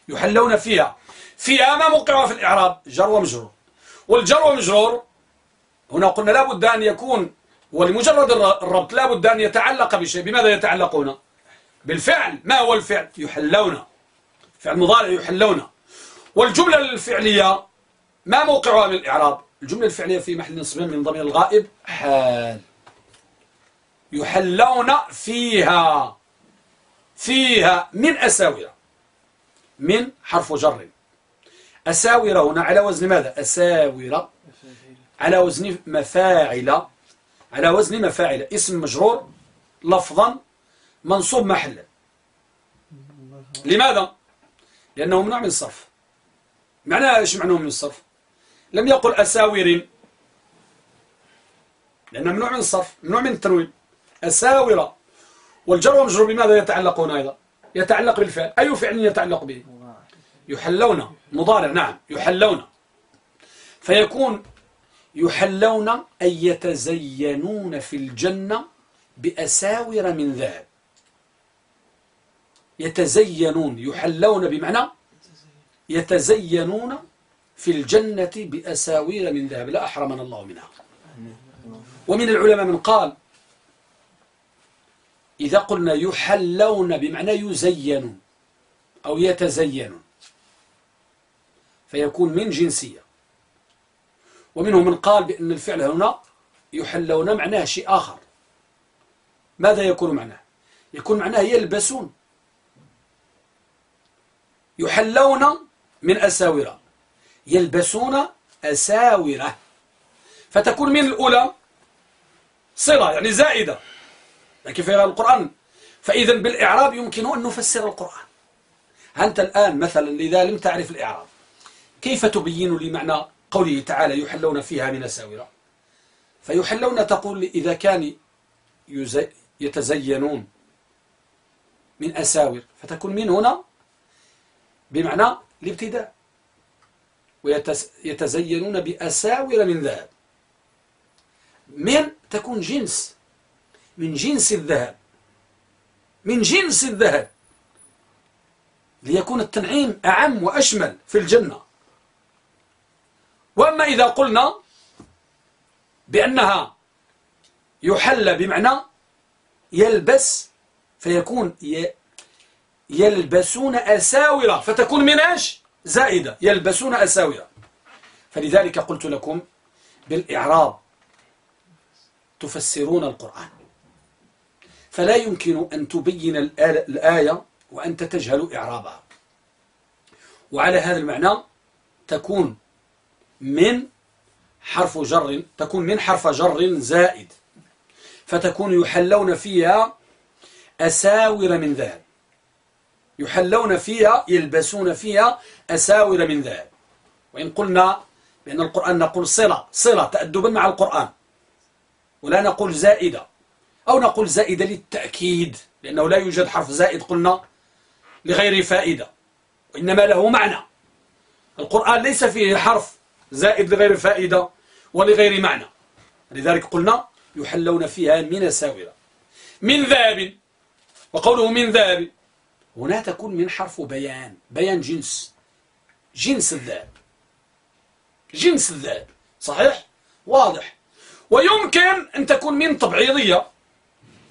A: يحلون فيها. فيها ما موقعها في الإعراب جر ومجرور. والجر ومجرور هنا قلنا لابد أن يكون ولمجرد الربط لابد أن يتعلق بشيء. بماذا يتعلقون؟ بالفعل ما هو الفعل؟ يحلون. فعل مضارع يحلون. والجملة الفعلية ما موقعها من الإعراب الجملة الفعلية في محل نصب من ضمير الغائب حال. يحلون فيها. فيها من أساورة من حرف جر. أساورة هنا على وزن ماذا؟ أساورة على وزن مفاعل على وزن مفاعل. اسم مجرور لفظا منصوب محلا لماذا؟ لأنه ممنوع من الصرف. معناه إيش معناه من الصرف. لم يقل أساور. لأنه ممنوع من الصرف ممنوع من التنوين. أساورة والجر ومجرور بماذا يتعلقون أيضا؟ يتعلق بالفعل. أي فعل يتعلق به؟ يحلون. مضارع نعم يحلون. فيكون يحلون أي يتزينون في الجنة بأساور من ذهب. يتزينون يحلون بمعنى يتزينون في الجنة بأساوير من ذهب. لا أحرمنا الله منها. ومن العلماء من قال إذا قلنا يحلون بمعنى يزينون أو يتزينون فيكون من جنسية. ومنهم من قال بأن الفعل هنا يحلون معناه شيء آخر. ماذا يكون معناه؟ يكون معناه يلبسون. يحلون من أساورة يلبسون أساورة فتكون من الأولى صلة يعني زائدة. لكن في القرآن؟ فإذا بالإعراب يمكن أن نفسر القرآن. أنت الآن مثلا إذا لم تعرف الإعراب كيف تبين لي معنى قوله تعالى يحلون فيها من أساورة فيحلون تقول إذا كان يتزينون من أساور فتكون من هنا بمعنى الابتداء. ويتزينون بأساور من ذهب. من تكون جنس من جنس الذهب. من جنس الذهب. ليكون التنعيم أعم وأشمل في الجنة. وأما إذا قلنا بأنها يحل بمعنى يلبس فيكون يلبسون أساورة فتكون من إيش؟ زائدة يلبسون أساورة فلذلك قلت لكم بالإعراب تفسرون القرآن. فلا يمكن أن تبين الآية وأنت تجهل إعرابها. وعلى هذا المعنى تكون من حرف جر تكون من حرف جر زائد فتكون يحلون فيها أساور من ذهب. يحلون فيها يلبسون فيها أساور من ذهب. وإن قلنا بأن القرآن نقول صلة صلة تأدبا مع القرآن. ولا نقول زائدة. أو نقول زائدة للتأكيد لأنه لا يوجد حرف زائد قلنا لغير فائدة. وإنما له معنى. القرآن ليس فيه حرف زائد لغير فائدة ولغير معنى. لذلك قلنا يحلون فيها من ساورة من ذهب وقوله من ذهب هنا تكون من حرف بيان. بيان جنس. جنس الذهب. جنس الذهب. صحيح؟ واضح. ويمكن أن تكون من تبعيضية.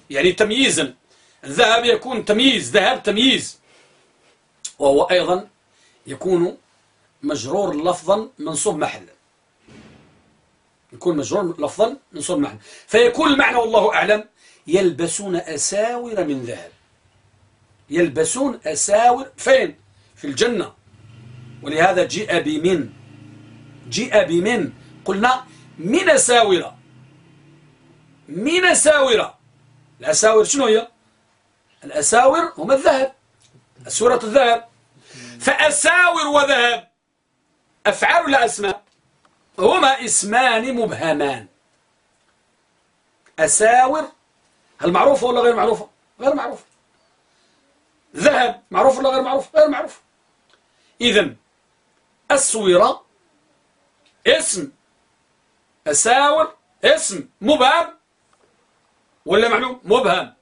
A: يعني تمييزا الذهب يكون تمييز. ذهب تمييز. وهو أيضا يكون مجرور لفظا منصوب محلا يكون مجرور لفظا منصوب محلا فيكون المعنى والله أعلم يلبسون أساور من ذهب. يلبسون أساور فين؟ في الجنة. ولهذا جيء بمن؟ جيء بمن؟ قلنا من أساور. من أساور. الأساور شنو هي؟ الأساور هم الذهب. سورة الذهب. فأساور وذهب. أفعال لا أسماء هما اسمان مبهمان. أساور هل معروفة ولا غير معروفة غير معروفة ذهب معروف ولا غير معروف؟ غير معروف. إذا أسورة اسم. أساور اسم. مبهم ولا معلوم؟ مبهم.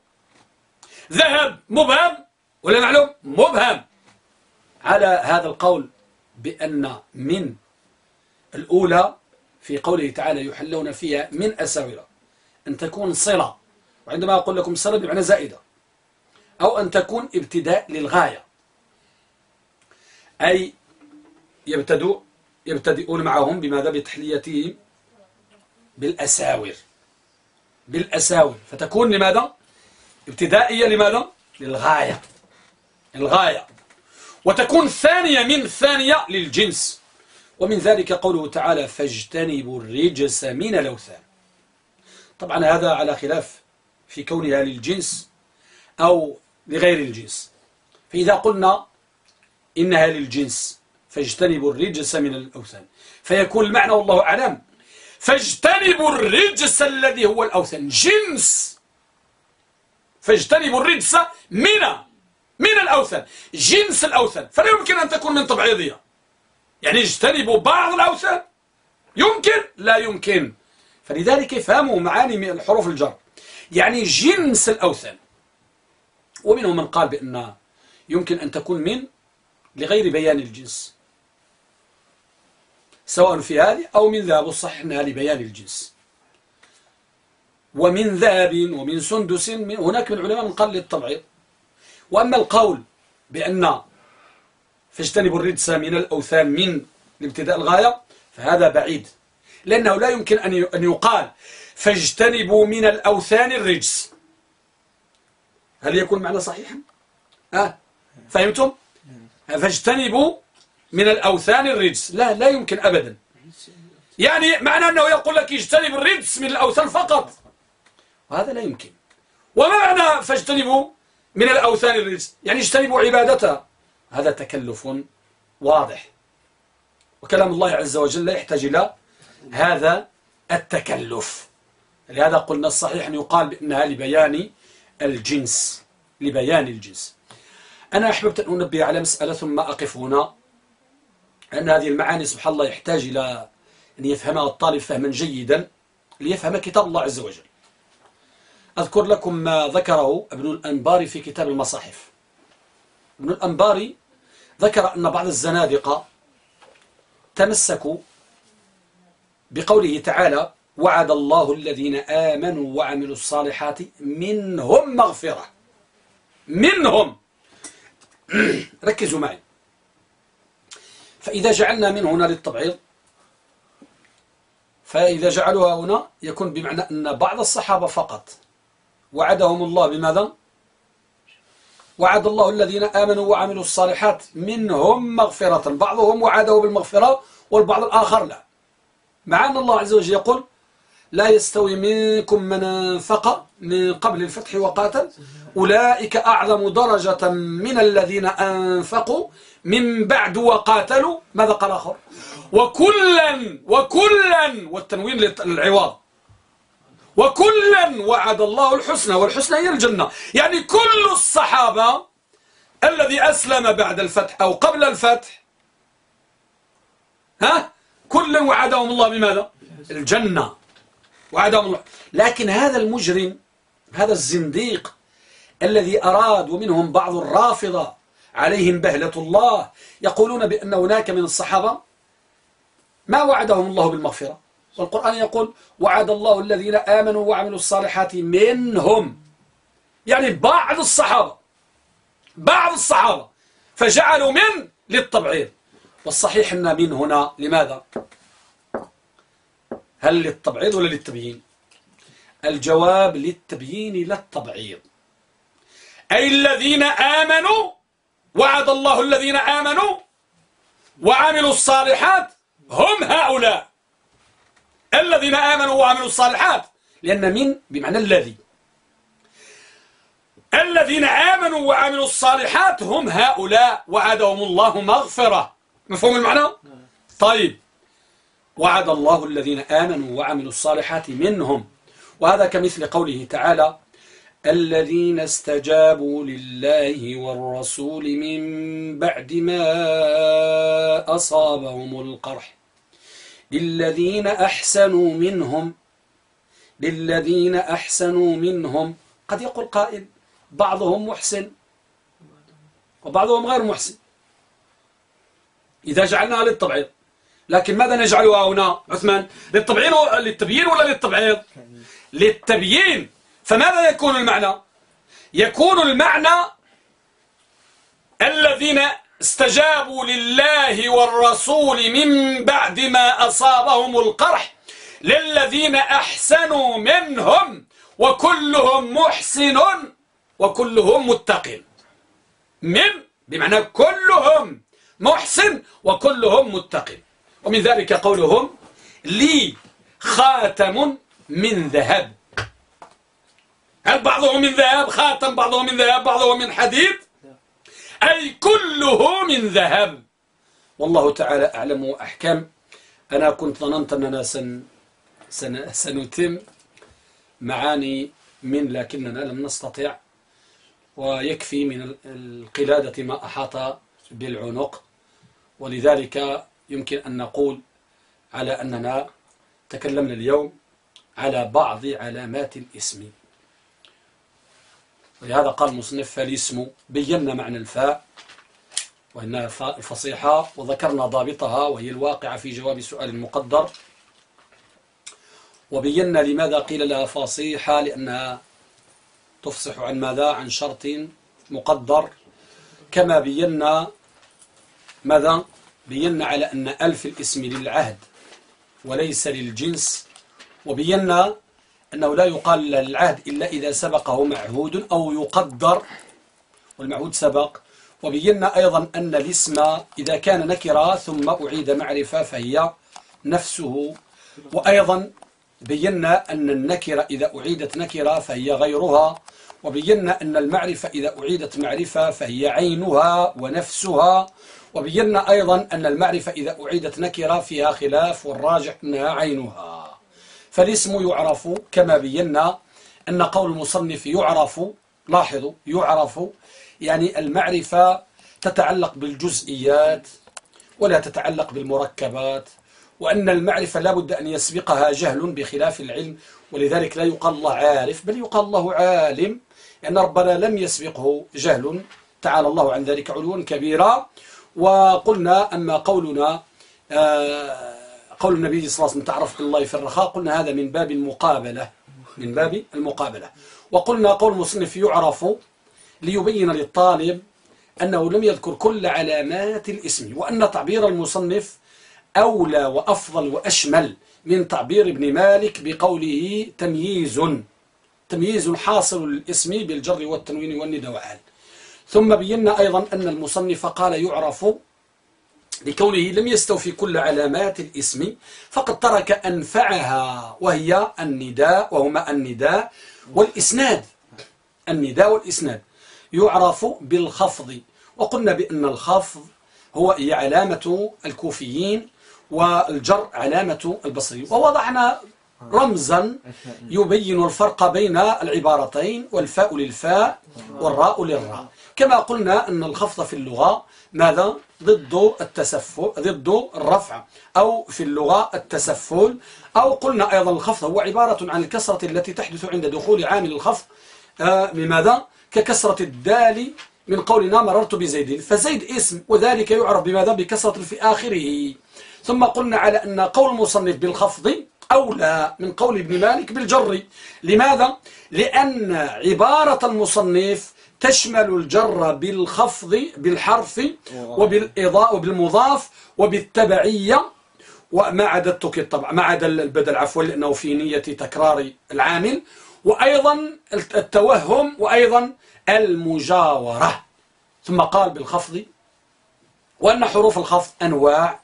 A: ذهب مبهم ولا معلوم؟ مبهم. على هذا القول. بأن من الأولى في قوله تعالى يحلون فيها من أساورة أن تكون صلة وعندما أقول لكم صلة بمعنى زائدة أو أن تكون ابتداء للغاية. أي يبتدئ يبتدئون معهم بماذا؟ بتحليتهم بالأساور. بالأساور. فتكون لماذا؟ ابتدائية لماذا؟ للغاية. الغاية. وتكون ثانية من ثانية للجنس. ومن ذلك قوله تعالى فاجتنبوا الرجس من الأوثان. طبعا هذا على خلاف في كونها للجنس أو لغير الجنس. فإذا قلنا إنها للجنس فاجتنبوا الرجس من الأوثان. فيكون المعنى والله أعلم. فاجتنبوا الرجس الذي هو الأوثان. جنس. فاجتنبوا الرجس من من الأوثان جنس الأوثان. فلا يمكن أن تكون من طبعيضية يعني اجتنبوا بعض الأوثان. يمكن؟ لا يمكن. فلذلك فهموا معاني من حروف الجر. يعني جنس الأوثان. ومنهم من قال بأن يمكن أن تكون من لغير بيان الجنس. سواء في هذه أو من ذهب الصح أنها لبيان الجنس. ومن ذهب ومن سندس من هناك من العلماء من قال للتبعيض وأما القول بأن فاجتنبوا الرجس من الأوثان من الابتداء الغاية فهذا بعيد لأنه لا يمكن أن يقال فاجتنبوا من الأوثان الرجس. هل يكون معنى صحيحا؟ ها؟ فهمتم؟ فاجتنبوا من الأوثان الرجس. لا لا يمكن أبدا. يعني معنى أنه يقول لك اجتنب الرجس من الأوثان فقط. وهذا لا يمكن. وما معنى فاجتنبوا من الأوثان الرجس يعني اجتنبوا عبادتها هذا تكلف واضح. وكلام الله عز وجل لا يحتاج إلى هذا التكلف. لهذا قلنا الصحيح أن يقال بأنها لبيان الجنس. لبيان الجنس. أنا أحببت أن أنبه على مسألة ثم أقف هنا. أن هذه المعاني سبحان الله يحتاج إلى أن يفهمها الطالب فهما جيدا ليفهم كتاب الله عز وجل. أذكر لكم ما ذكره ابن الأنباري في كتاب المصاحف. ابن الأنباري ذكر أن بعض الزنادقة تمسكوا بقوله تعالى وعد الله الذين آمنوا وعملوا الصالحات منهم مغفرة. منهم. ركزوا معي. فإذا جعلنا من هنا للتبعيض فإذا جعلوها هنا يكون بمعنى أن بعض الصحابة فقط وعدهم الله بماذا؟ وعد الله الذين آمنوا وعملوا الصالحات منهم مغفرة. بعضهم وعده بالمغفرة والبعض الآخر لا. مع أن الله عز وجل يقول لا يستوي منكم من أنفق من قبل الفتح وقاتل. أولئك أعظم درجة من الذين أنفقوا من بعد وقاتلوا. ماذا قال آخر؟ وكلا وكلا. والتنوين للعوض. وكلا وعد الله الحسنى والحسنى هي الجنة. يعني كل الصحابة الذي أسلم بعد الفتح أو قبل الفتح ها؟ كلا وعدهم الله بماذا؟ الجنة. وعدهم الله. لكن هذا المجرم هذا الزنديق الذي أراد ومنهم بعض الرافضة عليهم بهلة الله يقولون بأن هناك من الصحابة ما وعدهم الله بالمغفرة. والقرآن يقول وعد الله الذين آمنوا وعملوا الصالحات منهم. يعني بعض الصحابة بعض الصحابة فجعلوا من للتبعيض. والصحيح أن من هنا لماذا؟ هل للتبعيض ولا للتبيين؟ الجواب للتبيين لا التبعيض. أي الذين آمنوا وعد الله الذين آمنوا وعملوا الصالحات هم هؤلاء. الذين آمنوا وعملوا الصالحات. لأن من؟ بمعنى الذي. الذين آمنوا وعملوا الصالحات هم هؤلاء وعدهم الله مغفرة. مفهوم المعنى؟ طيب. وعد الله الذين آمنوا وعملوا الصالحات منهم. وهذا كمثل قوله تعالى الذين استجابوا لله والرسول من بعد ما أصابهم القرح. للذين أحسنوا منهم للذين أحسنوا منهم. قد يقول قائل بعضهم محسن وبعضهم غير محسن. إذا جعلناها للتبعيض. لكن ماذا نجعلها هنا عثمان؟ للتبعين للتبيين ولا للتبعيض؟ للتبيين. فماذا يكون المعنى؟ يكون المعنى الذين استجابوا لله والرسول من بعد ما أصابهم القرح للذين أحسنوا منهم وكلهم محسن وكلهم متق من؟ بمعنى كلهم محسن وكلهم متق ومن ذلك قولهم لي خاتم من ذهب. هل بعضه من ذهب؟ خاتم. بعضه من ذهب. بعضه من حديد. أي كله من ذهب. والله تعالى أعلم وأحكم. أنا كنت ظننت أننا سن سن سنتم معاني من لكننا لم نستطع. ويكفي من القلادة ما أحاط بالعنق. ولذلك يمكن أن نقول على أننا تكلمنا اليوم على بعض علامات الإسم. ولهذا قال المصنف فالاسم بينا معنى الفاء وإنها فاء الفصيحة وذكرنا ضابطها وهي الواقعة في جواب سؤال مقدر. وبينا لماذا قيل لها فصيحة؟ لأنها تفصح عن ماذا؟ عن شرط مقدر. كما بينا ماذا؟ بينا على أن ألف الاسم للعهد وليس للجنس. وبينا أنه لا يقال للعهد إلا إذا سبقه معهود أو يقدر والمعهود سبق. وبينا أيضا أن الاسم إذا كان نكرة ثم أعيد معرفة فهي نفسه. وأيضا بينا أن النكرة إذا أعيدت نكرة فهي غيرها. وبينا أن المعرفة إذا أعيدت معرفة فهي عينها ونفسها. وبينا أيضا أن المعرفة إذا أعيدت نكرة فيها خلاف والراجح أنها عينها. فالاسم يعرف كما بينا أن قول المصنف يعرف لاحظوا يعرف يعني المعرفة تتعلق بالجزئيات ولا تتعلق بالمركبات وأن المعرفة لا بد أن يسبقها جهل بخلاف العلم ولذلك لا يقال الله عارف بل يقال الله عالم لأن ربنا لم يسبقه جهل. تعالى الله عن ذلك علوا كبيرا. وقلنا أما قولنا آه، قول النبي صلى الله عليه وسلم تعرف الله في الرخاء؟ قلنا هذا من باب المقابلة من باب المقابلة. وقلنا قول المصنف يعرف ليبين للطالب أنه لم يذكر كل علامات الاسم وأن تعبير المصنف أولى وأفضل وأشمل من تعبير ابن مالك بقوله تمييز تمييز حاصل للاسم بالجر والتنوين والندى وعال ثم بينا أيضا أن المصنف قال يعرف لكونه لم يستوفي كل علامات الإسم فقد ترك أنفعها وهي النداء وهما النداء والإسناد. النداء والإسناد. يعرف بالخفض. وقلنا بأن الخفض هو هي علامة الكوفيين والجر علامة البصري ووضعنا رمزا يبين الفرق بين العبارتين والفاء للفاء والراء للراء. كما قلنا أن الخفض في اللغة ماذا؟ ضد التسفل ضد الرفع أو في اللغة التسفل. أو قلنا أيضا الخفض هو عبارة عن الكسرة التي تحدث عند دخول عامل الخفض آه بماذا؟ ككسرة الدال من قولنا مررت بزيد. فزيد اسم وذلك يعرف بماذا؟ بكسرة في آخره. ثم قلنا على أن قول المصنف بالخفض أولى من قول ابن مالك بالجر. لماذا؟ لأن عبارة المصنف تشمل الجر بالخفض بالحرف وبالإضاء وبالمضاف وبالتبعية وما عدا التوكيد طبعا ما عدا البدل عفوا لأنه في نية تكرار العامل. وأيضا التوهم وأيضا المجاورة. ثم قال بالخفض وأن حروف الخفض أنواع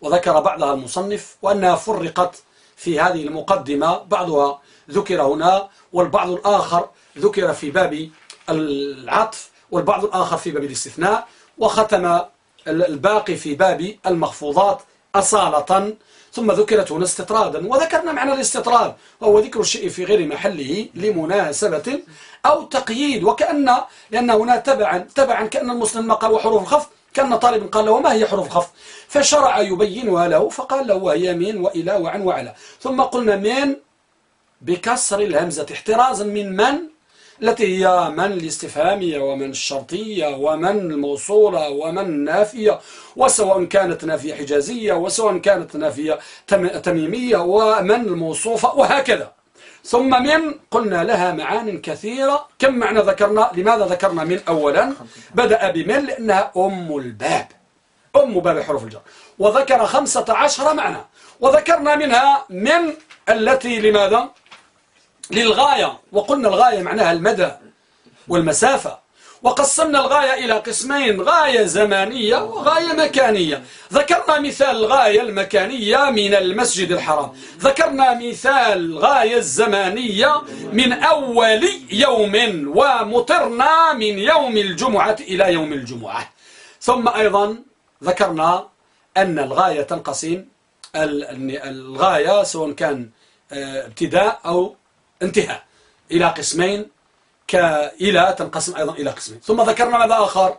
A: وذكر بعضها المصنف وأنها فرقت في هذه المقدمة بعضها ذكر هنا والبعض الآخر ذكر في باب العطف والبعض الآخر في باب الاستثناء وختم الباقي في باب المخفوضات أصالة. ثم ذكرت هنا استطرادا وذكرنا معنى الاستطراد وهو ذكر الشيء في غير محله لمناسبة أو تقييد. وكأن لأن هنا تبعا تبعا كأن المسلم قال وحروف الخفض كأن طالب قال له وما هي حروف الخفض فشرع يبينها له فقال له وهي من وإلى وعن وعلى. ثم قلنا من؟ بكسر الهمزة. احترازا من من؟ التي هي من الاستفهامية ومن الشرطية ومن الموصولة ومن النافية وسواء كانت نافية حجازية وسواء كانت نافية تميمية ومن الموصوفة وهكذا. ثم من قلنا لها معان كثيرة. كم معنى ذكرنا؟ لماذا ذكرنا من أولا؟ بدأ بمن لأنها أم الباب. أم باب حروف الجر. وذكر خمسة عشر معنى. وذكرنا منها من التي لماذا؟ للغاية وقلنا الغاية معناها المدى والمسافة. وقسمنا الغاية إلى قسمين غاية زمانية وغاية مكانية. ذكرنا مثال الغاية المكانية من المسجد الحرام. ذكرنا مثال الغاية الزمانية من أول يوم ومطرنا من يوم الجمعة إلى يوم الجمعة. ثم أيضا ذكرنا أن الغاية تنقسم الغاية سواء كان آه، ابتداء أو انتهاء إلى قسمين كإلى تنقسم أيضا إلى قسمين. ثم ذكرنا ماذا آخر؟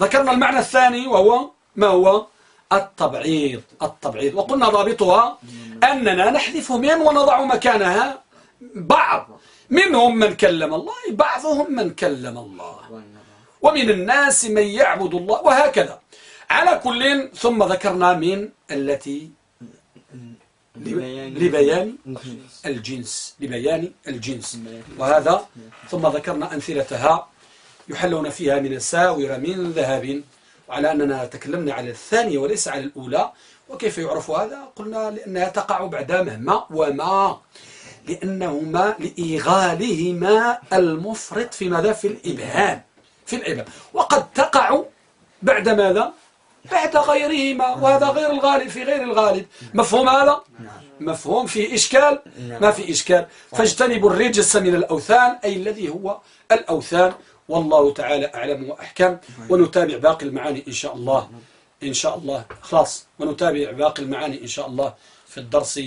A: ذكرنا المعنى الثاني وهو ما هو؟ التبعيض. التبعيض. وقلنا ضابطها أننا نحذف من ونضع مكانها بعض. منهم من كلم الله بعضهم من كلم الله. ومن الناس من يعبد الله وهكذا. على كل ثم ذكرنا من التي لبيان الجنس. لبيان الجنس. وهذا ثم ذكرنا أمثلتها يحلون فيها من الساور من ذهب. وعلى أننا تكلمنا على الثانية وليس على الأولى. وكيف يعرف هذا؟ قلنا لأنها تقع بعد مهما وما. لأنهما لإيغالهما المفرط في ماذا؟ في الإبهام. في الإبهام. وقد تقع بعد ماذا؟ بعد غيرهما وهذا غير الغالب في غير الغالب. مفهوم هذا؟ مفهوم. في إشكال؟ ما في إشكال. فاجتنبوا الرجس من الأوثان أي الذي هو الأوثان. والله تعالى أعلم وأحكم. ونتابع باقي المعاني إن شاء الله. إن شاء الله. خلاص. ونتابع باقي المعاني إن شاء الله في الدرس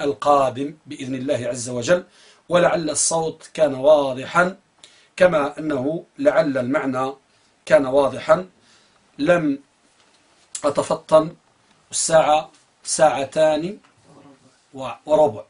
A: القادم بإذن الله عز وجل. ولعل الصوت كان واضحا كما أنه لعل المعنى كان واضحا. لم أتفطن الساعة ساعتان وربع.